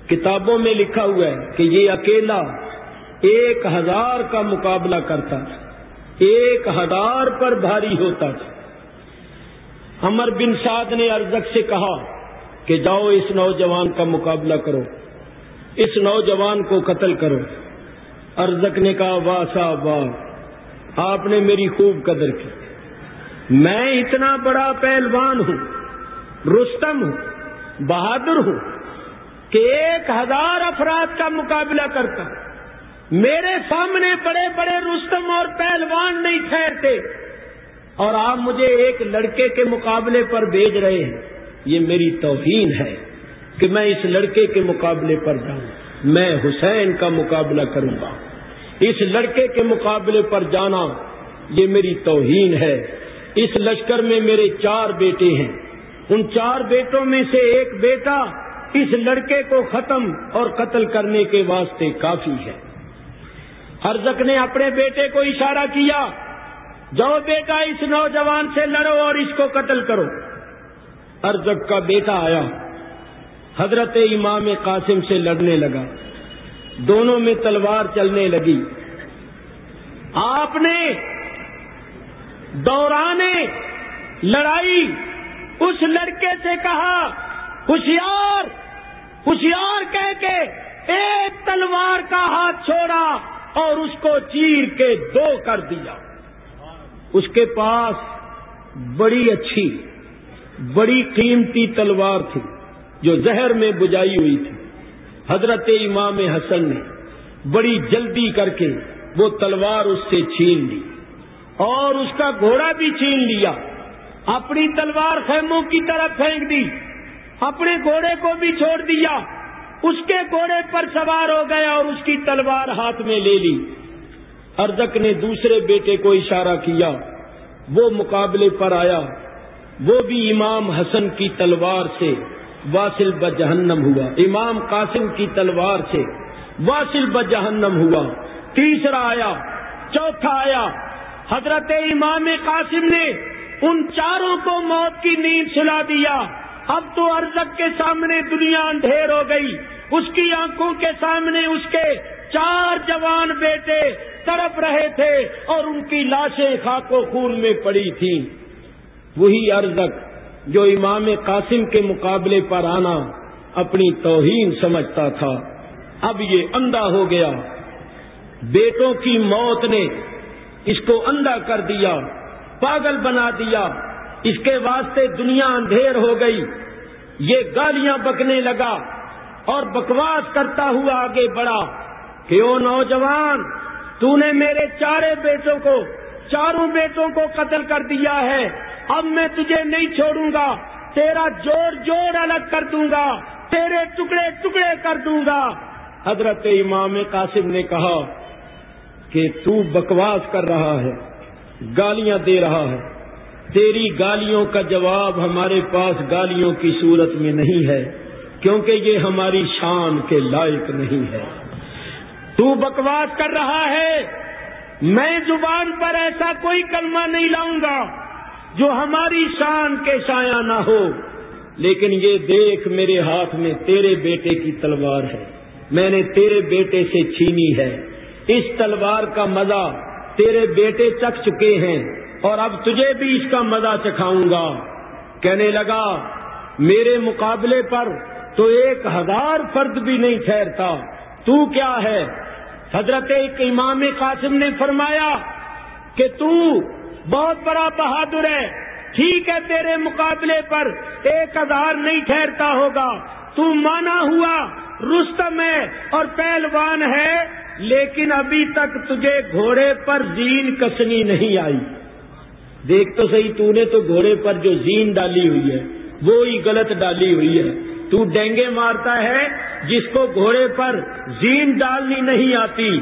کتابوں میں لکھا ہوا ہے کہ یہ اکیلا ایک ہزار کا مقابلہ کرتا تھا، ایک ہزار پر بھاری ہوتا تھا۔ امر بن سعد نے ارزک سے کہا کہ جاؤ اس نوجوان کا مقابلہ کرو، اس نوجوان کو قتل کرو۔ ارزک نے کہا، واہ صاحب، واہ، آپ نے میری خوب قدر کی۔ میں اتنا بڑا پہلوان ہوں، رستم ہوں، بہادر ہوں کہ ایک ہزار افراد کا مقابلہ کرتا۔ میرے سامنے بڑے بڑے رستم اور پہلوان نہیں ٹھہرتے۔ اور آپ مجھے ایک لڑکے کے مقابلے پر بھیج رہے ہیں۔ یہ میری توہین ہے کہ میں اس لڑکے کے مقابلے پر جاؤں۔ میں حسین کا مقابلہ کروں گا۔ اس لڑکے کے مقابلے پر جانا یہ میری توہین ہے۔ اس لشکر میں میرے چار بیٹے ہیں۔ ان چار بیٹوں میں سے ایک بیٹا اس لڑکے کو ختم اور قتل کرنے کے واسطے کافی ہے۔ ہرزک نے اپنے بیٹے کو اشارہ کیا، جاؤ بیٹا، اس نوجوان سے لڑو اور اس کو قتل کرو۔ ارزق کا بیٹا آیا۔ حضرت امام قاسم سے لڑنے لگا۔ دونوں میں تلوار چلنے لگی۔ آپ نے دورانے لڑائی، اس لڑکے سے کہا، ہوشیار! ہوشیار کہہ کے ایک تلوار کا ہاتھ چھوڑا اور اس کو چیر کے دو کر دیا۔ اس کے پاس بڑی اچھی، بڑی قیمتی تلوار تھی جو زہر میں بجائی ہوئی تھی۔ حضرت امام حسن نے بڑی جلدی کر کے وہ تلوار اس سے چھین لی اور اس کا گھوڑا بھی چھین لیا۔ اپنی تلوار خیموں کی طرف پھینک دی۔ اپنے گھوڑے کو بھی چھوڑ دیا۔ اس کے گھوڑے پر سوار ہو گیا اور اس کی تلوار ہاتھ میں لے لی۔ ارزک نے دوسرے بیٹے کو اشارہ کیا۔ وہ مقابلے پر آیا۔ وہ بھی امام حسن کی تلوار سے واصل بجہنم ہوا۔ امام قاسم کی تلوار سے واصل بجہنم ہوا۔ تیسرا آیا۔ چوتھا آیا۔ حضرت امام قاسم نے ان چاروں کو موت کی نیند سلا دیا۔ اب تو ارزک کے سامنے دنیا اندھیر ہو گئی۔ اس کی آنکھوں کے سامنے اس کے چار جوان بیٹے تڑپ رہے تھے اور ان کی لاشیں خاک و خون میں پڑی تھیں۔ وہی ارزک جو امام قاسم کے مقابلے پر آنا اپنی توہین سمجھتا تھا۔ اب یہ اندھا ہو گیا۔ بیٹوں کی موت نے اس کو اندھا کر دیا، پاگل بنا دیا۔ اس کے واسطے دنیا اندھیر ہو گئی۔ یہ گالیاں بکنے لگا اور بکواس کرتا ہوا آگے بڑھا۔ کہ او نوجوان؟ تو نے میرے چارے بیٹوں کو، چاروں بیٹوں کو قتل کر دیا ہے۔ اب میں تجھے نہیں چھوڑوں گا، تیرا جوڑ جوڑ الگ کر دوں گا، تیرے ٹکڑے ٹکڑے کر دوں گا۔ حضرت امام قاسم نے کہا کہ تو بکواس کر رہا ہے، گالیاں دے رہا ہے۔ تیری گالیوں کا جواب ہمارے پاس گالیوں کی صورت میں نہیں ہے، کیونکہ یہ ہماری شان کے لائق نہیں ہے۔ تو بکواس کر رہا ہے، میں زبان پر ایسا کوئی کلمہ نہیں لاؤں گا جو ہماری شان کے سایہ نہ ہو۔ لیکن یہ دیکھ میرے ہاتھ میں تیرے بیٹے کی تلوار ہے، میں نے تیرے بیٹے سے چھینی ہے۔ اس تلوار کا مزہ تیرے بیٹے چکھ چکے ہیں۔ اور اب تجھے بھی اس کا مزہ چکھاؤں گا۔ کہنے لگا، میرے مقابلے پر تو ایک ہزار فرد بھی نہیں ٹھہرتا۔ تو کیا ہے؟ حضرت ایک امام قاسم نے فرمایا کہ تو بہت بڑا بہادر ہے۔ ٹھیک ہے، تیرے مقابلے پر ایک ہزار نہیں ٹھہرتا ہوگا۔ تو مانا ہوا رستم ہے اور پہلوان ہے، لیکن ابھی تک تجھے گھوڑے پر زین کسنی نہیں آئی۔ دیکھ تو صحیح، تو نے تو گھوڑے پر جو زین ڈالی ہوئی ہے، وہی غلط ڈالی ہوئی ہے۔ تو ڈینگے مارتا ہے، جس کو گھوڑے پر زین ڈالنی نہیں آتی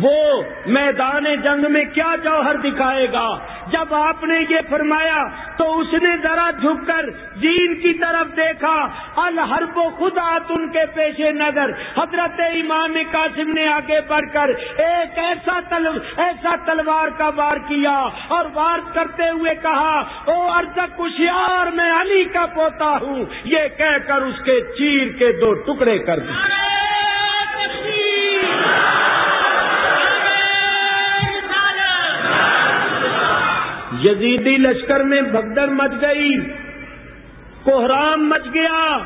وہ میدان جنگ میں کیا جوہر دکھائے گا؟ جب آپ نے یہ فرمایا تو اس نے ذرا جھک کر دین کی طرف دیکھا۔ الحرب و خدا ان کے پیش نظر۔ حضرت امام قاسم نے آگے بڑھ کر ایک ایسا تل، ایسا تلوار کا وار کیا اور وار کرتے ہوئے کہا، او ارد کشیار، میں علی کا پوتا ہوں۔ یہ کہہ کر اس کے چیر کے دو ٹکڑے کر دیا یزیدی لشکر میں بھگدڑ مچ گئی، کوہرام مچ گیا،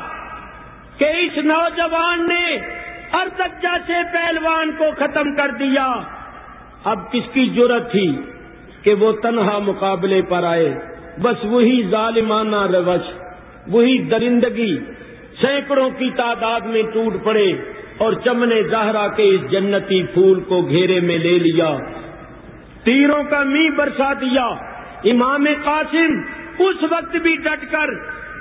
کہ اس نوجوان نے ارتجا سے پہلوان کو ختم کر دیا۔ اب کس کی ضرورت تھی کہ وہ تنہا مقابلے پر آئے؟ بس وہی ظالمانہ روش، وہی درندگی، سینکڑوں کی تعداد میں ٹوٹ پڑے اور چمنے زہرا کے اس جنتی پھول کو گھیرے میں لے لیا۔ تیروں کا می برسا دیا۔ امام قاسم اس وقت بھی ڈٹ کر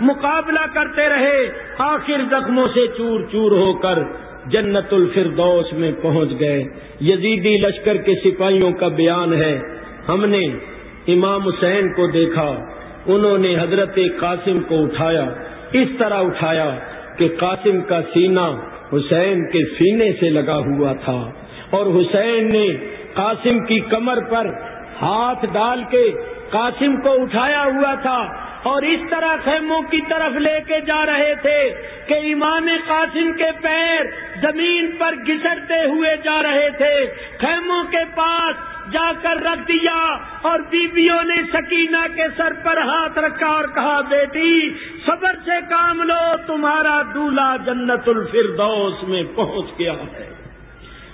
مقابلہ کرتے رہے، آخر زخموں سے چور چور ہو کر جنت الفردوس میں پہنچ گئے۔ یزیدی لشکر کے سپاہیوں کا بیان ہے۔ ہم نے امام حسین کو دیکھا، انہوں نے حضرت قاسم کو اٹھایا۔ اس طرح اٹھایا کہ قاسم کا سینہ حسین کے سینے سے لگا ہوا تھا۔ اور حسین نے قاسم کی کمر پر ہاتھ ڈال کے قاسم کو اٹھایا ہوا تھا اور اس طرح خیموں کی طرف لے کے جا رہے تھے کہ امام قاسم کے پیر زمین پر گھسٹتے ہوئے جا رہے تھے۔ خیموں کے پاس جا کر رکھ دیا اور بیویوں نے سکینہ کے سر پر ہاتھ رکھا اور کہا، بیٹی، صبر سے کام لو، تمہارا دولہا جنت الفردوس میں پہنچ گیا ہے۔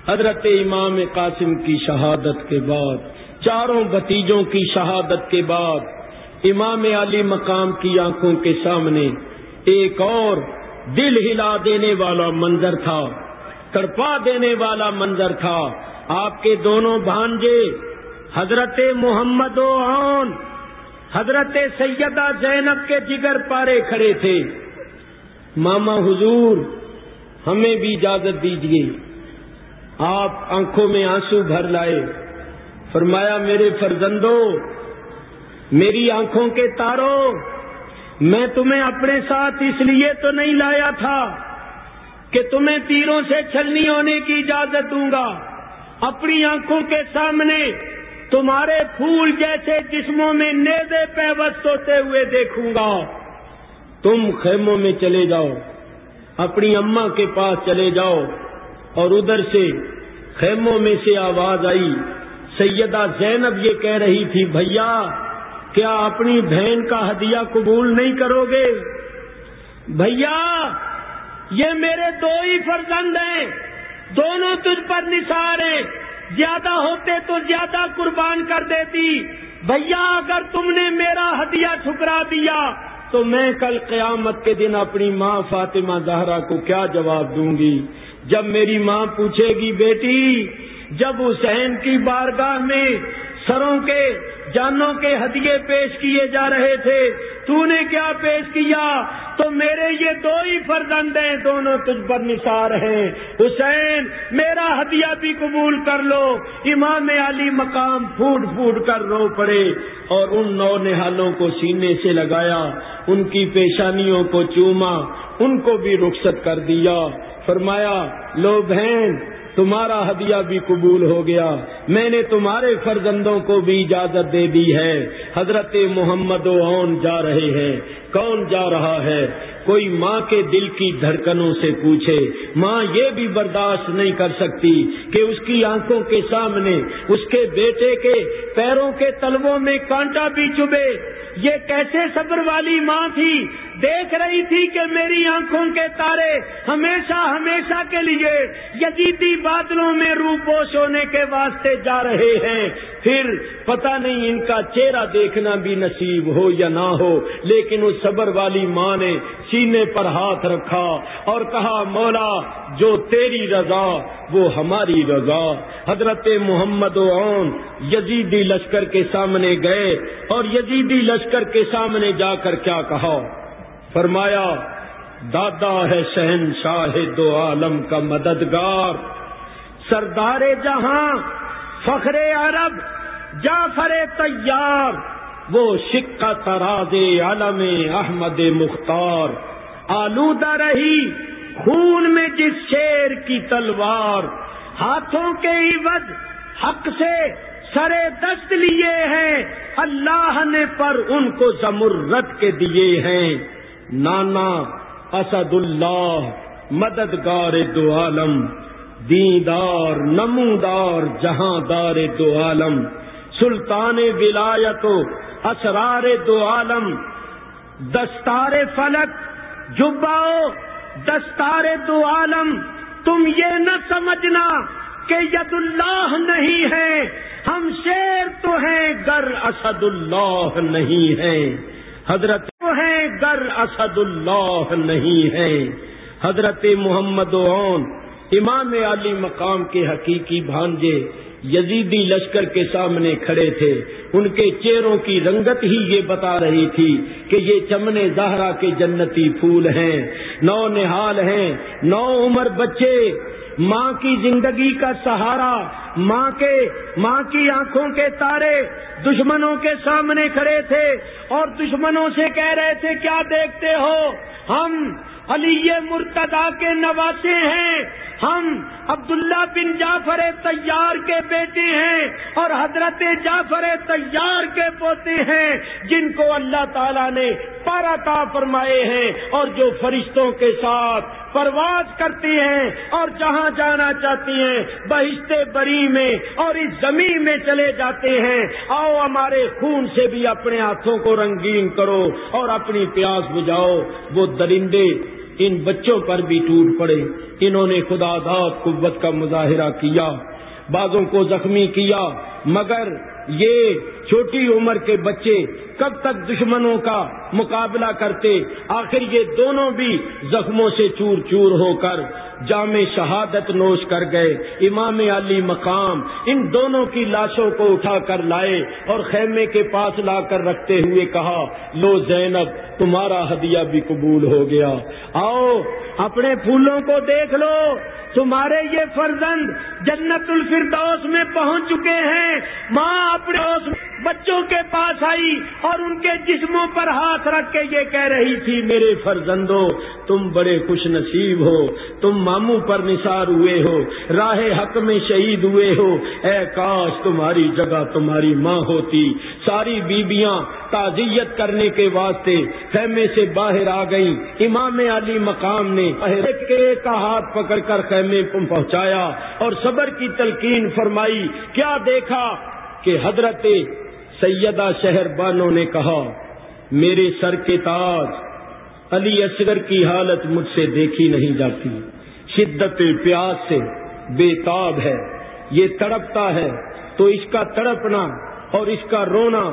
حضرت امام قاسم کی شہادت کے بعد چاروں بتیجوں کی شہادت کے بعد امام علی مقام کی آنکھوں کے سامنے ایک اور دل ہلا دینے والا منظر تھا، تڑپا دینے والا منظر تھا۔ آپ کے دونوں بھانجے، حضرت محمد و عون، حضرت سیدہ زینب کے جگر پارے کھڑے تھے۔ ماما حضور، ہمیں بھی اجازت دیجیے آپ آنکھوں میں آنسو بھر لائے۔ فرمایا، میرے فرزندوں، میری آنکھوں کے تاروں، میں تمہیں اپنے ساتھ اس لیے تو نہیں لایا تھا کہ تمہیں تیروں سے چھلنی ہونے کی اجازت دوں گا۔ اپنی آنکھوں کے سامنے تمہارے پھول جیسے جسموں میں نیزے پیوست ہوتے ہوئے دیکھوں گا۔ تم خیموں میں چلے جاؤ، اپنی اما کے پاس چلے جاؤ اور ادھر سے خیموں میں سے آواز آئی سیدہ زینب یہ کہہ رہی تھی، بھیا، کیا اپنی بہن کا ہدیہ قبول نہیں کرو گے؟ بھیا، یہ میرے دو ہی فرزند ہیں، دونوں تجھ پر نثار ہیں، زیادہ ہوتے تو زیادہ قربان کر دیتی۔ بھیا، اگر تم نے میرا ہدیہ ٹھکرا دیا، تو میں کل قیامت کے دن اپنی ماں فاطمہ زہرا کو کیا جواب دوں گی؟ جب میری ماں پوچھے گی، بیٹی جب حسین کی بارگاہ میں سروں کے جانوں کے ہدیے پیش کیے جا رہے تھے، تو نے کیا پیش کیا؟ تو میرے یہ دو ہی فرزند ہیں دونوں تجھ پر نثار ہیں۔ حسین، میرا ہدیہ بھی قبول کر لو۔ امام علی مقام پھوٹ پھوٹ کر رو پڑے اور ان نو نہالوں کو سینے سے لگایا، ان کی پیشانیوں کو چوما، ان کو بھی رخصت کر دیا۔ فرمایا، لو بہن تمہارا ہدیہ بھی قبول ہو گیا۔ میں نے تمہارے فرزندوں کو بھی اجازت دے دی ہے۔ حضرت محمد اون جا رہے ہیں۔ کون جا رہا ہے؟ کوئی ماں کے دل کی دھڑکنوں سے پوچھے، ماں یہ بھی برداشت نہیں کر سکتی کہ اس کی آنکھوں کے سامنے، اس کے بیٹے کے پیروں کے تلووں میں کانٹا بھی چبے یہ کیسے صبر والی ماں تھی؟ دیکھ رہی تھی کہ میری آنکھوں کے تارے ہمیشہ ہمیشہ کے لیے یزیدی بادلوں میں روپوش ہونے کے واسطے جا رہے ہیں۔ پھر پتہ نہیں ان کا چہرہ دیکھنا بھی نصیب ہو یا نہ ہو، لیکن اس صبر والی ماں نے سینے پر ہاتھ رکھا اور کہا، مولا، جو تیری رضا، وہ ہماری رضا۔ حضرت محمد اون یزیدی لشکر کے سامنے گئے اور یزیدی لشکر کے سامنے جا کر کیا کہا؟ فرمایا، دادا ہے شہن شاہ دو عالم کا مددگار، سردار جہاں، فخر عرب، جعفر تیار۔ وہ شکا تراز عالم احمد مختار۔ آلودہ رہی خون میں جس شیر کی تلوار۔ ہاتھوں کے عوض حق سے سرے دست لیے ہیں۔ اللہ نے پر ان کو زمرت کے دیے ہیں۔ نانا اسد اللہ مددگار دو عالم۔ دیندار، نمودار جہاں دار دو عالم۔ سلطان ولایت و اسرار دو عالم، دستار فلک، جباؤ، دستار دو عالم، تم یہ نہ سمجھنا کہ ید اللہ نہیں ہے، ہم شیر تو ہیں، گر اسد اللہ نہیں ہے۔ حضرت تو ہیں، گر اسد اللہ نہیں ہے۔ حضرت محمد اون امام علی مقام کے حقیقی بھانجے، یزیدی لشکر کے سامنے کھڑے تھے۔ ان کے چہروں کی رنگت ہی یہ بتا رہی تھی کہ یہ چمنے زہرا کے جنتی پھول ہیں۔ نو نہال ہیں، نو عمر بچے۔ ماں کی زندگی کا سہارا، ماں کے، ماں کی آنکھوں کے تارے دشمنوں کے سامنے کھڑے تھے اور دشمنوں سے کہہ رہے تھے، کیا دیکھتے ہو؟ ہم علی مرتدا کے نواسے ہیں۔ ہم عبداللہ بن جعفر تیار کے بیٹے ہیں اور حضرت جعفر تیار کے پوتے ہیں، جن کو اللہ تعالیٰ نے پارا فرمائے ہیں اور جو فرشتوں کے ساتھ پرواز کرتی ہیں اور جہاں جانا چاہتی ہیں بہشتے بری میں اور اس زمین میں چلے جاتے ہیں۔ آؤ ہمارے خون سے بھی اپنے ہاتھوں کو رنگین کرو اور اپنی پیاس بجاؤ وہ درندے ان بچوں پر بھی ٹوٹ پڑے۔ انہوں نے خدا داد قوت کا مظاہرہ کیا بعضوں کو زخمی کیا، مگر یہ چھوٹی عمر کے بچے کب تک دشمنوں کا مقابلہ کرتے، آخر یہ دونوں بھی زخموں سے چور چور ہو کر جامع شہادت نوش کر گئے، امام علی مقام ان دونوں کی لاشوں کو اٹھا کر لائے اور خیمے کے پاس لا کر رکھتے ہوئے کہا، لو زینب، تمہارا ہدیہ بھی قبول ہو گیا۔ آؤ، اپنے پھولوں کو دیکھ لو، تمہارے یہ فرزند جنت الفردوس میں پہنچ چکے ہیں۔ ماں اپنے بچوں کے پاس آئی اور ان کے جسموں پر ہاتھ رکھ کے یہ کہہ رہی تھی، میرے فرزندوں تم بڑے خوش نصیب ہو، تم ماموں پر نثار ہوئے ہو، راہ حق میں شہید ہوئے ہو۔ اے کاش تمہاری جگہ تمہاری ماں ہوتی، ساری بیبیاں تعزیت کرنے کے واسطے خیمے سے باہر آ گئی امام علی مقام نے کا ہاتھ پکڑ کر خیمے پہنچایا اور صبر کی تلقین فرمائی۔ کیا دیکھا کہ حضرت سیدہ شہر بانوں نے کہا، میرے سر کے تاج، علی اصغر کی حالت مجھ سے دیکھی نہیں جاتی۔ شدت پیاس سے بے تاب ہے، یہ تڑپتا ہے، تو اس کا تڑپنا اور اس کا رونا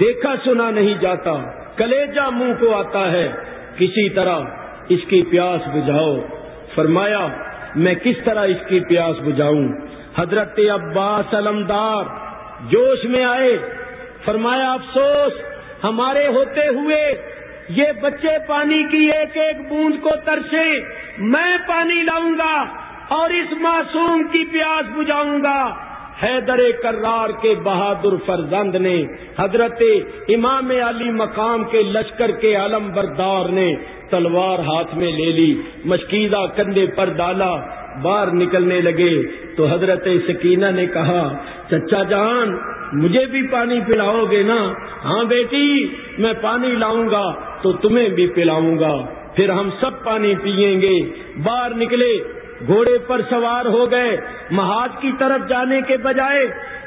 دیکھا سنا نہیں جاتا۔ کلیجا منہ کو آتا ہے، کسی طرح اس کی پیاس بجھاؤ۔ فرمایا، میں کس طرح اس کی پیاس بجھاؤں؟ حضرت عباس علمدار، جوش میں آئے۔ فرمایا، افسوس، ہمارے ہوتے ہوئے یہ بچے پانی کی ایک ایک بوند کو ترسے، میں پانی لاؤں گا اور اس معصوم کی پیاس بجھاؤں گا۔ حیدر کرار کے بہادر فرزند نے حضرت امام علی مقام کے لشکر کے علم بردار نے تلوار ہاتھ میں لے لی، مشکیزہ کندھے پر ڈالا، باہر نکلنے لگے۔ تو حضرت سکینہ نے کہا، چچا جان مجھے بھی پانی پلاؤ گے نا؟ ہاں بیٹی، میں پانی لاؤں گا تو تمہیں بھی پلاؤں گا۔ پھر ہم سب پانی پیئیں گے۔ باہر نکلے، گھوڑے پر سوار ہو گئے۔ مہاد کی طرف جانے کے بجائے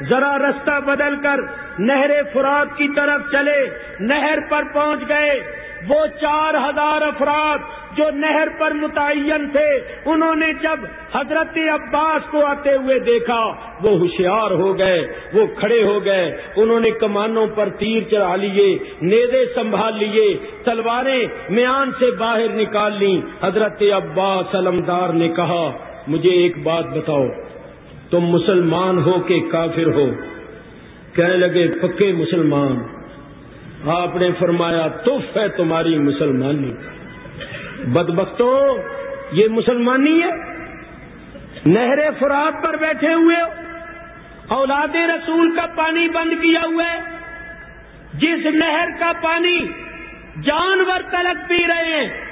ذرا رستہ بدل کر نہر فرات کی طرف چلے۔ نہر پر پہنچ گئے۔ وہ چار ہزار افراد جو نہر پر متعین تھے، انہوں نے جب حضرت عباس کو آتے ہوئے دیکھا، وہ ہوشیار ہو گئے، وہ کھڑے ہو گئے۔ انہوں نے کمانوں پر تیر چڑھا لیے، نیزے سنبھال لیے، تلواریں میان سے باہر نکال لی حضرت عباس علمدار نے کہا، مجھے ایک بات بتاؤ، تم مسلمان ہو کے کافر ہو؟ کہنے لگے، پکے مسلمان۔ آپ نے فرمایا تف ہے تمہاری مسلمانی۔ بدبختو یہ مسلمانی ہے۔ نہر فرات پر بیٹھے ہوئے اولاد رسول کا پانی بند کیا ہوا ہے۔ جس نہر کا پانی جانور تلک پی رہے ہیں،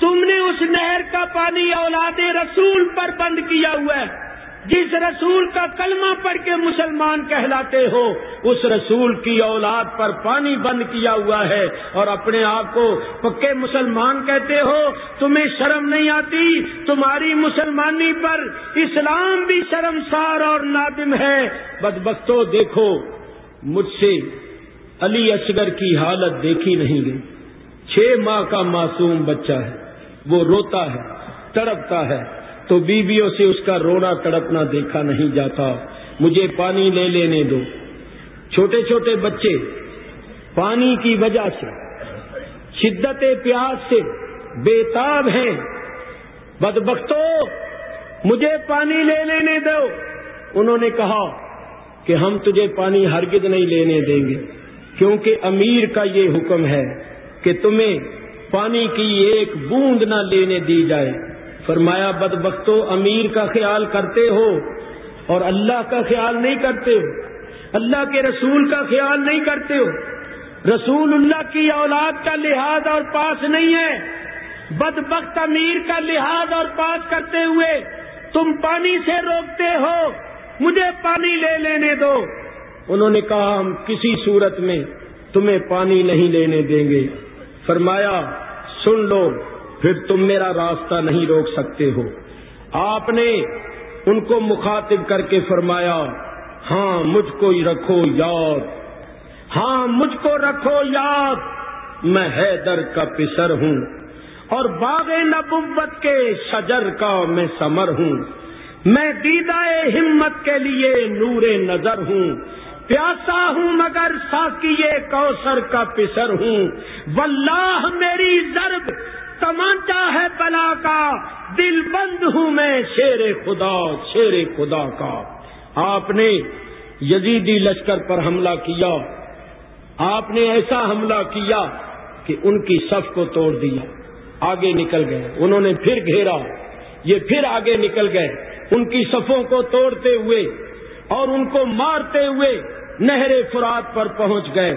تم نے اس نہر کا پانی اولاد رسول پر بند کیا ہوا ہے۔ جس رسول کا کلمہ پڑھ کے مسلمان کہلاتے ہو، اس رسول کی اولاد پر پانی بند کیا ہوا ہے اور اپنے آپ کو پکے مسلمان کہتے ہو، تمہیں شرم نہیں آتی؟ تمہاری مسلمانی پر اسلام بھی شرمسار اور نادم ہے۔ بدبختو دیکھو، مجھ سے علی اصغر کی حالت دیکھی نہیں گئی۔ چھ ماہ کا معصوم بچہ ہے، وہ روتا ہے، تڑپتا ہے۔ تو بیویوں سے اس کا رونا تڑپنا دیکھا نہیں جاتا۔ مجھے پانی لے لینے دو۔ چھوٹے چھوٹے بچے، پانی کی وجہ سے، شدت پیاس سے بےتاب ہیں۔ بدبختو، مجھے پانی لے لینے دو۔ انہوں نے کہا کہ ہم تجھے پانی ہرگز نہیں لینے دیں گے، کیونکہ امیر کا یہ حکم ہے کہ تمہیں پانی کی ایک بوند نہ لینے دی جائے۔ فرمایا، بدبختو، امیر کا خیال کرتے ہو اور اللہ کا خیال نہیں کرتے ہو۔ اللہ کے رسول کا خیال نہیں کرتے ہو۔ رسول اللہ کی اولاد کا لحاظ اور پاس نہیں ہے۔ بد بخت امیر کا لحاظ اور پاس کرتے ہوئے تم پانی سے روکتے ہو۔ مجھے پانی لے لینے دو۔ انہوں نے کہا، ہم کسی صورت میں تمہیں پانی نہیں لینے دیں گے۔ فرمایا، سن لو۔ پھر تم میرا راستہ نہیں روک سکتے ہو۔ آپ نے ان کو مخاطب کر کے فرمایا ہاں مجھ کو رکھو یاد۔ ہاں مجھ کو رکھو یاد۔ میں حیدر کا پسر ہوں اور باغ نبوت کے شجر کا میں سمر ہوں۔ میں دیدائے ہمت کے لیے نور نظر ہوں۔ پیاسا ہوں مگر ساکیے کوثر کا پسر ہوں۔ واللہ میری ضرب تمانچا ہے بلا کا، دل بند ہوں میں شیر خدا شیر خدا کا۔ آپ نے یزیدی لشکر پر حملہ کیا۔ آپ نے ایسا حملہ کیا کہ ان کی صف کو توڑ دیا۔ آگے نکل گئے۔ انہوں نے پھر گھیرا۔ یہ پھر آگے نکل گئے۔ ان کی صفوں کو توڑتے ہوئے اور ان کو مارتے ہوئے نہر فرات پر پہنچ گئے۔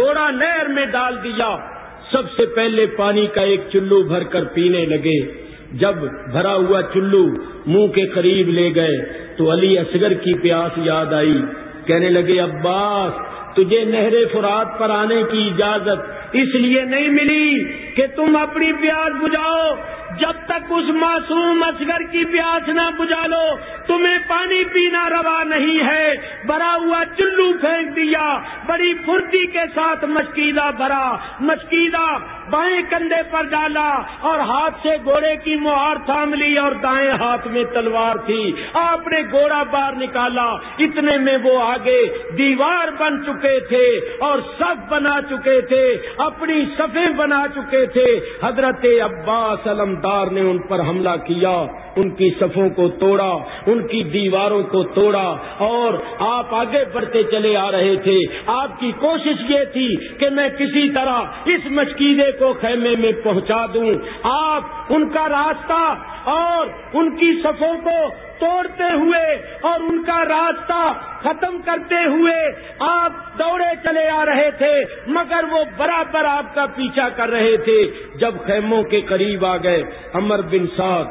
گوڑا نہر میں ڈال دیا۔ سب سے پہلے پانی کا ایک چلو بھر کر پینے لگے۔ جب بھرا ہوا چلو منہ کے قریب لے گئے تو علی اصغر کی پیاس یاد آئی۔ کہنے لگے، عباس، تجھے نہر فرات پر آنے کی اجازت اس لیے نہیں ملی کہ تم اپنی پیاس بجھاؤ۔ جب تک اس معصوم اصغر کی پیاس نہ بجا لو تمہیں پانی پینا روا نہیں ہے۔ بھرا ہوا چلو پھینک دیا۔ بڑی پھرتی کے ساتھ مشکیدہ بھرا۔ مشکیدہ بائیں کندھے پر ڈالا اور ہاتھ سے گھوڑے کی مہار تھام لی اور دائیں ہاتھ میں تلوار تھی۔ آپ نے گھوڑا باہر نکالا۔ اتنے میں وہ آگے دیوار بن چکے تھے اور سب بنا چکے تھے۔ اپنی صفیں بنا چکے تھے۔ حضرت عباس علمدار نے ان پر حملہ کیا، ان کی صفوں کو توڑا، ان کی دیواروں کو توڑا، اور آپ آگے بڑھتے چلے آ رہے تھے۔ آپ کی کوشش یہ تھی کہ میں کسی طرح اس مشکیدے کو خیمے میں پہنچا دوں۔ آپ ان کا راستہ اور ان کی صفوں کو توڑتے ہوئے اور ان کا راستہ ختم کرتے ہوئے آپ دوڑے چلے آ رہے تھے، مگر وہ برابر آپ کا پیچھا کر رہے تھے۔ جب خیموں کے قریب آ گئے امر بن ساخ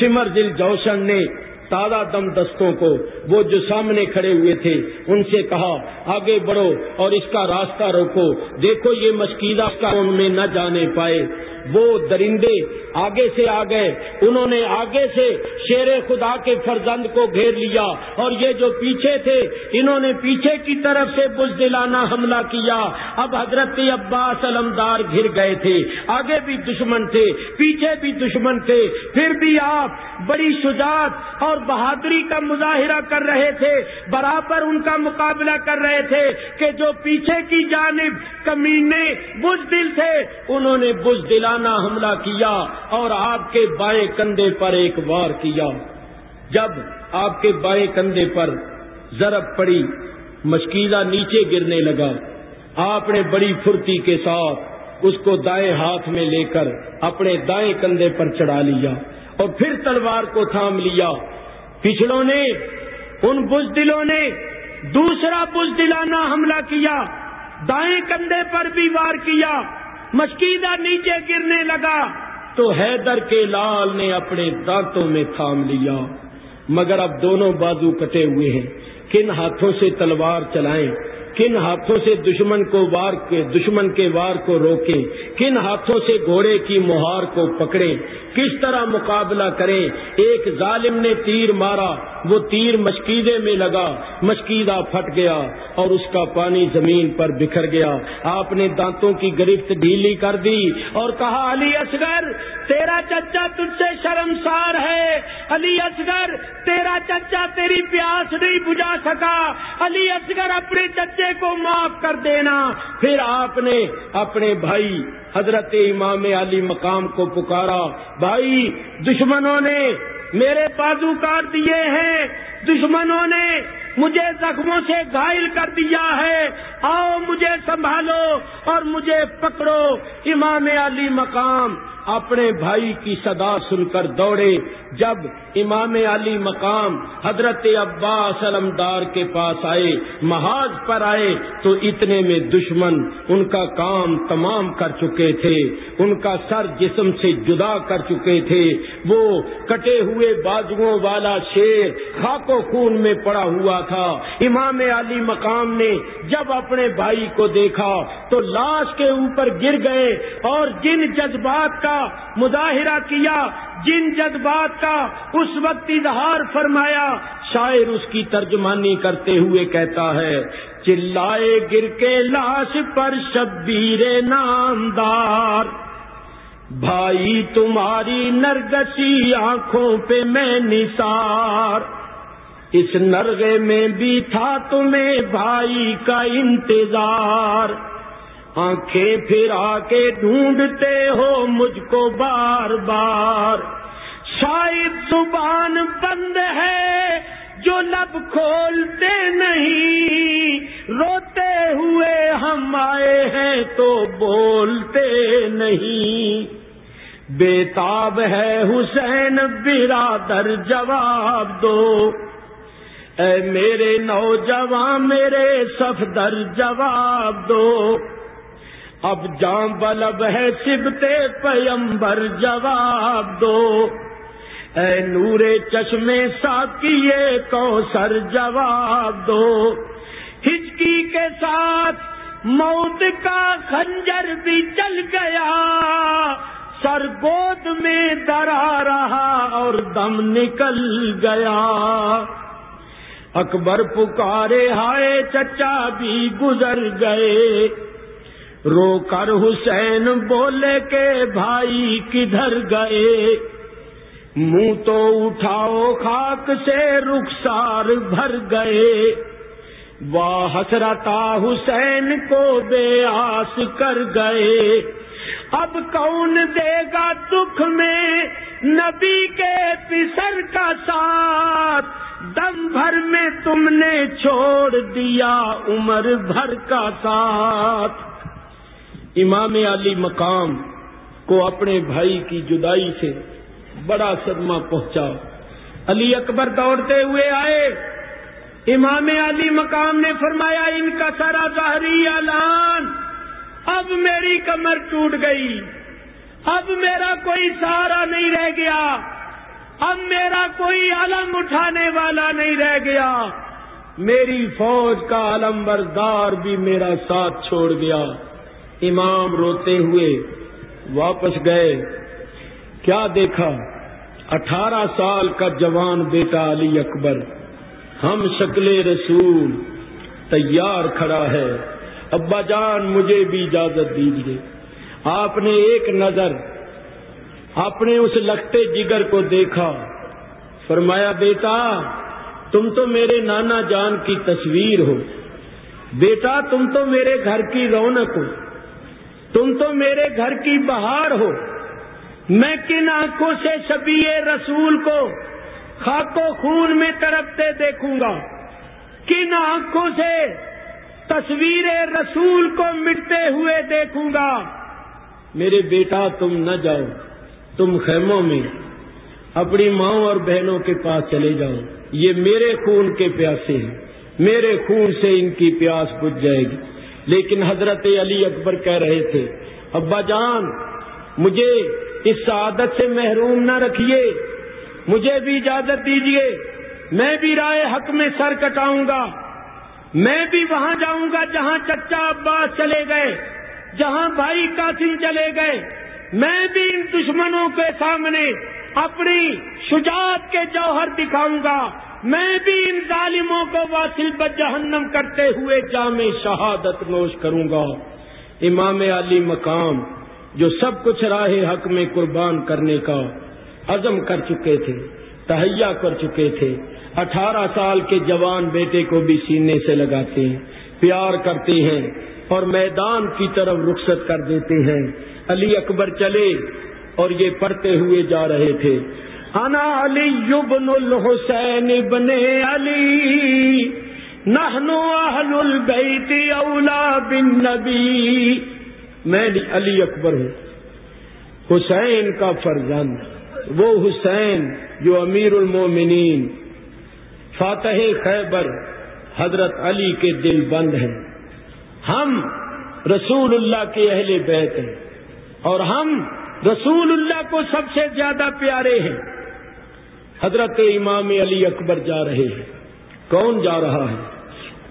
سمر دل جوشن نے تازہ دم دستوں کو، وہ جو سامنے کھڑے ہوئے تھے، ان سے کہا، آگے بڑھو اور اس کا راستہ روکو۔ دیکھو یہ مشکیزہ کا میں نہ جانے پائے۔ وہ درندے آگے سے آ گئے۔ انہوں نے آگے سے شیر خدا کے فرزند کو گھیر لیا اور یہ جو پیچھے تھے، انہوں نے پیچھے کی طرف سے بز دلانا حملہ کیا۔ اب حضرت عباس علمدار گھر گئے تھے۔ آگے بھی دشمن تھے، پیچھے بھی دشمن تھے۔ پھر بھی آپ بڑی شجاعت اور بہادری کا مظاہرہ کر رہے تھے۔ برابر ان کا مقابلہ کر رہے تھے کہ جو پیچھے کی جانب کمینے بز دل تھے، انہوں نے بز دلانا حملہ کیا اور آپ کے بائیں کندھے پر ایک وار کیا۔ جب آپ کے بائیں کندھے پر ضرب پڑی مشکیزہ نیچے گرنے لگا۔ آپ نے بڑی پھرتی کے ساتھ اس کو دائیں ہاتھ میں لے کر اپنے دائیں کندھے پر چڑھا لیا اور پھر تلوار کو تھام لیا۔ پچھڑوں نے، ان بزدلوں نے دوسرا بزدلانا حملہ کیا، دائیں کندھے پر بھی وار کیا۔ مشکیدہ نیچے گرنے لگا تو حیدر کے لال نے اپنے دانتوں میں تھام لیا۔ مگر اب دونوں بازو کٹے ہوئے ہیں۔ کن ہاتھوں سے تلوار چلائیں؟ کن ہاتھوں سے دشمن کو وار کے دشمن کے وار کو روکیں کن ہاتھوں سے گھوڑے کی مہار کو پکڑیں کس طرح مقابلہ کریں؟ ایک ظالم نے تیر مارا، وہ تیر مشکیدے میں لگا مشکیدہ پھٹ گیا اور اس کا پانی زمین پر بکھر گیا۔ آپ نے دانتوں کی گرفت ڈھیلی کر دی اور کہا، علی اصغر، تیرا چچا تجھ سے شرمسار ہے۔ علی اصغر، تیرا چچا تیری پیاس نہیں بجھا سکا۔ علی اصغر اپنے چچے کو معاف کر دینا۔ پھر آپ نے اپنے بھائی حضرت امام علی مقام کو پکارا۔ بھائی، دشمنوں نے میرے بازو کاٹ دیے ہیں۔ دشمنوں نے مجھے زخموں سے گھائل کر دیا ہے۔ آؤ مجھے سنبھالو اور مجھے پکڑو۔ امام علی مقام اپنے بھائی کی صدا سن کر دوڑے۔ جب امام علی مقام حضرت عباس علمدار کے پاس آئے، محاذ پر آئے، تو اتنے میں دشمن ان کا کام تمام کر چکے تھے، ان کا سر جسم سے جدا کر چکے تھے، وہ کٹے ہوئے بازو والا شیر خاک و خون میں پڑا ہوا تھا۔ امام علی مقام نے جب اپنے بھائی کو دیکھا، تو لاش کے اوپر گر گئے اور جن جذبات کا مظاہرہ کیا جن جذبات کا اس وقت اظہار فرمایا، شاعر اس کی ترجمانی کرتے ہوئے کہتا ہے، چلائے گر کے لاش پر شبیر نامدار۔ بھائی تمہاری نرگسی آنکھوں پہ میں نثار۔ اس نرگے میں بھی تھا تمہیں بھائی کا انتظار۔ آنکھیں پھر آ کے ڈھونڈتے ہو مجھ کو بار بار۔ شاید زبان بند ہے جو لب کھولتے نہیں۔ روتے ہوئے ہم آئے ہیں تو بولتے نہیں۔ بےتاب ہے حسین، برادر جواب دو۔ اے میرے نوجوان، میرے سفدر جواب دو۔ اب جام بلب ہے سبتے پیمبر جواب دو۔ اے نورے چشمے ساکیے کو سر جواب دو۔ ہچکی کے ساتھ موت کا خنجر بھی چل گیا۔ سر گود میں درا رہا اور دم نکل گیا۔ اکبر پکارے ہائے چچا بھی گزر گئے۔ رو کر حسین بولے کے بھائی کدھر گئے؟ منہ تو اٹھاؤ خاک سے رخسار بھر گئے۔ واہ حسرتا حسین کو بے آس کر گئے۔ اب کون دے گا دکھ میں نبی کے پسر کا ساتھ؟ دم بھر میں تم نے چھوڑ دیا عمر بھر کا ساتھ۔ امام علی مقام کو اپنے بھائی کی جدائی سے بڑا صدمہ پہنچا علی اکبر دوڑتے ہوئے آئے۔ امام علی مقام نے فرمایا، ان کا سارا ظاہری اعلان اب میری کمر ٹوٹ گئی۔ اب میرا کوئی سہارا نہیں رہ گیا۔ اب میرا کوئی علم اٹھانے والا نہیں رہ گیا۔ میری فوج کا علم بردار بھی میرا ساتھ چھوڑ گیا۔ امام روتے ہوئے واپس گئے۔ کیا دیکھا؟ اٹھارہ سال کا جوان بیٹا علی اکبر۔ ہم شکل رسول۔ تیار کھڑا ہے۔ ابا جان، مجھے بھی اجازت دیجیے آپ نے ایک نظر اپنے اس لگتے جگر کو دیکھا۔ فرمایا، بیٹا، تم تو میرے نانا جان کی تصویر ہو۔ بیٹا، تم تو میرے گھر کی رونق ہو۔ تم تو میرے گھر کی بہار ہو۔ میں کن آنکھوں سے شبی رسول کو خاک و خون میں تڑپتے دیکھوں گا؟ کن آنکھوں سے تصویر رسول کو مٹتے ہوئے دیکھوں گا؟ میرے بیٹا تم نہ جاؤ، تم خیموں میں اپنی ماں اور بہنوں کے پاس چلے جاؤ۔ یہ میرے خون کے پیاسے ہیں، میرے خون سے ان کی پیاس بجھ جائے گی۔ لیکن حضرت علی اکبر کہہ رہے تھے، ابا جان، مجھے اس سعادت سے محروم نہ رکھیے، مجھے بھی اجازت دیجیے میں بھی رائے حق میں سر کٹاؤں گا، میں بھی وہاں جاؤں گا جہاں چچا عباس چلے گئے، جہاں بھائی قاسم چلے گئے۔ میں بھی ان دشمنوں کے سامنے اپنی شجاعت کے جوہر دکھاؤں گا۔ میں بھی ان ظالموں کو واصل جہنم کرتے ہوئے جامع شہادت نوش کروں گا۔ امام علی مقام، جو سب کچھ راہ حق میں قربان کرنے کا عزم کر چکے تھے تہیا کر چکے تھے، اٹھارہ سال کے جوان بیٹے کو بھی سینے سے لگاتے ہیں، پیار کرتے ہیں اور میدان کی طرف رخصت کر دیتے ہیں۔ علی اکبر چلے اور یہ پڑھتے ہوئے جا رہے تھے۔ انا علی ابن الحسین ابن علی. نحنو اہل البیت اولا بن نبی میں علی اکبر ہوں. حسین کا فرزند. وہ حسین جو امیر المومنین. فاتح خیبر حضرت علی کے دل بند ہیں. ہم رسول اللہ کے اہل بیت ہیں اور ہم رسول اللہ کو سب سے زیادہ پیارے ہیں. حضرت امام علی اکبر جا رہے ہیں۔ کون جا رہا ہے؟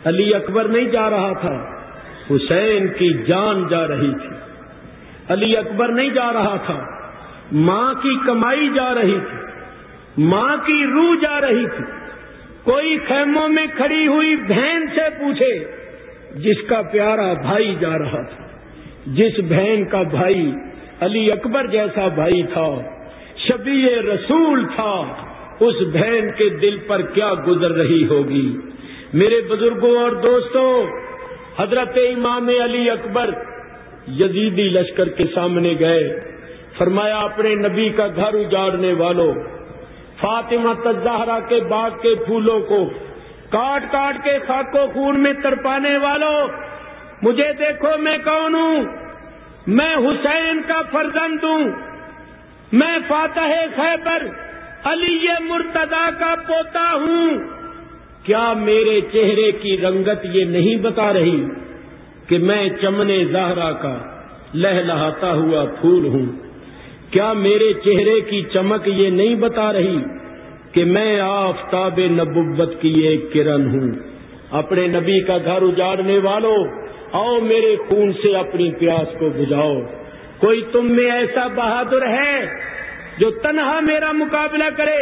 علی اکبر نہیں جا رہا تھا۔ حسین کی جان جا رہی تھی۔ علی اکبر نہیں جا رہا تھا۔ ماں کی کمائی جا رہی تھی۔ ماں کی روح جا رہی تھی۔ کوئی خیموں میں کھڑی ہوئی بہن سے پوچھے، جس کا پیارا بھائی جا رہا تھا۔ جس بہن کا بھائی علی اکبر جیسا بھائی تھا شبی رسول تھا۔ اس بہن کے دل پر کیا گزر رہی ہوگی؟ میرے بزرگوں اور دوستوں، حضرت امام علی اکبر یزیدی لشکر کے سامنے گئے۔ فرمایا، اپنے نبی کا گھر اجاڑنے والوں، فاطمہ تزہرا کے باغ کے پھولوں کو کاٹ کاٹ کے خاکو خون میں تڑپانے والوں، مجھے دیکھو میں کون ہوں؟ میں حسین کا فرزند ہوں۔ میں فاتح خیبر علی مرتدا کا پوتا ہوں۔ کیا میرے چہرے کی رنگت یہ نہیں بتا رہی کہ میں چمنے زہرا کا لہلہاتا ہوا پھول ہوں؟ کیا میرے چہرے کی چمک یہ نہیں بتا رہی کہ میں آفتاب نبوت کی ایک کرن ہوں؟ اپنے نبی کا گھر اجاڑنے والوں آؤ میرے خون سے اپنی پیاس کو بجھاؤ۔ کوئی تم میں ایسا بہادر ہے؟ جو تنہا میرا مقابلہ کرے،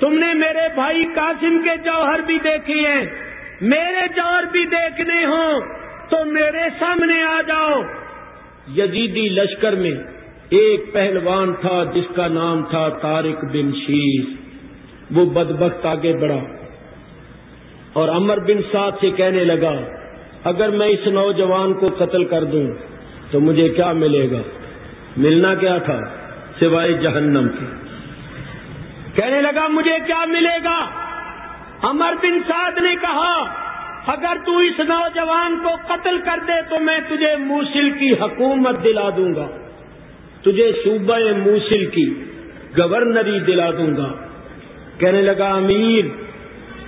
تم نے میرے بھائی قاسم کے جوہر بھی دیکھے ہیں، میرے جوہر بھی دیکھنے ہوں، تو میرے سامنے آ جاؤ۔ یزیدی لشکر میں ایک پہلوان تھا جس کا نام تھا تارک بن شیش وہ بدبخت آگے بڑھا اور امر بن سعد سے کہنے لگا، اگر میں اس نوجوان کو قتل کر دوں تو مجھے کیا ملے گا؟ ملنا کیا تھا؟ سوائے جہنم کے۔ کہنے لگا، مجھے کیا ملے گا؟ امر بن سعد نے کہا، اگر تو اس نوجوان کو قتل کر دے تو میں تجھے موسل کی حکومت دلا دوں گا۔ تجھے صوبہ موسل کی گورنری دلا دوں گا۔ کہنے لگا، امیر،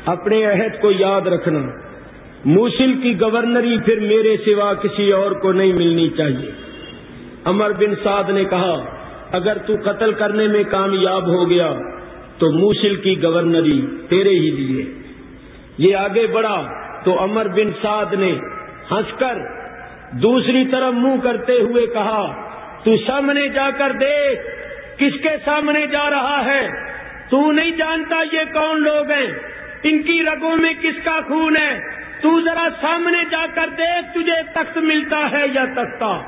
اپنے عہد کو یاد رکھنا۔ موسل کی گورنری پھر میرے سوا کسی اور کو نہیں ملنی چاہیے۔ امر بن سعد نے کہا اگر تو قتل کرنے میں کامیاب ہو گیا تو موسل کی گورنری تیرے ہی لیے۔ یہ آگے بڑھا تو امر بن سعد نے ہنس کر دوسری طرف منہ کرتے ہوئے کہا، تو سامنے جا کر دیکھ کس کے سامنے جا رہا ہے۔ تو نہیں جانتا یہ کون لوگ ہیں، ان کی رگوں میں کس کا خون ہے۔ تو ذرا سامنے جا کر دیکھ تجھے تخت ملتا ہے یا تختہ۔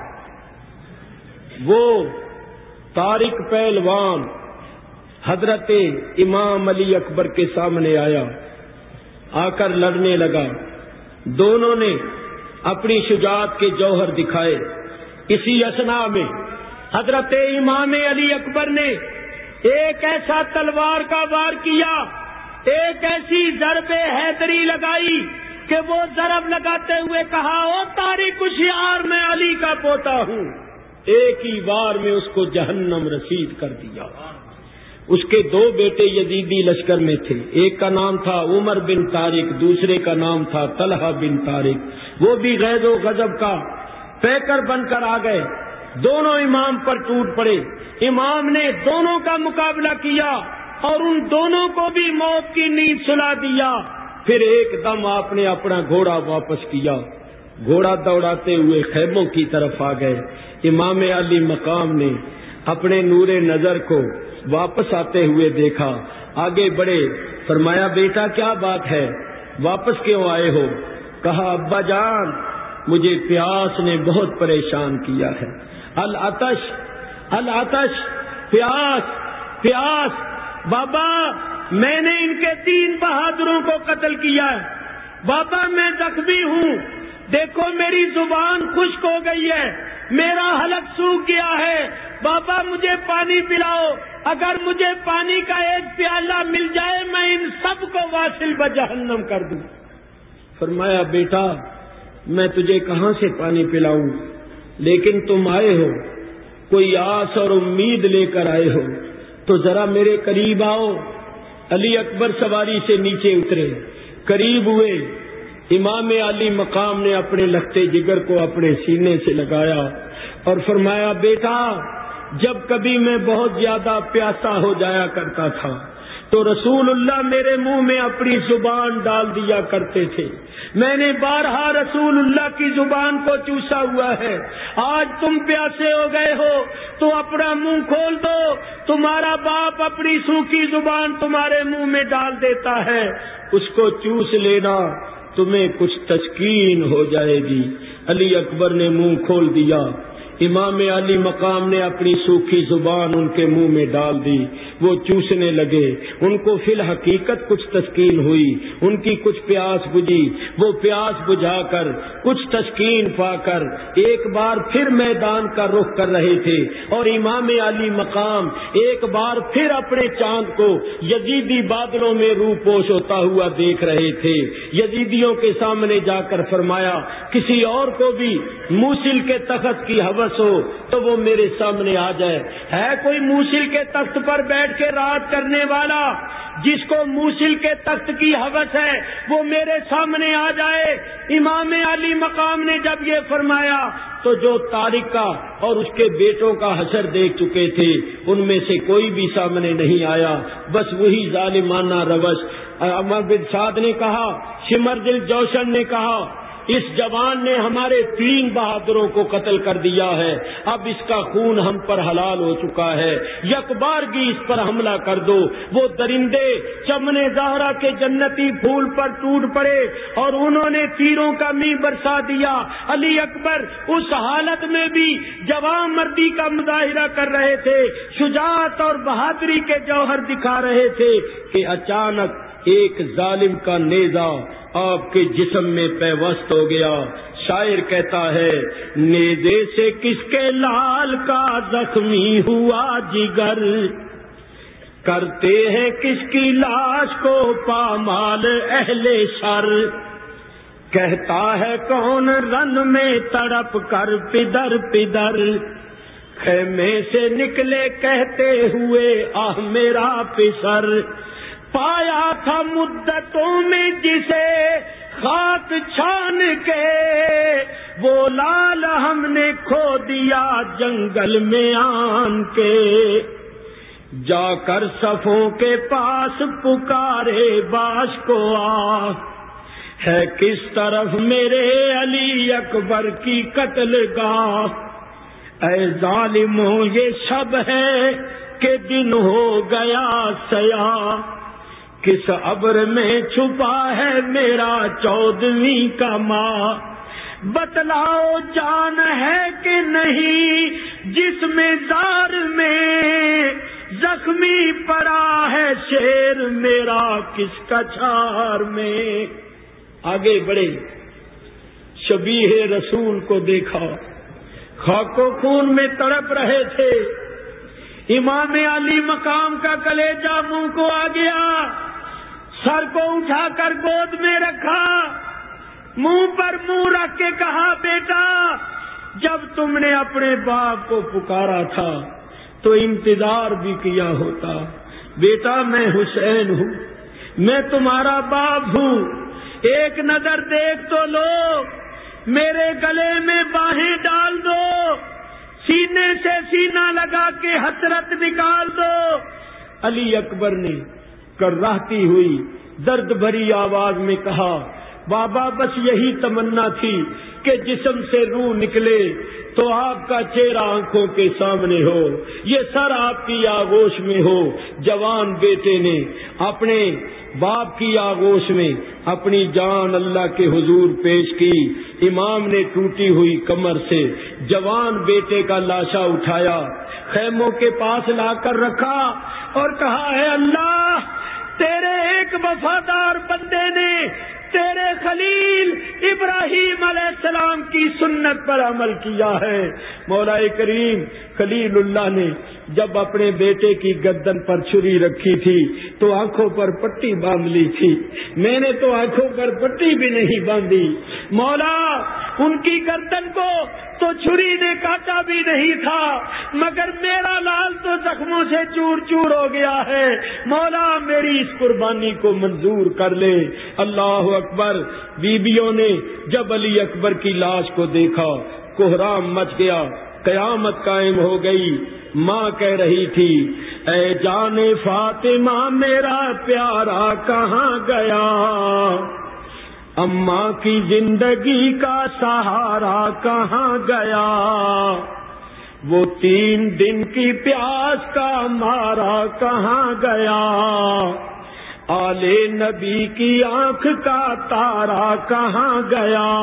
وہ تارک پہلوان حضرت امام علی اکبر کے سامنے آیا، آ کر لڑنے لگا۔ دونوں نے اپنی شجاعت کے جوہر دکھائے۔ اسی اسنا میں حضرت امام علی اکبر نے ایک ایسا تلوار کا وار کیا، ایک ایسی ضرب حیدری لگائی کہ وہ ضرب لگاتے ہوئے کہا، او تاریخ ہوشیار، میں علی کا پوتا ہوں۔ ایک ہی بار میں اس کو جہنم رسید کر دیا۔ اس کے دو بیٹے یزیدی لشکر میں تھے۔ ایک کا نام تھا عمر بن تارک دوسرے کا نام تھا طلحہ بن تارک وہ بھی غیر و غضب کا پیکر بن کر آ گئے۔ دونوں امام پر ٹوٹ پڑے۔ امام نے دونوں کا مقابلہ کیا اور ان دونوں کو بھی موت کی نیند سلا دیا۔ پھر ایک دم آپ نے اپنا گھوڑا واپس کیا۔ گھوڑا دوڑاتے ہوئے خیموں کی طرف آ گئے۔ امام علی مقام نے اپنے نور نظر کو واپس آتے ہوئے دیکھا۔ آگے بڑھے۔ فرمایا، بیٹا، کیا بات ہے؟ واپس کیوں آئے ہو؟ کہا، ابا جان، مجھے پیاس نے بہت پریشان کیا ہے۔ الاتش الاتش پیاس پیاس، بابا، میں نے ان کے تین بہادروں کو قتل کیا ہے۔ بابا، میں زخمی ہوں۔ دیکھو میری زبان خشک ہو گئی ہے، میرا حلق سوکھ گیا ہے۔ بابا مجھے پانی پلاؤ، اگر مجھے پانی کا ایک پیالہ مل جائے، میں ان سب کو واصل بجہنم کر دوں۔ فرمایا، بیٹا، میں تجھے کہاں سے پانی پلاؤں؟ لیکن تم آئے ہو، کوئی آس اور امید لے کر آئے ہو۔ تو ذرا میرے قریب آؤ، علی اکبر سواری سے نیچے اترے۔ قریب ہوئے امام علی مقام نے اپنے لگتے جگر کو اپنے سینے سے لگایا اور فرمایا، بیٹا، جب کبھی میں بہت زیادہ پیاسا ہو جایا کرتا تھا تو رسول اللہ میرے منہ میں اپنی زبان ڈال دیا کرتے تھے۔ میں نے بارہا رسول اللہ کی زبان کو چوسا ہوا ہے۔ آج تم پیاسے ہو گئے ہو، تو اپنا منہ کھول دو۔ تمہارا باپ اپنی سوکھی زبان تمہارے منہ میں ڈال دیتا ہے۔ اس کو چوس لینا تمہیں کچھ تشکین ہو جائے گی۔ علی اکبر نے منہ کھول دیا۔ امام علی مقام نے اپنی سوکھی زبان ان کے منہ میں ڈال دی۔ وہ چوسنے لگے۔ ان کو فی الحقیقت کچھ تسکین ہوئی۔ ان کی کچھ پیاس بجھی۔ وہ پیاس بجھا کر کچھ تسکین پا کر ایک بار پھر میدان کا رخ کر رہے تھے۔ اور امام علی مقام ایک بار پھر اپنے چاند کو یزیدی بادلوں میں رو پوش ہوتا ہوا دیکھ رہے تھے۔ یزیدیوں کے سامنے جا کر فرمایا، کسی اور کو بھی موسل کے تخت کی حوث ہو تو وہ میرے سامنے آ جائے۔ ہے کوئی موسل کے تخت پر بیٹھ کے رات کرنے والا؟ جس کو موسل کے تخت کی حوث ہے، وہ میرے سامنے آ جائے۔ امام علی مقام نے جب یہ فرمایا، تو جو تاریخ کا اور اس کے بیٹوں کا حشر دیکھ چکے تھے، ان میں سے کوئی بھی سامنے نہیں آیا۔ بس وہی ظالمانہ روش۔ امر بن سعد نے کہا، شمر دل جوشن نے کہا اس جوان نے ہمارے تین بہادروں کو قتل کر دیا ہے۔ اب اس کا خون ہم پر حلال ہو چکا ہے۔ یک بار بھی اس پر حملہ کر دو۔ وہ درندے چمنے زہرا کے جنتی پھول پر ٹوٹ پڑے اور انہوں نے تیروں کا می برسا دیا۔ علی اکبر اس حالت میں بھی جوان مردی کا مظاہرہ کر رہے تھے۔ شجاعت اور بہادری کے جوہر دکھا رہے تھے کہ اچانک ایک ظالم کا نیزا آپ کے جسم میں پیوست ہو گیا۔ شاعر کہتا ہے، نیزے سے کس کے لال کا زخمی ہوا جگر؟ کرتے ہیں کس کی لاش کو پامال اہل شر؟ کہتا ہے کون رن میں تڑپ کر پدر پدر؟ خیمے سے نکلے کہتے ہوئے، آہ میرا پسر! پایا تھا مدتوں میں جسے خاک چھان کے، وہ لال ہم نے کھو دیا جنگل میں آن کے۔ جا کر صفوں کے پاس پکارے باش کو آ۔ ہے کس طرف میرے علی اکبر کی قتل گاہ؟ اے ظالموں، یہ شب ہے کہ دن ہو گیا سیاہ۔ کس ابر میں چھپا ہے میرا چودویں کا ماں بتلاؤ جان ہے کہ نہیں جس میں زار میں زخمی پڑا ہے شیر میرا کس کچھار میں؟ آگے بڑھے شبیہ رسول کو دیکھا۔ خاکو خون میں تڑپ رہے تھے۔ امام علی مقام کا کلیجہ منہ کو آ گیا۔ سر کو اٹھا کر گود میں رکھا، منہ پر منہ رکھ کے کہا، بیٹا، جب تم نے اپنے باپ کو پکارا تھا تو انتظار بھی کیا ہوتا۔ بیٹا، میں حسین ہوں، میں تمہارا باپ ہوں۔ ایک نظر دیکھ تو لو، میرے گلے میں باہیں ڈال دو۔ سینے سے سینہ لگا کے حسرت نکال دو۔ علی اکبر نے کر رہتی ہوئی درد بھری آواز میں کہا، بابا، بس یہی تمنا تھی کہ جسم سے روح نکلے تو آپ کا چہرہ آنکھوں کے سامنے ہو۔ یہ سر آپ کی آگوش میں ہو۔ جوان بیٹے نے اپنے باپ کی آگوش میں اپنی جان اللہ کے حضور پیش کی۔ امام نے ٹوٹی ہوئی کمر سے جوان بیٹے کا لاشا اٹھایا، خیموں کے پاس لا کر رکھا اور کہا ہے اللہ تیرے ایک وفادار بندے نے تیرے خلیل ابراہیم علیہ السلام کی سنت پر عمل کیا ہے۔ مولا کریم خلیل اللہ نے جب اپنے بیٹے کی گردن پر چھری رکھی تھی تو آنکھوں پر پٹی باندھ لی تھی۔ میں نے تو آنکھوں پر پٹی بھی نہیں باندھی۔ مولا، ان کی گردن کو تو چھری نے کاٹا بھی نہیں تھا، مگر میرا لال تو زخموں سے چور چور ہو گیا ہے۔ مولا، میری اس قربانی کو منظور کر لے۔ اللہ اکبر، بیبیوں نے جب علی اکبر کی لاش کو دیکھا، کوہرام مچ گیا۔ قیامت قائم ہو گئی۔ ماں کہہ رہی تھی، اے جان فاطمہ، میرا پیارا کہاں گیا؟ اماں کی زندگی کا سہارا کہاں گیا؟ وہ تین دن کی پیاس کا مارا کہاں گیا؟ آلے نبی کی آنکھ کا تارا کہاں گیا؟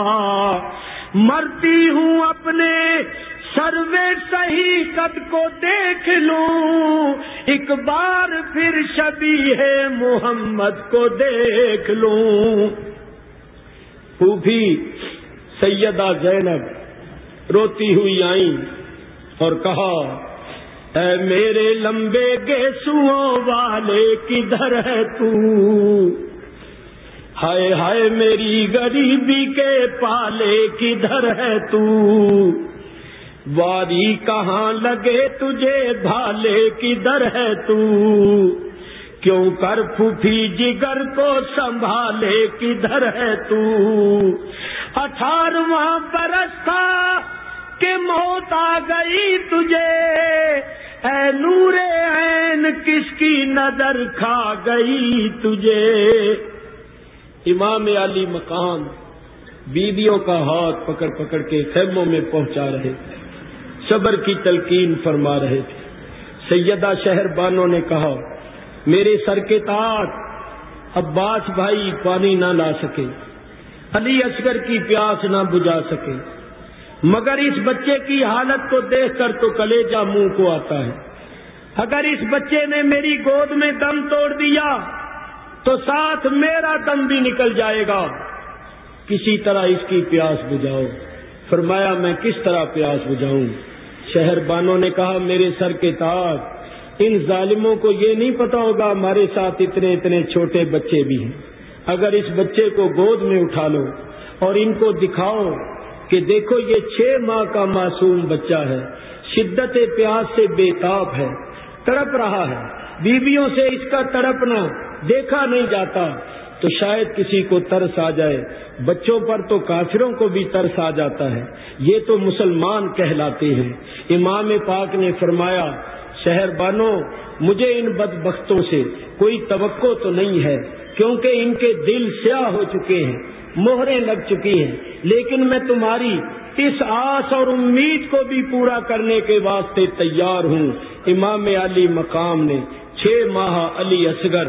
مرتی ہوں اپنے سروے صحیح قد کو دیکھ لوں۔ ایک بار پھر شبی ہے محمد کو دیکھ لوں۔ پھوپھی سیدہ زینب روتی ہوئی آئی اور کہا، اے میرے لمبے گیسو والے، کدھر ہے تو؟ ہائے ہائے میری غریبی کے پالے، کدھر ہے تو؟ واری کہاں لگے تجھے بھالے کدھر ہے تو؟ کیوں کر پھوپھی جگر کو سنبھالے کدھر ہے تو؟ اٹھارواں برس تھا کہ موت آ گئی تجھے۔ اے نور عین، کس کی نظر کھا گئی تجھے؟ امام علی مکان بیویوں کا ہاتھ پکڑ پکڑ کے خیموں میں پہنچا رہے تھے۔ صبر کی تلقین فرما رہے تھے۔ سیدہ شہر بانوں نے کہا، میرے سر کے تاج، عباس بھائی پانی نہ لا سکے، علی اصغر کی پیاس نہ بجھا سکے۔ مگر اس بچے کی حالت کو دیکھ کر تو کلیجا منہ کو آتا ہے۔ اگر اس بچے نے میری گود میں دم توڑ دیا، تو ساتھ میرا دم بھی نکل جائے گا۔ کسی طرح اس کی پیاس بجھاؤ۔ فرمایا، میں کس طرح پیاس بجھاؤں؟ شہر بانوں نے کہا، میرے سر کے تاج، ان ظالموں کو یہ نہیں پتا ہوگا ہمارے ساتھ اتنے اتنے چھوٹے بچے بھی ہیں۔ اگر اس بچے کو گود میں اٹھا لو اور ان کو دکھاؤ کہ دیکھو یہ چھ ماہ کا معصوم بچہ ہے، شدت پیاس سے بےتاب ہے، تڑپ رہا ہے۔ بیویوں سے اس کا تڑپنا دیکھا نہیں جاتا۔ تو شاید کسی کو ترس آ جائے۔ بچوں پر تو کافروں کو بھی ترس آ جاتا ہے۔ یہ تو مسلمان کہلاتے ہیں۔ امام پاک نے فرمایا شہر بانو مجھے ان بد بختوں سے کوئی توقع تو نہیں ہے، کیونکہ ان کے دل سیاہ ہو چکے ہیں، مہریں لگ چکی ہیں۔ لیکن میں تمہاری اس آس اور امید کو بھی پورا کرنے کے واسطے تیار ہوں۔ امام علی مقام نے چھ ماہ علی اصغر،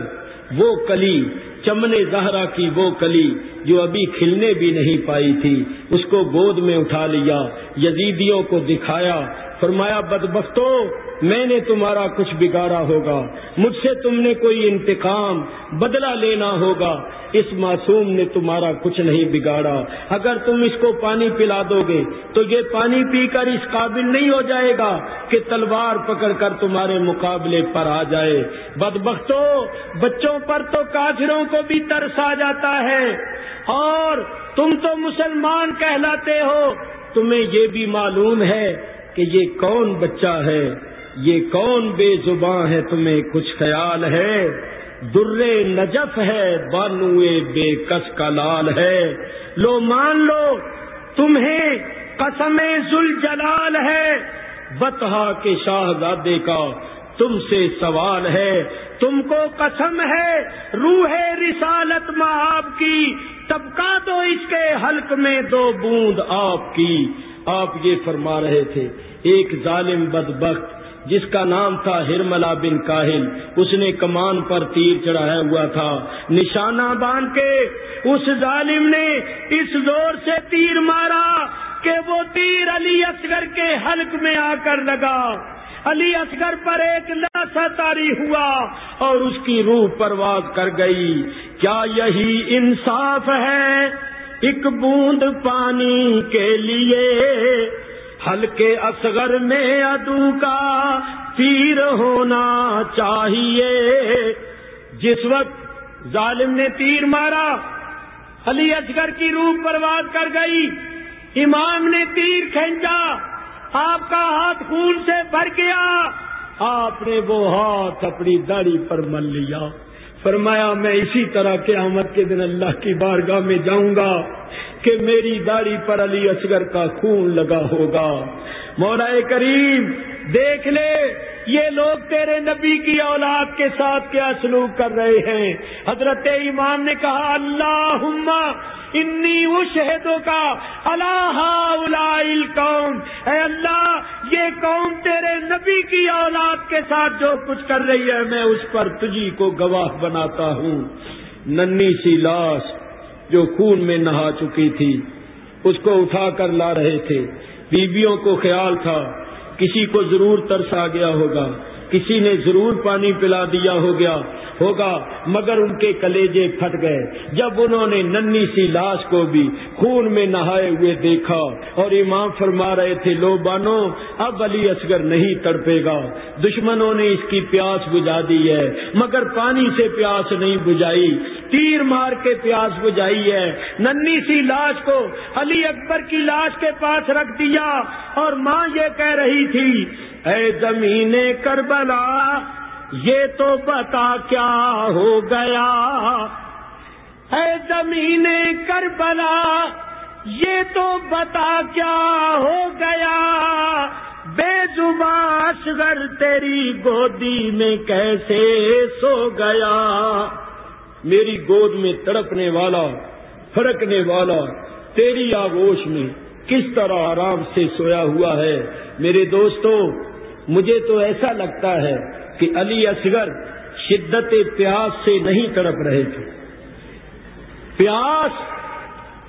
وہ کلی چمنے زہرا کی وہ کلی جو ابھی کھلنے بھی نہیں پائی تھی، اس کو گود میں اٹھا لیا، یزیدیوں کو دکھایا فرمایا بدبختو میں نے تمہارا کچھ بگاڑا ہوگا۔ مجھ سے تم نے کوئی انتقام بدلہ لینا ہوگا۔ اس معصوم نے تمہارا کچھ نہیں بگاڑا۔ اگر تم اس کو پانی پلا دو گے، تو یہ پانی پی کر اس قابل نہیں ہو جائے گا کہ تلوار پکڑ کر تمہارے مقابلے پر آ جائے۔ بد بچوں پر تو کافروں کو بھی ترس آ جاتا ہے۔ اور تم تو مسلمان کہلاتے ہو۔ تمہیں یہ بھی معلوم ہے کہ یہ کون بچہ ہے؟ یہ کون بے زباں ہے؟ تمہیں کچھ خیال ہے؟ در نجف ہے بانو بے کس کا لال ہے؟ لو مان لو، تمہیں قسم زل جلال ہے۔ بتہا کے شاہزادے کا تم سے سوال ہے۔ تم کو قسم ہے روح رسالت ماں آپ کی۔ طبقہ تو اس کے حلق میں دو بوند آپ کی۔ آپ یہ فرما رہے تھے، ایک ظالم بدبخت، جس کا نام تھا ہرملا بن کاہل، اس نے کمان پر تیر چڑھایا ہوا تھا۔ نشانہ باندھ کے اس ظالم نے اس زور سے تیر مارا کہ وہ تیر علی اصغر کے حلق میں آ کر لگا۔ علی اصغر پر ایک لاسا تاری ہوا اور اس کی روح پرواز کر گئی۔ کیا یہی انصاف ہے؟ ایک بوند پانی کے لیے ہلکے اصغر میں ادو کا تیر ہونا چاہیے۔ جس وقت ظالم نے تیر مارا، علی اصغر کی روح پرواز کر گئی۔ امام نے تیر کھینچا، آپ کا ہاتھ خون سے بھر گیا۔ آپ نے وہ ہاتھ اپنی داڑھی پر مل لیا۔ فرمایا، میں اسی طرح کے آمد کے دن اللہ کی بارگاہ میں جاؤں گا کہ میری داڑھی پر علی اصغر کا خون لگا ہوگا۔ مولا کریم، دیکھ لے، یہ لوگ تیرے نبی کی اولاد کے ساتھ کیا سلوک کر رہے ہیں۔ حضرت امام نے کہا اللہ انی شہدوں کا اللہ قوم اے اللہ، یہ قوم تیرے نبی کی اولاد کے ساتھ جو کچھ کر رہی ہے، میں اس پر تجھی کو گواہ بناتا ہوں۔ ننی سی لاش جو خون میں نہا چکی تھی، اس کو اٹھا کر لا رہے تھے۔ بیویوں کو خیال تھا، کسی کو ضرور ترس آ گیا ہوگا، کسی نے ضرور پانی پلا دیا ہو گیا ہوگا، مگر ان کے کلیجے پھٹ گئے۔ جب انہوں نے ننی سی لاش کو بھی خون میں نہائے ہوئے دیکھا اور امام فرما رہے تھے، لو بانو، اب علی اصغر نہیں تڑپے گا۔ دشمنوں نے اس کی پیاس بجھا دی ہے، مگر پانی سے پیاس نہیں بجھائی۔ تیر مار کے پیاس بجھائی ہے۔ ننی سی لاش کو علی اکبر کی لاش کے پاس رکھ دیا اور ماں یہ کہہ رہی تھی، اے زمین کربلا یہ تو بتا کیا ہو گیا۔ اے زمین کربلا، یہ تو بتا کیا ہو گیا۔ بے زباش گر تیری گودی میں کیسے سو گیا۔ میری گود میں تڑپنے والا فرکنے والا، تیری آگوش میں کس طرح آرام سے سویا ہوا ہے۔ میرے دوستوں مجھے تو ایسا لگتا ہے کہ علی اصغر شدت پیاس سے نہیں تڑپ رہے تھے۔ پیاس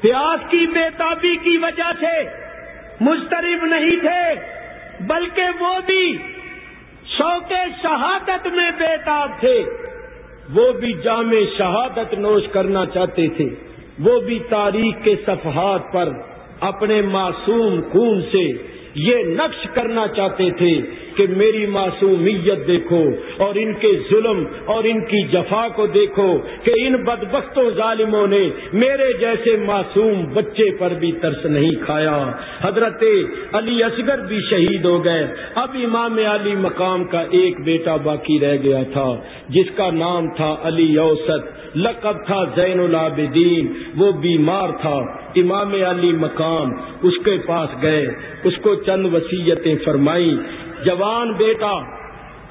پیاس کی بےتابی کی وجہ سے مسترب نہیں تھے، بلکہ وہ بھی شوق شہادت میں بےتاب تھے۔ وہ بھی جامع شہادت نوش کرنا چاہتے تھے۔ وہ بھی تاریخ کے صفحات پر اپنے معصوم خون سے یہ نقش کرنا چاہتے تھے۔ کہ میری معصومیت دیکھو اور ان کے ظلم اور ان کی جفا کو دیکھو کہ ان بدبختوں ظالموں نے میرے جیسے معصوم بچے پر بھی ترس نہیں کھایا۔ حضرت علی اصغر بھی شہید ہو گئے۔ اب امام علی مقام کا ایک بیٹا باقی رہ گیا تھا، جس کا نام تھا علی اوسط۔ لقب تھا زین العابدین۔ وہ بیمار تھا۔ امام علی مقام اس کے پاس گئے، اس کو چند وسیعتیں فرمائی جوان بیٹا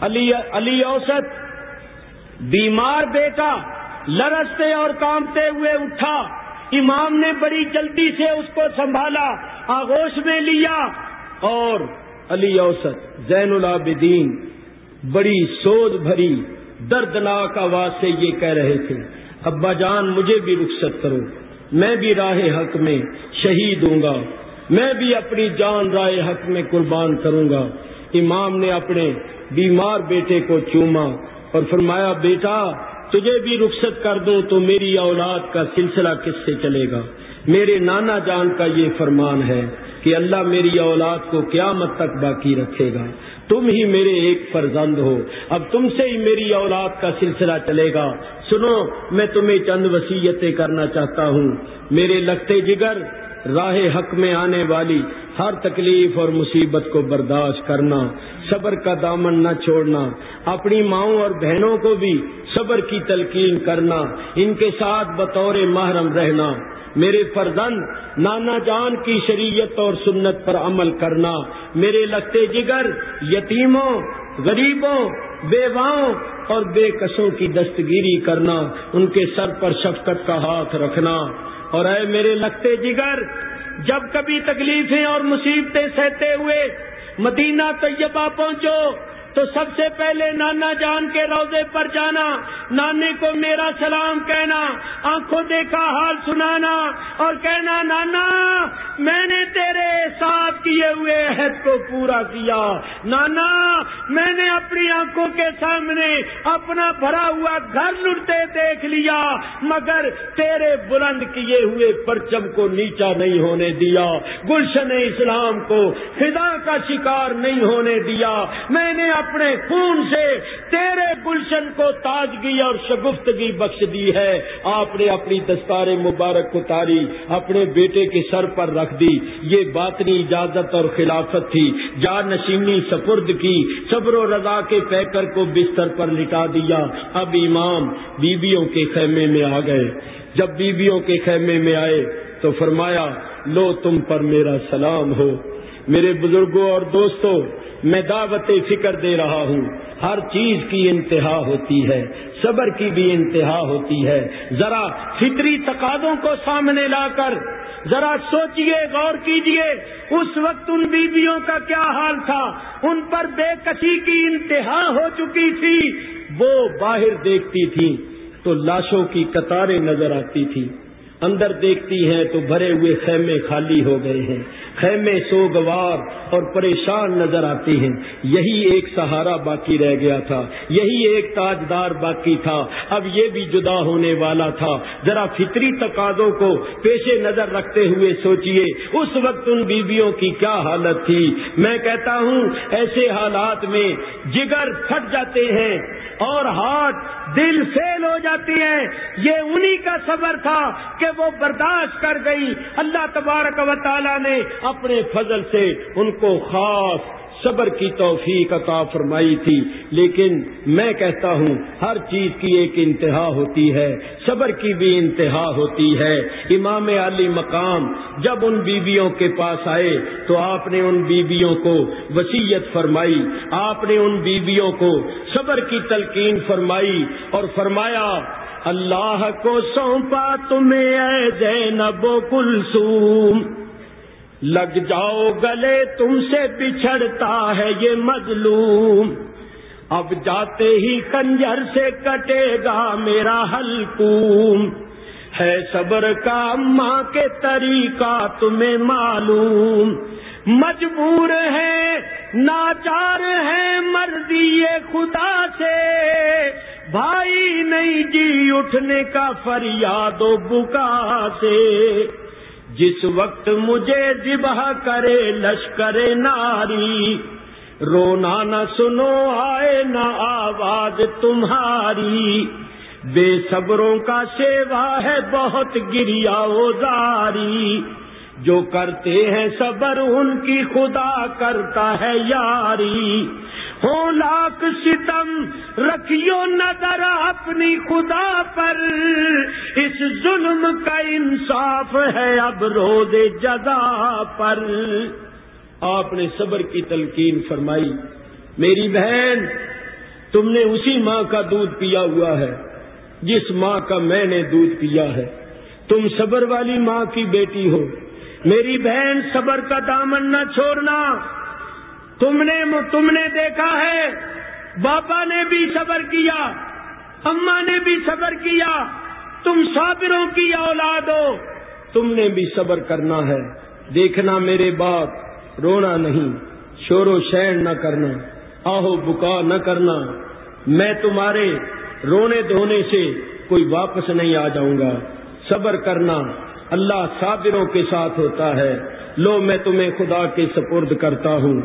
علی علی اوسط، بیمار بیٹا لرستے اور کامتے ہوئے اٹھا۔ امام نے بڑی جلدی سے اس کو سنبھالا، آغوش میں لیا۔ اور علی اوسط، زین العابدین، بڑی سوز بھری، دردناک آواز سے یہ کہہ رہے تھے، ابا جان مجھے بھی رخصت کرو، میں بھی راہ حق میں شہید ہوں گا، میں بھی اپنی جان رائے حق میں قربان کروں گا۔ امام نے اپنے بیمار بیٹے کو چوما اور فرمایا، بیٹا، تجھے بھی رخصت کر دوں تو میری اولاد کا سلسلہ کس سے چلے گا؟ میرے نانا جان کا یہ فرمان ہے کہ اللہ میری اولاد کو قیامت تک باقی رکھے گا۔ تم ہی میرے ایک فرزند ہو۔ اب تم سے ہی میری اولاد کا سلسلہ چلے گا۔ سنو، میں تمہیں چند وسیعتیں کرنا چاہتا ہوں۔ میرے لگتے جگر راہ حق میں آنے والی ہر تکلیف اور مصیبت کو برداشت کرنا، صبر کا دامن نہ چھوڑنا، اپنی ماؤں اور بہنوں کو بھی صبر کی تلقین کرنا، ان کے ساتھ بطور محرم رہنا، میرے فرزند، نانا جان کی شریعت اور سنت پر عمل کرنا، میرے لگتے جگر، یتیموں، غریبوں، بیواؤں اور بے قصوں کی دستگیری کرنا، ان کے سر پر شفقت کا ہاتھ رکھنا۔ اور اے میرے لگتے جگر، جب کبھی تکلیفیں اور مصیبتیں سہتے ہوئے مدینہ طیبہ پہنچو تو سب سے پہلے نانا جان کے روزے پر جانا، نانے کو میرا سلام کہنا، آنکھوں دیکھا، حال سنانا اور کہنا، نانا، میں نے تیرے ساتھ کیے ہوئے عہد کو پورا کیا۔ نانا، میں نے اپنی آنکھوں کے سامنے اپنا بھرا ہوا گھر لڑتے دیکھ لیا، مگر تیرے بلند کیے ہوئے پرچم کو نیچا نہیں ہونے دیا۔ گلشن اسلام کو خدا کا شکار نہیں ہونے دیا۔ میں نے اپنے خون سے تیرے گلشن کو تازگی اور شگفتگی بخش دی ہے۔ آپ نے اپنی دستار مبارک کو تاری، اپنے بیٹے کے سر پر رکھ رکھ دی۔ یہ باطنی اجازت اور خلافت تھی۔ جا نشینی سپرد کی، صبر و رضا کے پیکر کو بستر پر لٹا دیا۔ اب امام بیویوں کے خیمے میں آ گئے۔ جب بیویوں کے خیمے میں آئے تو فرمایا، لو تم پر میرا سلام ہو۔ میرے بزرگوں اور دوستوں میں دعوت فکر دے رہا ہوں۔ ہر چیز کی انتہا ہوتی ہے، صبر کی بھی انتہا ہوتی ہے۔ ذرا فطری تقاضوں کو سامنے لا کر، ذرا سوچئے، غور کیجیے، اس وقت ان بیویوں کا کیا حال تھا؟ ان پر بے کسی کی انتہا ہو چکی تھی۔ وہ باہر دیکھتی تھی تو لاشوں کی قطاریں نظر آتی تھی اندر دیکھتی ہیں تو بھرے ہوئے خیمے خالی ہو گئے ہیں۔ خیمے سوگوار اور پریشان نظر آتے ہیں۔ یہی ایک سہارا باقی رہ گیا تھا۔ یہی ایک تاجدار باقی تھا۔ اب یہ بھی جدا ہونے والا تھا۔ ذرا فطری تقاضوں کو پیش نظر رکھتے ہوئے سوچئے، اس وقت ان بیویوں کی کیا حالت تھی؟ میں کہتا ہوں، ایسے حالات میں جگر پھٹ جاتے ہیں۔ اور ہاتھ دل فیل ہو جاتی ہے۔ یہ انہی کا صبر تھا کہ وہ برداشت کر گئی۔ اللہ تبارک و تعالی نے اپنے فضل سے ان کو خاص صبر کی توفیق عطا فرمائی تھی۔ لیکن میں کہتا ہوں، ہر چیز کی ایک انتہا ہوتی ہے، صبر کی بھی انتہا ہوتی ہے۔ امام علی مقام جب ان بیویوں کے پاس آئے تو آپ نے ان بیویوں کو وسیعت فرمائی۔ آپ نے ان بیویوں کو صبر کی تلقین فرمائی اور فرمایا، اللہ کو سونپا تمہیں، اے زینب و کلسوم لگ جاؤ گلے تم سے بچھڑتا ہے یہ مظلوم۔ اب جاتے ہی کنجر سے کٹے گا میرا حلقوم۔ ہے صبر کا ماں کے طریقہ تمہیں معلوم۔ مجبور ہے ناچار ہے مرضی خدا سے۔ بھائی نہیں جی اٹھنے کا فریاد و بکا سے۔ جس وقت مجھے ذبح کرے لشکر ناری، رونا نہ سنو، آئے نہ آواز تمہاری۔ بے صبروں کا سیوا ہے بہت گریا اوزاری جو کرتے ہیں صبر ان کی خدا کرتا ہے یاری۔ ہو لاکھ ستم رکھیو نظر اپنی خدا پر۔ اس ظلم کا انصاف ہے اب روز جزا پر۔ آپ نے صبر کی تلقین فرمائی۔ میری بہن، تم نے اسی ماں کا دودھ پیا ہوا ہے، جس ماں کا میں نے دودھ پیا ہے۔ تم صبر والی ماں کی بیٹی ہو۔ میری بہن صبر کا دامن نہ چھوڑنا۔ تم نے تم نے دیکھا ہے۔ بابا نے بھی صبر کیا اما نے بھی صبر کیا، تم صابروں کی اولاد ہو۔ تم نے بھی صبر کرنا ہے۔ دیکھنا میرے باپ، رونا نہیں، شور و شین نہ کرنا، آہو بکا نہ کرنا۔ میں تمہارے رونے دھونے سے کوئی واپس نہیں آ جاؤں گا۔ صبر کرنا اللہ صابروں کے ساتھ ہوتا ہے۔ لو، میں تمہیں خدا کے سپرد کرتا ہوں۔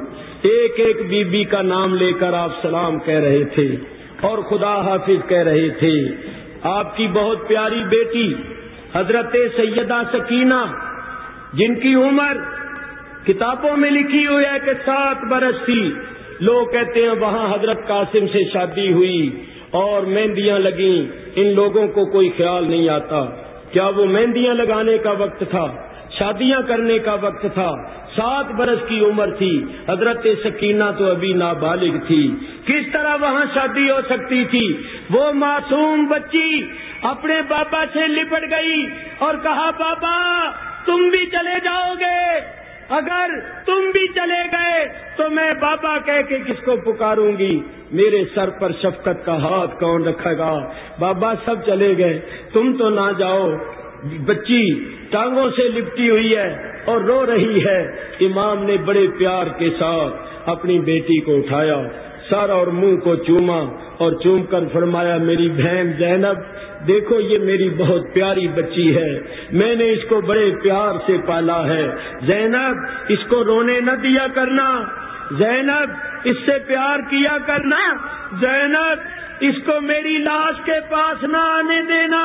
ایک ایک بی بی کا نام لے کر آپ سلام کہہ رہے تھے اور خدا حافظ کہہ رہے تھے۔ آپ کی بہت پیاری بیٹی حضرت سیدہ سکینہ جن کی عمر کتابوں میں لکھی ہوئی ہے کہ سات برس تھی، لوگ کہتے ہیں وہاں حضرت قاسم سے شادی ہوئی اور مہندیاں لگیں۔ ان لوگوں کو کوئی خیال نہیں آتا۔ کیا وہ مہندیاں لگانے کا وقت تھا؟ شادیاں کرنے کا وقت تھا۔ سات برس کی عمر تھی۔ حضرت سکینہ تو ابھی نابالغ تھی۔ کس طرح وہاں شادی ہو سکتی تھی؟ وہ معصوم بچی اپنے بابا سے لپٹ گئی اور کہا، بابا، تم بھی چلے جاؤ گے۔ اگر تم بھی چلے گئے تو میں بابا کہہ کے کس کو پکاروں گی؟ میرے سر پر شفقت کا ہاتھ کون رکھے گا؟ بابا سب چلے گئے۔ تم تو نہ جاؤ۔ بچی ٹانگوں سے لپٹی ہوئی ہے۔ اور رو رہی ہے۔ امام نے بڑے پیار کے ساتھ اپنی بیٹی کو اٹھایا سر اور منہ کو چوما اور چوم کر فرمایا، میری بہن زینب، دیکھو یہ میری بہت پیاری بچی ہے، میں نے اس کو بڑے پیار سے پالا ہے۔ زینب، اس کو رونے نہ دیا کرنا۔ زینب، اس سے پیار کیا کرنا۔ زینب اس کو میری لاش کے پاس نہ آنے دینا،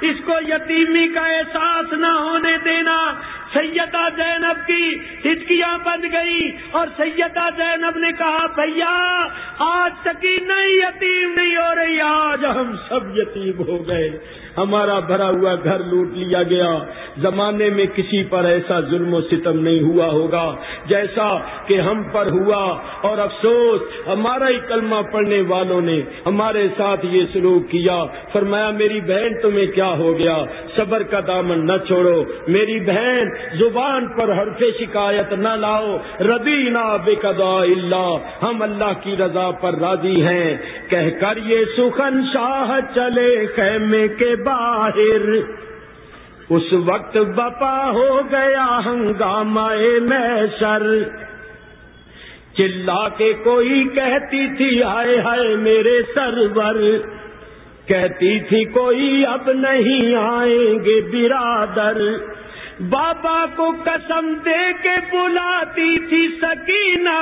اس کو یتیمی کا احساس نہ ہونے دینا۔ سیدہ زینب کی ہچکیاں بند گئی اور سیدہ زینب نے کہا، بھیا، آج تک ہی نہیں یتیم نہیں ہو رہی، آج ہم سب یتیم ہو گئے۔ ہمارا بھرا ہوا گھر لوٹ لیا گیا۔ زمانے میں کسی پر ایسا ظلم و ستم نہیں ہوا ہوگا جیسا کہ ہم پر ہوا۔ اور افسوس، ہمارا ہی کلمہ پڑھنے والوں نے ہمارے ساتھ یہ سلوک کیا۔ فرمایا، میری بہن تمہیں کیا ہو گیا؟ صبر کا دامن نہ چھوڑو۔ میری بہن زبان پر حرف شکایت نہ لاؤ۔ ردی نہ بے اللہ۔ ہم اللہ کی رضا پر راضی ہیں۔ کہہ کر یہ سخن شاہ چلے خیمے کے باہر۔ اس وقت بپا ہو گیا ہنگامہ میں سر چلا کے کوئی کہتی تھی آئے ہائے میرے سرور۔ کہتی تھی، کوئی اب نہیں آئیں گے برادر۔ بابا کو قسم دے کے بلاتی تھی سکینہ۔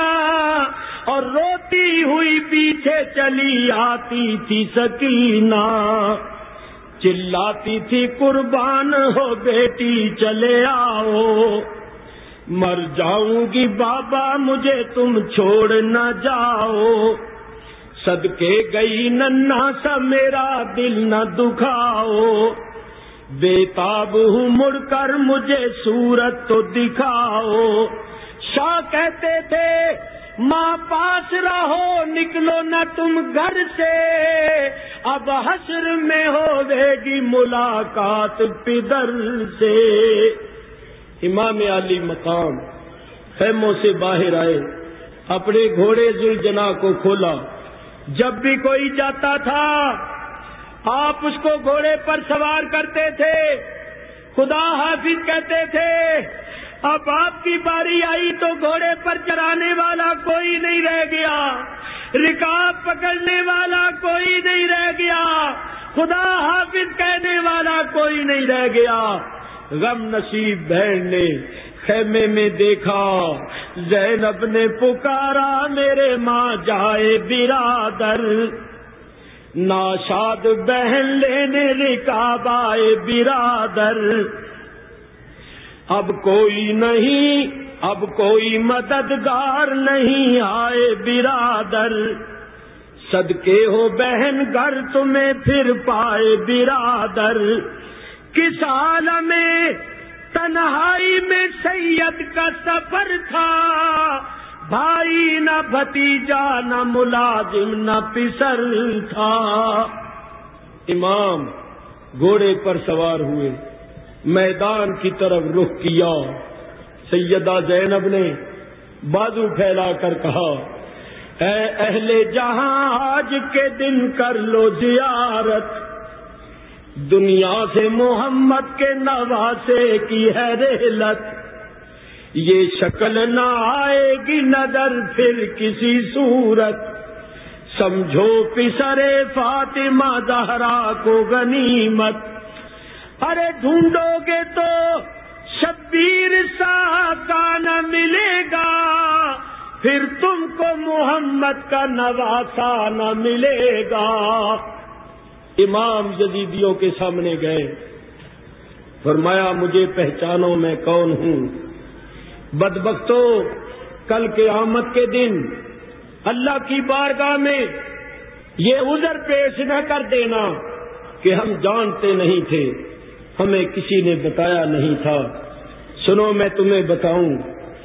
اور روتی ہوئی پیچھے چلی آتی تھی سکینہ۔ چلاتی تھی قربان ہو بیٹی چلے آؤ مر جاؤں گی بابا مجھے تم چھوڑ نہ جاؤ صدقے گئی ننا سا میرا دل نہ دکھاؤ بےتاب ہوں مڑ کر مجھے صورت تو دکھاؤ شاہ کہتے تھے ماں پاس رہو، نکلو نہ تم گھر سے۔ اب حشر میں ہوے گی ملاقات پدر سے۔ امام علی مقام، خیموں سے باہر آئے۔ اپنے گھوڑے زل جنا کو کھولا۔ جب بھی کوئی جاتا تھا، آپ اس کو گھوڑے پر سوار کرتے تھے۔ خدا حافظ کہتے تھے اب آپ کی باری آئی تو گھوڑے پر چرانے والا کوئی نہیں رہ گیا۔ رکاب پکڑنے والا کوئی نہیں رہ گیا۔ خدا حافظ کہنے والا کوئی نہیں رہ گیا۔ غم نصیب بہن نے خیمے میں دیکھا۔ زینب نے پکارا میرے ماں جائے برادر۔ ناشاد بہن لینے رکاب آئے برادر۔ اب کوئی نہیں، اب کوئی مددگار نہیں آئے برادر۔ صدقے ہو بہن گھر تمہیں پھر پائے برادر۔ کس عالم میں تنہائی میں سید کا سفر تھا؟ بھائی نہ بھتیجا، نہ ملازم، نہ پسر تھا۔ امام، گھوڑے پر سوار ہوئے۔ میدان کی طرف رخ کیا۔ سیدہ زینب نے بازو پھیلا کر کہا، اے اہل جہاں آج کے دن کر لو زیارت۔ دنیا سے محمد کے نواسے کی ہے رحلت۔ یہ شکل نہ آئے گی نظر پھر کسی صورت۔ سمجھو پسرے فاطمہ زہرا کو غنیمت۔ ارے ڈھونڈو گے تو شبیر سا کا نہ ملے گا۔ پھر تم کو محمد کا نواسا نہ ملے گا۔ امام جدیدیوں کے سامنے گئے۔ فرمایا، مجھے پہچانو میں کون ہوں۔ بدبختو، کل کے آمد کے دن اللہ کی بارگاہ میں یہ عذر پیش نہ کر دینا کہ ہم جانتے نہیں تھے۔ ہمیں کسی نے بتایا نہیں تھا۔ سنو میں تمہیں بتاؤں،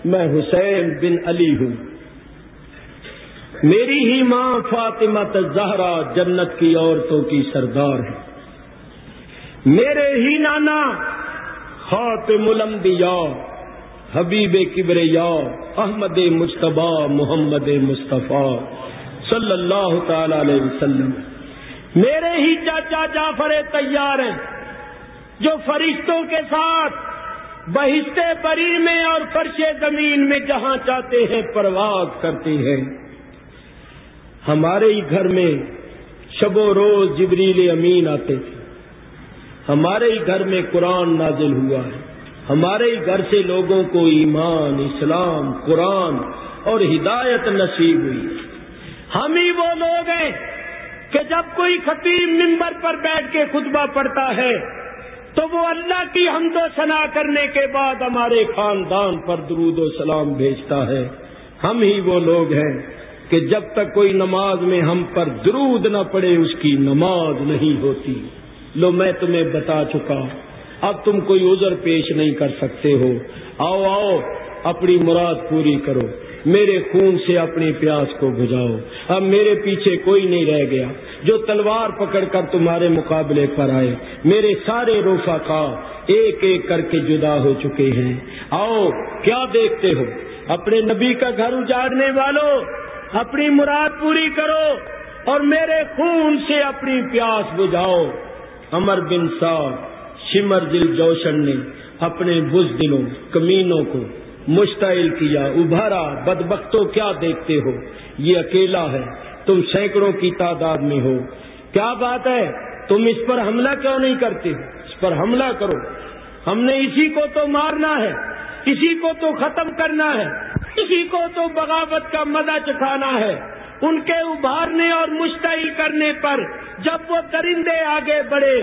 میں حسین بن علی ہوں۔ میری ہی ماں فاطمہ زہرا جنت کی عورتوں کی سردار ہے۔ میرے ہی نانا خاتم الانبیاء، حبیب کبریا، احمد مشتبہ محمد مصطفیٰ صلی اللہ تعالی علیہ وسلم۔ میرے ہی چاچا جعفر تیار ہیں۔ جو فرشتوں کے ساتھ بہشتے بری میں اور فرش زمین میں جہاں چاہتے ہیں پرواز کرتے ہیں۔ ہمارے ہی گھر میں شب و روز جبریل امین آتے تھے۔ ہمارے ہی گھر میں قرآن نازل ہوا ہے۔ ہمارے ہی گھر سے لوگوں کو ایمان، اسلام، قرآن اور ہدایت نصیب ہوئی۔ ہم ہی وہ لوگ ہیں کہ جب کوئی خطیب ممبر پر بیٹھ کے خطبہ پڑتا ہے تو وہ اللہ کی حمد و ثنا کرنے کے بعد ہمارے خاندان پر درود و سلام بھیجتا ہے۔ ہم ہی وہ لوگ ہیں کہ جب تک کوئی نماز میں ہم پر درود نہ پڑے، اس کی نماز نہیں ہوتی۔ لو، میں تمہیں بتا چکا۔ اب تم کوئی عذر پیش نہیں کر سکتے ہو۔ آؤ آؤ، اپنی مراد پوری کرو۔ میرے خون سے اپنی پیاس کو بجاؤ اب میرے پیچھے کوئی نہیں رہ گیا۔ جو تلوار پکڑ کر تمہارے مقابلے پر آئے، میرے سارے روفا ایک ایک کر کے جدا ہو چکے ہیں۔ آؤ، کیا دیکھتے ہو؟ اپنے نبی کا گھر اجاڑنے والوں اپنی مراد پوری کرو اور میرے خون سے اپنی پیاس بجھاؤ۔ امر بن صاحب شمر دل جوشن نے اپنے بز دلوں کمینوں کو مشتعل کیا ابھارا بدبختوں کیا دیکھتے ہو؟ یہ اکیلا ہے، تم سینکڑوں کی تعداد میں ہو۔ کیا بات ہے؟ تم اس پر حملہ کیوں نہیں کرتے؟ اس پر حملہ کرو۔ ہم نے اسی کو تو مارنا ہے، اسی کو تو ختم کرنا ہے، اسی کو تو بغاوت کا مزہ چکھانا ہے۔ ان کے ابھارنے اور مشتعل کرنے پر جب وہ درندے آگے بڑھے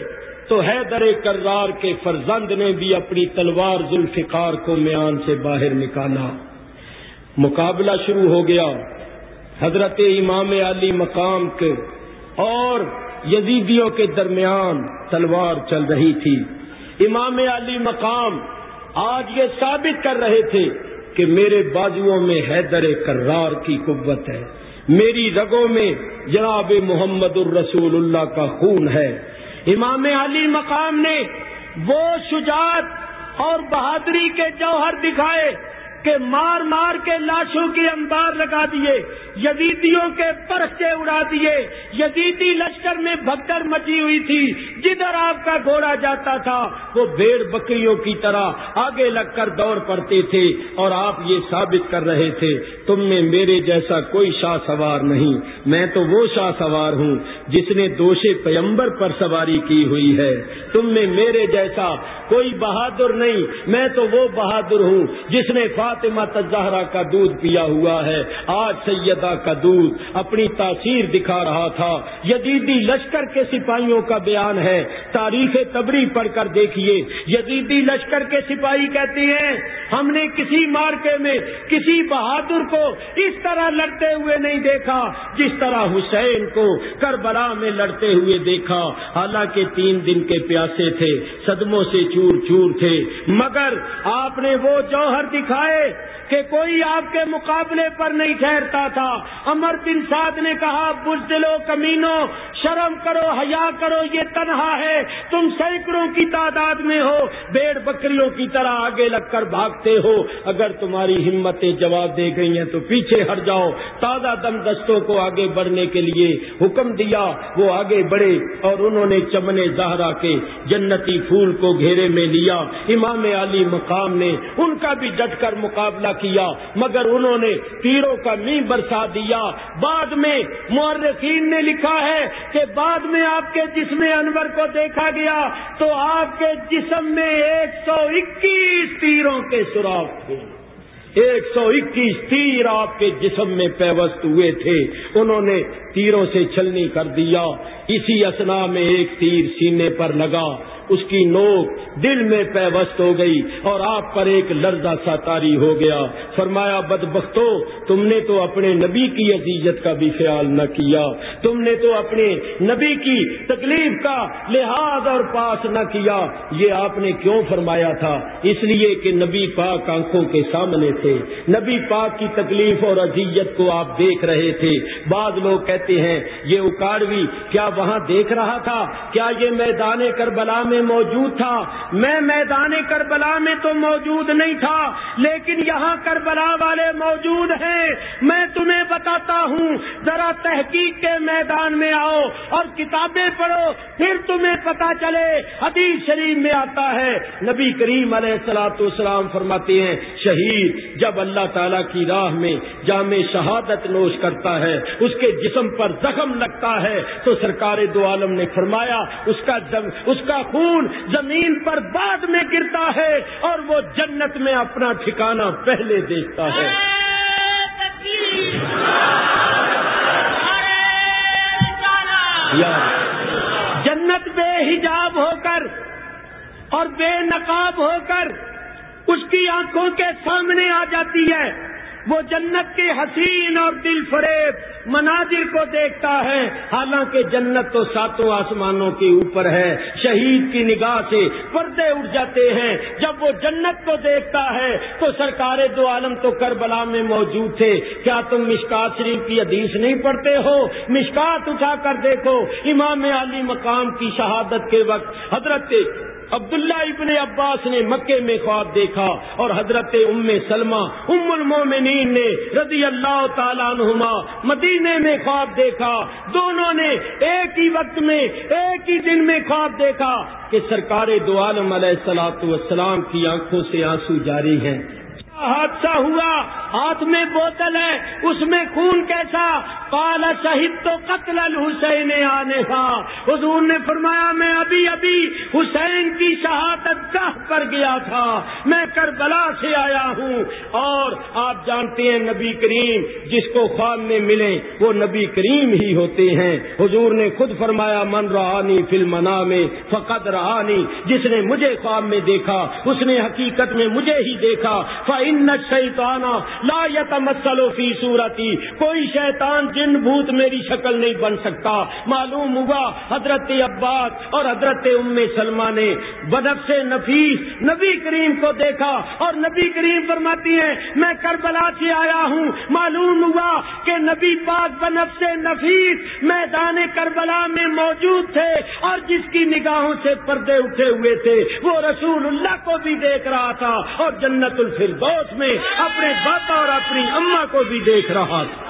تو حیدر کرار کے فرزند نے بھی اپنی تلوار ذوالفقار کو میان سے باہر نکالا۔ مقابلہ شروع ہو گیا۔ حضرت امام علی مقام کے اور یزیدیوں کے درمیان تلوار چل رہی تھی۔ امام علی مقام آج یہ ثابت کر رہے تھے کہ میرے بازوؤں میں حیدر کرار کی قوت ہے۔ میری رگوں میں جناب محمد الرسول اللہ کا خون ہے۔ امام علی مقام نے وہ شجاعت اور بہادری کے جوہر دکھائے کہ مار مار کے لاشوں کی انبار لگا دیے، یزیدیوں کے پرچے اڑا دیے۔ یزیدی لشکر میں بھگدڑ مچی ہوئی تھی، جدھر آپ کا گھوڑا جاتا تھا، وہ بھیڑ بکریوں کی طرح آگے لگ کر دوڑ پڑتے تھے اور آپ یہ ثابت کر رہے تھے تم میں میرے جیسا کوئی شاہ سوار نہیں۔ میں تو وہ شاہ سوار ہوں جس نے دوشے پیمبر پر سواری کی ہوئی ہے۔ تم میں میرے جیسا کوئی بہادر نہیں۔ میں تو وہ بہادر ہوں جس نے فاطمہ تزہرا کا دودھ پیا ہوا ہے۔ آج سیدہ کا دودھ اپنی تاثیر دکھا رہا تھا۔ یزیدی لشکر کے سپاہیوں کا بیان ہے۔ تاریخ تبری پڑھ کر دیکھیے۔ یزیدی لشکر کے سپاہی کہتے ہیں، ہم نے کسی مارکے میں کسی بہادر کو اس طرح لڑتے ہوئے نہیں دیکھا، جس طرح حسین کو کربلا میں لڑتے ہوئے دیکھا۔ حالانکہ تین دن کے پیاسے تھے، صدموں سے چور چور تھے۔ مگر آپ نے وہ جوہر دکھائے۔ کہ کوئی آپ کے مقابلے پر نہیں ٹھہرتا تھا۔ امر بن سعد نے کہا، بزدلو کمینو، شرم کرو، حیا کرو، یہ تنہا ہے۔ تم سینکڑوں کی تعداد میں ہو، بیڑ بکریوں کی طرح آگے لگ کر بھاگتے ہو۔ اگر تمہاری ہمتیں جواب دے گئی ہیں تو پیچھے ہٹ جاؤ۔ تازہ دم دستوں کو آگے بڑھنے کے لیے حکم دیا۔ وہ آگے بڑھے اور انہوں نے چمنے زہرا کے جنتی پھول کو گھیرے میں لیا۔ امام علی مقام نے ان کا بھی ڈٹ کر مقابلہ کیا، مگر انہوں نے تیروں کا می برسا دیا۔ بعد میں مورخین نے لکھا ہے کہ بعد میں آپ کے جسم انور کو دیکھا گیا تو آپ کے جسم میں ایک سو اکیس تیروں کے سوراخ تھے۔ ایک سو اکیس تیر آپ کے جسم میں پیوست ہوئے تھے۔ انہوں نے تیروں سے چھلنی کر دیا۔ اسی اسنا میں ایک تیر سینے پر لگا۔ اس کی نوک دل میں پیوست ہو گئی اور آپ پر ایک لرزہ سا تاری ہو گیا۔ فرمایا بد بختو تم نے تو اپنے نبی کی عزیزت کا بھی خیال نہ کیا۔ تم نے تو اپنے نبی کی تکلیف کا لحاظ اور پاس نہ کیا۔ یہ آپ نے کیوں فرمایا تھا؟ اس لیے کہ نبی پاک آنکھوں کے سامنے تھے۔ نبی پاک کی تکلیف اور عزیت کو آپ دیکھ رہے تھے۔ بعض لوگ کہتے ہیں، یہ اکاڑوی کیا وہاں دیکھ رہا تھا؟ کیا یہ میدان کربلا میں میں موجود تھا۔ میں میدان کربلا میں تو موجود نہیں تھا، لیکن یہاں کربلا والے موجود ہیں۔ میں تمہیں بتاتا ہوں، ذرا تحقیق کے میدان میں آؤ اور کتابیں پڑھو، پھر تمہیں پتا چلے۔ حدیث شریف میں آتا ہے، نبی کریم علیہ السلاۃ السلام فرماتے ہیں، شہید جب اللہ تعالی کی راہ میں جامع شہادت نوش کرتا ہے، اس کے جسم پر زخم لگتا ہے، تو سرکار دو عالم نے فرمایا، اس کا اس کا خون خون زمین پر بعد میں گرتا ہے اور وہ جنت میں اپنا ٹھکانہ پہلے دیکھتا ہے۔ جنت بے حجاب ہو کر اور بے نقاب ہو کر اس کی آنکھوں کے سامنے آ جاتی ہے۔ وہ جنت کے حسین اور دل فریب مناظر کو دیکھتا ہے۔ حالانکہ جنت تو ساتوں آسمانوں کے اوپر ہے۔ شہید کی نگاہ سے پردے اٹھ جاتے ہیں۔ جب وہ جنت کو دیکھتا ہے تو سرکار دو عالم تو کربلا میں موجود تھے۔ کیا تم مشکات شریف کی حدیث نہیں پڑھتے ہو؟ مشکات اٹھا کر دیکھو۔ امام علی مقام کی شہادت کے وقت حضرت عبداللہ ابن عباس نے مکے میں خواب دیکھا اور حضرت ام سلمہ، ام المومنین نے رضی اللہ تعالیٰ عنہما مدینے میں خواب دیکھا۔ دونوں نے ایک ہی وقت میں، ایک ہی دن میں خواب دیکھا کہ سرکار دو عالم علیہ السلاۃ والسلام کی آنکھوں سے آنسو جاری ہیں۔ حادثہ ہوا، ہاتھ میں بوتل ہے، اس میں خون کیسا؟ کالا شہید تو قتل الحسین آنے کا حضور نے فرمایا، میں ابھی ابھی حسین کی شہادت گاہ پر گیا تھا، میں کربلا سے آیا ہوں۔ اور آپ جانتے ہیں نبی کریم، جس کو خواب میں ملے وہ نبی کریم ہی ہوتے ہیں۔ حضور نے خود فرمایا، من رہانی فلم میں فقط رہانی جس نے مجھے خواب میں دیکھا، اس نے حقیقت میں مجھے ہی دیکھا۔ ان شیتانا لا یتمثل فی صورتی کوئی شیطان جن بھوت میری شکل نہیں بن سکتا۔ معلوم ہوا حضرت عباس اور حضرت ام سلمہ نے بدف سے نفیس نبی کریم کو دیکھا اور نبی کریم فرماتی ہیں، میں کربلا سے آیا ہوں۔ معلوم ہوا کہ نبی پاک بنف سے نفیس میدان کربلا میں موجود تھے اور جس کی نگاہوں سے پردے اٹھے ہوئے تھے۔ وہ رسول اللہ کو بھی دیکھ رہا تھا اور جنت الفردوس میں اپنے باپا اور اپنی اما کو بھی دیکھ رہا تھا۔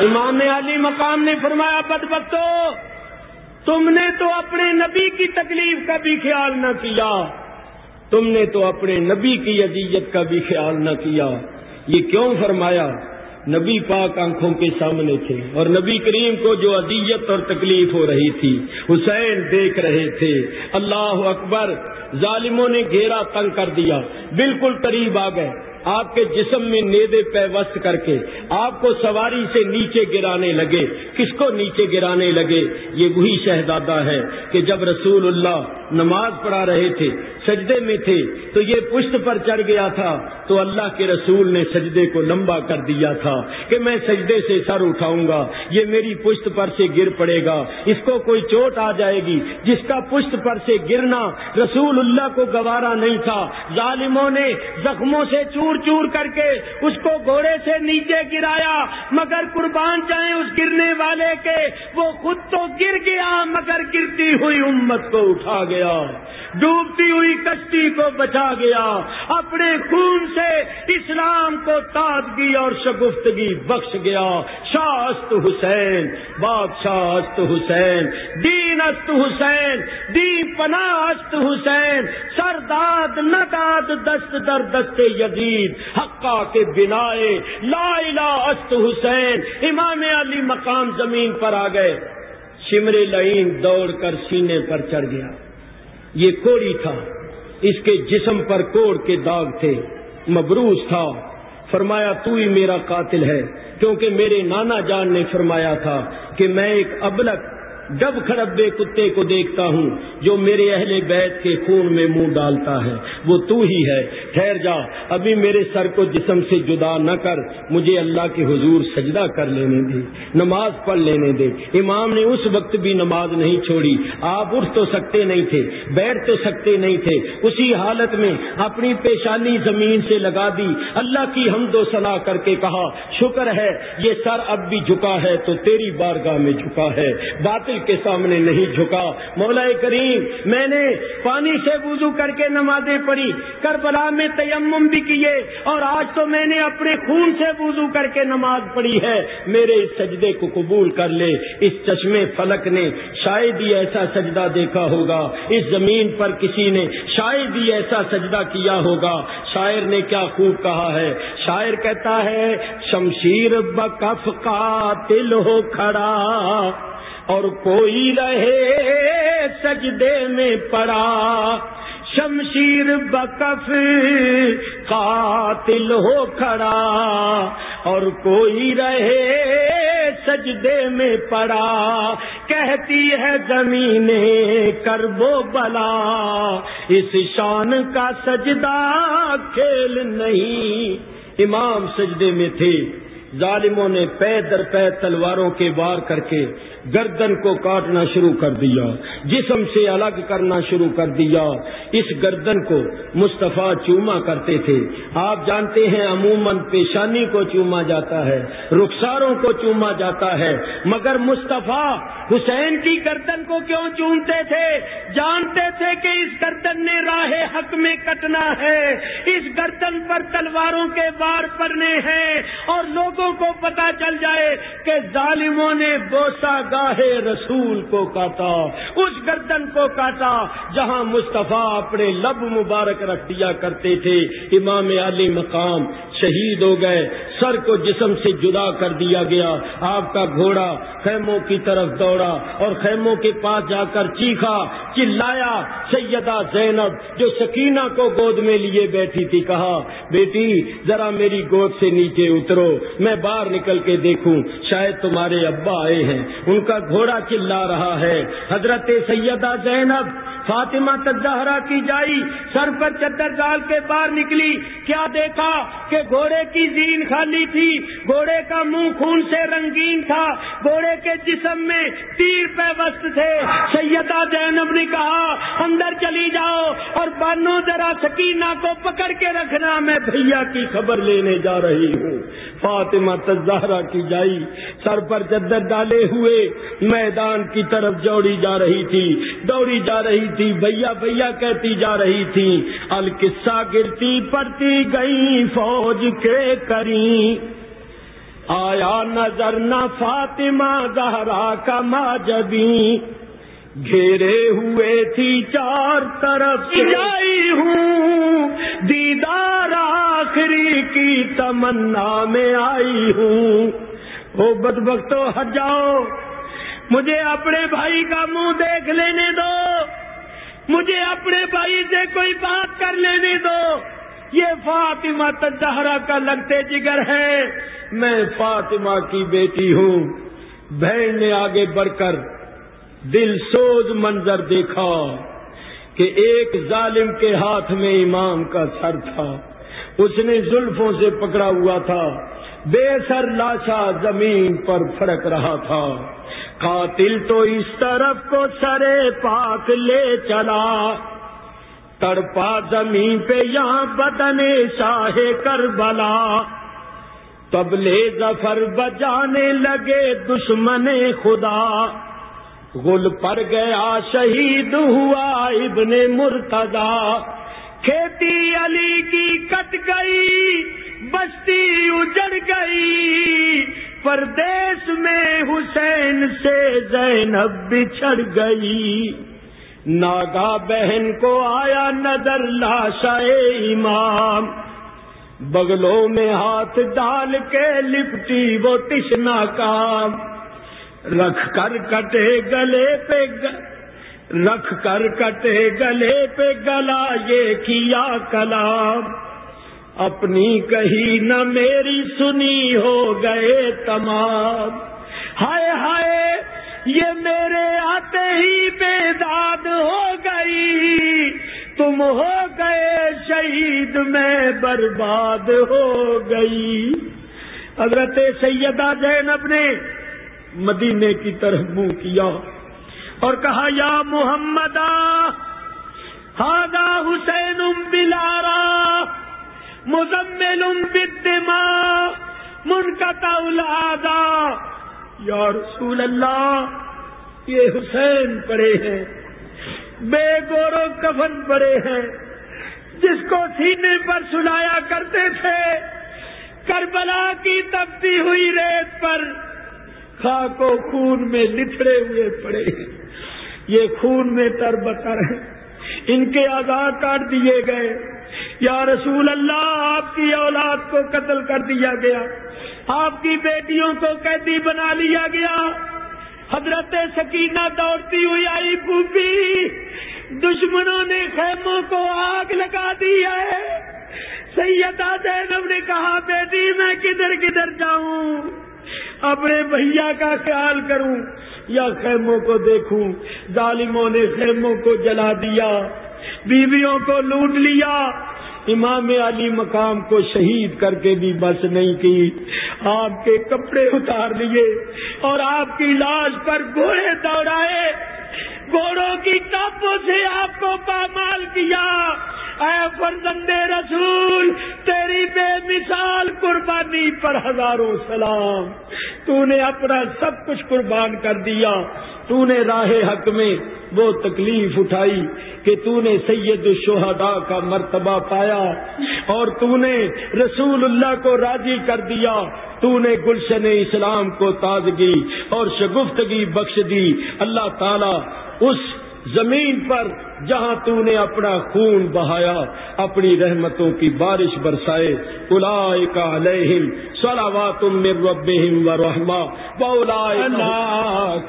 امام علی مقام نے فرمایا بدبختو تم نے تو اپنے نبی کی تکلیف کا بھی خیال نہ کیا۔ تم نے تو اپنے نبی کی عزیت کا بھی خیال نہ کیا۔ یہ کیوں فرمایا؟ نبی پاک آنکھوں کے سامنے تھے اور نبی کریم کو جو اذیت اور تکلیف ہو رہی تھی، حسین دیکھ رہے تھے۔ اللہ اکبر، ظالموں نے گھیرا تنگ کر دیا، بالکل قریب آ گئے۔ آپ کے جسم میں نیدے پیوست کر کے آپ کو سواری سے نیچے گرانے لگے۔ کس کو نیچے گرانے لگے؟ یہ وہی شہزادہ ہے کہ جب رسول اللہ نماز پڑھا رہے تھے، سجدے میں تھے، تو یہ پشت پر چڑھ گیا تھا۔ تو اللہ کے رسول نے سجدے کو لمبا کر دیا تھا کہ میں سجدے سے سر اٹھاؤں گا، یہ میری پشت پر سے گر پڑے گا۔ اس کو کوئی چوٹ آ جائے گی، جس کا پشت پر سے گرنا رسول اللہ کو گوارا نہیں تھا۔ ظالموں نے زخموں سے چور چور کر کے اس کو گھوڑے سے نیچے گرایا، مگر قربان جائیں اس گرنے والے کے، وہ خود تو گر گیا، مگر گرتی ہوئی امت کو اٹھا گیا۔ ڈوبتی ہوئی کشتی کو بچا گیا۔ اپنے خون سے اسلام کو تازگی اور شگفتگی بخش گیا۔ شاست حسین بادشاہ حسین دین است حسین دین پناست حسین، سرداد نداد دست در دست یزید حقا کے بنا لا الہ است حسین، امام علی مقام زمین پر آ گئے۔ شمر لائن دوڑ کر سینے پر چڑھ گیا۔ یہ کوڑی تھا۔ اس کے جسم پر کوڑ کے داغ تھے۔ مبروز تھا۔ فرمایا، تو ہی میرا قاتل ہے۔ کیونکہ میرے نانا جان نے فرمایا تھا کہ میں ایک ابلک ڈب کھڑبے کتے کو دیکھتا ہوں، جو میرے اہل بیت کے خون میں منہ ڈالتا ہے۔ وہ تو ہی ہے۔ ٹھہر جا، ابھی میرے سر کو جسم سے جدا نہ کر۔ مجھے اللہ کے حضور سجدہ کر لینے دے، نماز پڑھ لینے دے۔ امام نے اس وقت بھی نماز نہیں چھوڑی۔ آپ اٹھ تو سکتے نہیں تھے، بیٹھ تو سکتے نہیں تھے۔ اسی حالت میں اپنی پیشانی زمین سے لگا دی۔ اللہ کی ہم دو صلاح کر کے کہا، شکر ہے، یہ سر اب بھی جھکا ہے تو تیری بارگاہ میں جھکا ہے۔ باطل کے سامنے نہیں جھکا۔ مولا کریم، میں نے پانی سے وضو کر کے نمازیں پڑھی، کربلا میں تیمم بھی کیے، اور آج تو میں نے اپنے خون سے وضو کر کے نماز پڑھی ہے۔ میرے اس سجدے کو قبول کر لے۔ اس چشمے فلک نے شاید ہی ایسا سجدہ دیکھا ہوگا۔ اس زمین پر کسی نے شاید ہی ایسا سجدہ کیا ہوگا۔ شاعر نے کیا خوب کہا ہے۔ شاعر کہتا ہے، شمشیر بکف کا دل ہو کھڑا۔ اور کوئی رہے سجدے میں پڑا شمشیر بکف قاتل ہو کھڑا اور کوئی رہے سجدے میں پڑا کہتی ہے زمین کربو بلا اس شان کا سجدہ کھیل نہیں امام سجدے میں تھے ظالموں نے پے در پے تلواروں کے وار کر کے گردن کو کاٹنا شروع کر دیا، جسم سے الگ کرنا شروع کر دیا۔ اس گردن کو مصطفیٰ چوما کرتے تھے۔ آپ جانتے ہیں عموماً پیشانی کو چوما جاتا ہے، رخساروں کو چوما جاتا ہے۔ مگر مصطفیٰ حسین کی گردن کو کیوں چومتے تھے؟ جانتے تھے کہ اس گردن نے راہ حق میں کٹنا ہے۔ اس گردن پر تلواروں کے وار پڑنے ہیں اور لوگوں کو پتا چل جائے کہ ظالموں نے بوسا نگاہ رسول کو کاٹا، اس گردن کو کاٹا، جہاں مصطفیٰ اپنے لب مبارک رکھ دیا کرتے تھے، امام علی مقام شہید ہو گئے، سر کو جسم سے جدا کر دیا گیا۔ آپ کا گھوڑا خیموں کی طرف دوڑا اور خیموں کے پاس جا کر چیخا چلایا سیدہ زینب، جو سکینہ کو گود میں لیے بیٹھی تھی، کہا، بیٹی، ذرا میری گود سے نیچے اترو، میں باہر نکل کے دیکھوں، شاید تمہارے ابا آئے ہیں۔ ان کا گھوڑا چلا رہا ہے۔ حضرت سیدہ زینب، فاطمہ تجہرا کی جائی، سر پر چدر ڈال کے باہر نکلی۔ کیا دیکھا کہ گھوڑے کی زین خالی تھی، گھوڑے کا منہ خون سے رنگین تھا، گھوڑے کے جسم میں تیر پہ تھے۔ سیدہ زینب نے کہا، اندر چلی جاؤ اور بانو ذرا سکینہ کو پکڑ کے رکھنا، میں بھیا کی خبر لینے جا رہی ہوں۔ فاطمہ تجہرا کی جائی، سر پر چدر ڈالے ہوئے، میدان کی طرف جوڑی جا رہی تھی۔ دوڑی جا رہی تھی، بھیا بھیا کہتی جا رہی تھی، القصہ گرتی پڑتی گئی، فوج کے کری آیا نظر نہ فاطمہ زہرا کا ماجبی۔ گھیرے ہوئے تھی چار طرف جائی ہوں، دیدار آخری کی تمنا میں آئی ہوں۔ وہ بد بختو ہٹ جاؤ۔ مجھے اپنے بھائی کا منہ دیکھ لینے دو۔ مجھے اپنے بھائی سے کوئی بات کر لینے دو۔ یہ فاطمہ تجہرا کا لگتے جگر ہے میں فاطمہ کی بیٹی ہوں بہن نے آگے بڑھ کر دل سوز منظر دیکھا کہ ایک ظالم کے ہاتھ میں امام کا سر تھا۔ اس نے زلفوں سے پکڑا ہوا تھا۔ بے سر لاشا زمین پر پھڑک رہا تھا۔ قاتل تو اس طرف کو سرے پاک لے چلا۔ تڑپا زمین پہ یہاں بدن شاہ کر بلا تب لے ظفر بجانے لگے دشمن خدا۔ گل پر گیا شہید ہوا ابن مرتدا کھیتی علی کی کٹ گئی، بستی اجڑ گئی۔ پردیش میں حسین سے زینب بچھڑ گئی۔ ناگا بہن کو آیا نظر لاشا امام۔ بغلوں میں ہاتھ ڈال کے لپٹی وہ تشنا کام۔ رکھ کر کٹے گلے پہ رکھ کر کٹے گلے پہ گلا یہ کیا کلام۔ اپنی کہی نہ میری سنی ہو گئے تمام۔ ہائے ہائے یہ میرے آتے ہی بے داد ہو گئی۔ تم ہو گئے شہید، میں برباد ہو گئی۔ حضرت سیدہ زینب نے مدینے کی طرف منہ کیا اور کہا، یا محمد ہادا حسین بلارا، مزمل بدما منقطع العادا یا رسول اللہ، یہ حسین پڑے ہیں، بے گورو کفن پڑے ہیں۔ جس کو سینے پر سنایا کرتے تھے، کربلا کی تبتی ہوئی ریت پر خاک و خون میں لتڑے ہوئے پڑے ہیں۔ یہ خون میں تر بتر ہیں۔ ان کے آزاد کاٹ دیے گئے۔ یا رسول اللہ، آپ کی اولاد کو قتل کر دیا گیا۔ آپ کی بیٹیوں کو قیدی بنا لیا گیا۔ حضرت سکینہ دوڑتی ہوئی آئی پوپی دشمنوں نے خیموں کو آگ لگا دی ہے۔ سیدہ زینب نے کہا، بیٹی، میں کدھر کدھر جاؤں؟ اپنے بھیا کا خیال کروں یا خیموں کو دیکھوں؟ ظالموں نے خیموں کو جلا دیا۔ بیویوں کو لوٹ لیا۔ امام علی مقام کو شہید کر کے بھی بس نہیں کی۔ آپ کے کپڑے اتار لیے اور آپ کی لاش پر گھوڑے دوڑائے۔ گھوڑوں کی ٹاپوں سے آپ کو پامال کیا۔ اے فرزند رسول، تیری بے مثال قربانی پر ہزاروں سلام۔ تو نے اپنا سب کچھ قربان کر دیا۔ تو نے راہ حق میں وہ تکلیف اٹھائی کہ تو نے سید الشہداء کا مرتبہ پایا اور تو نے رسول اللہ کو راضی کر دیا۔ تو نے گلشن اسلام کو تازگی اور شگفتگی بخش دی۔ اللہ تعالی اس زمین پر جہاں تو نے اپنا خون بہایا اپنی رحمتوں کی بارش برسائے الا کا علیہم سلاوات ربہم و رحما بولا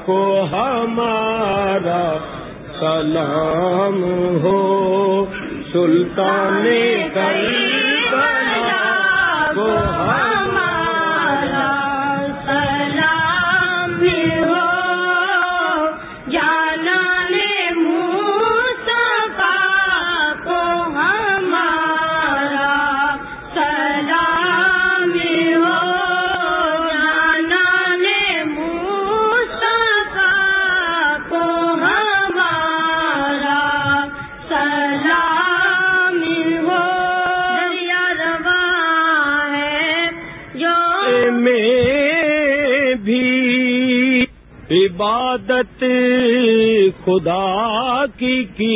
کو ہمارا سلام ہو سلطان کو عبادت خدا کی کی۔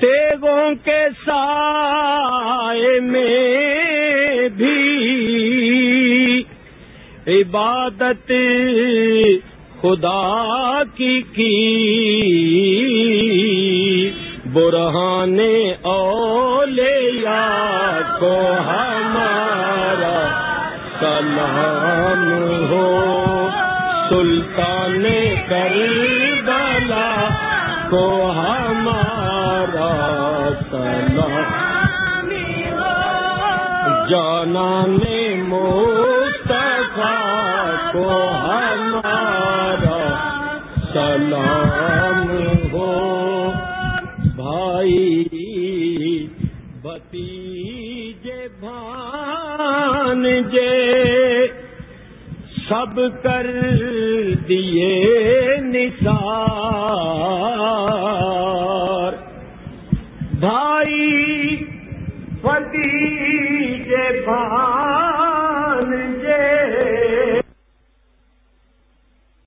تیگوں کے سائے میں بھی عبادت خدا کی کی۔ برہان اولیاء کو ہمارا سلام ہو، سلطان کر بلا کو ہمارا سلام جانا نے کو ہمارا سلام ہو۔ بھائی جان جے سب کر دیے نثار۔ بھائی پتی کے بھان جے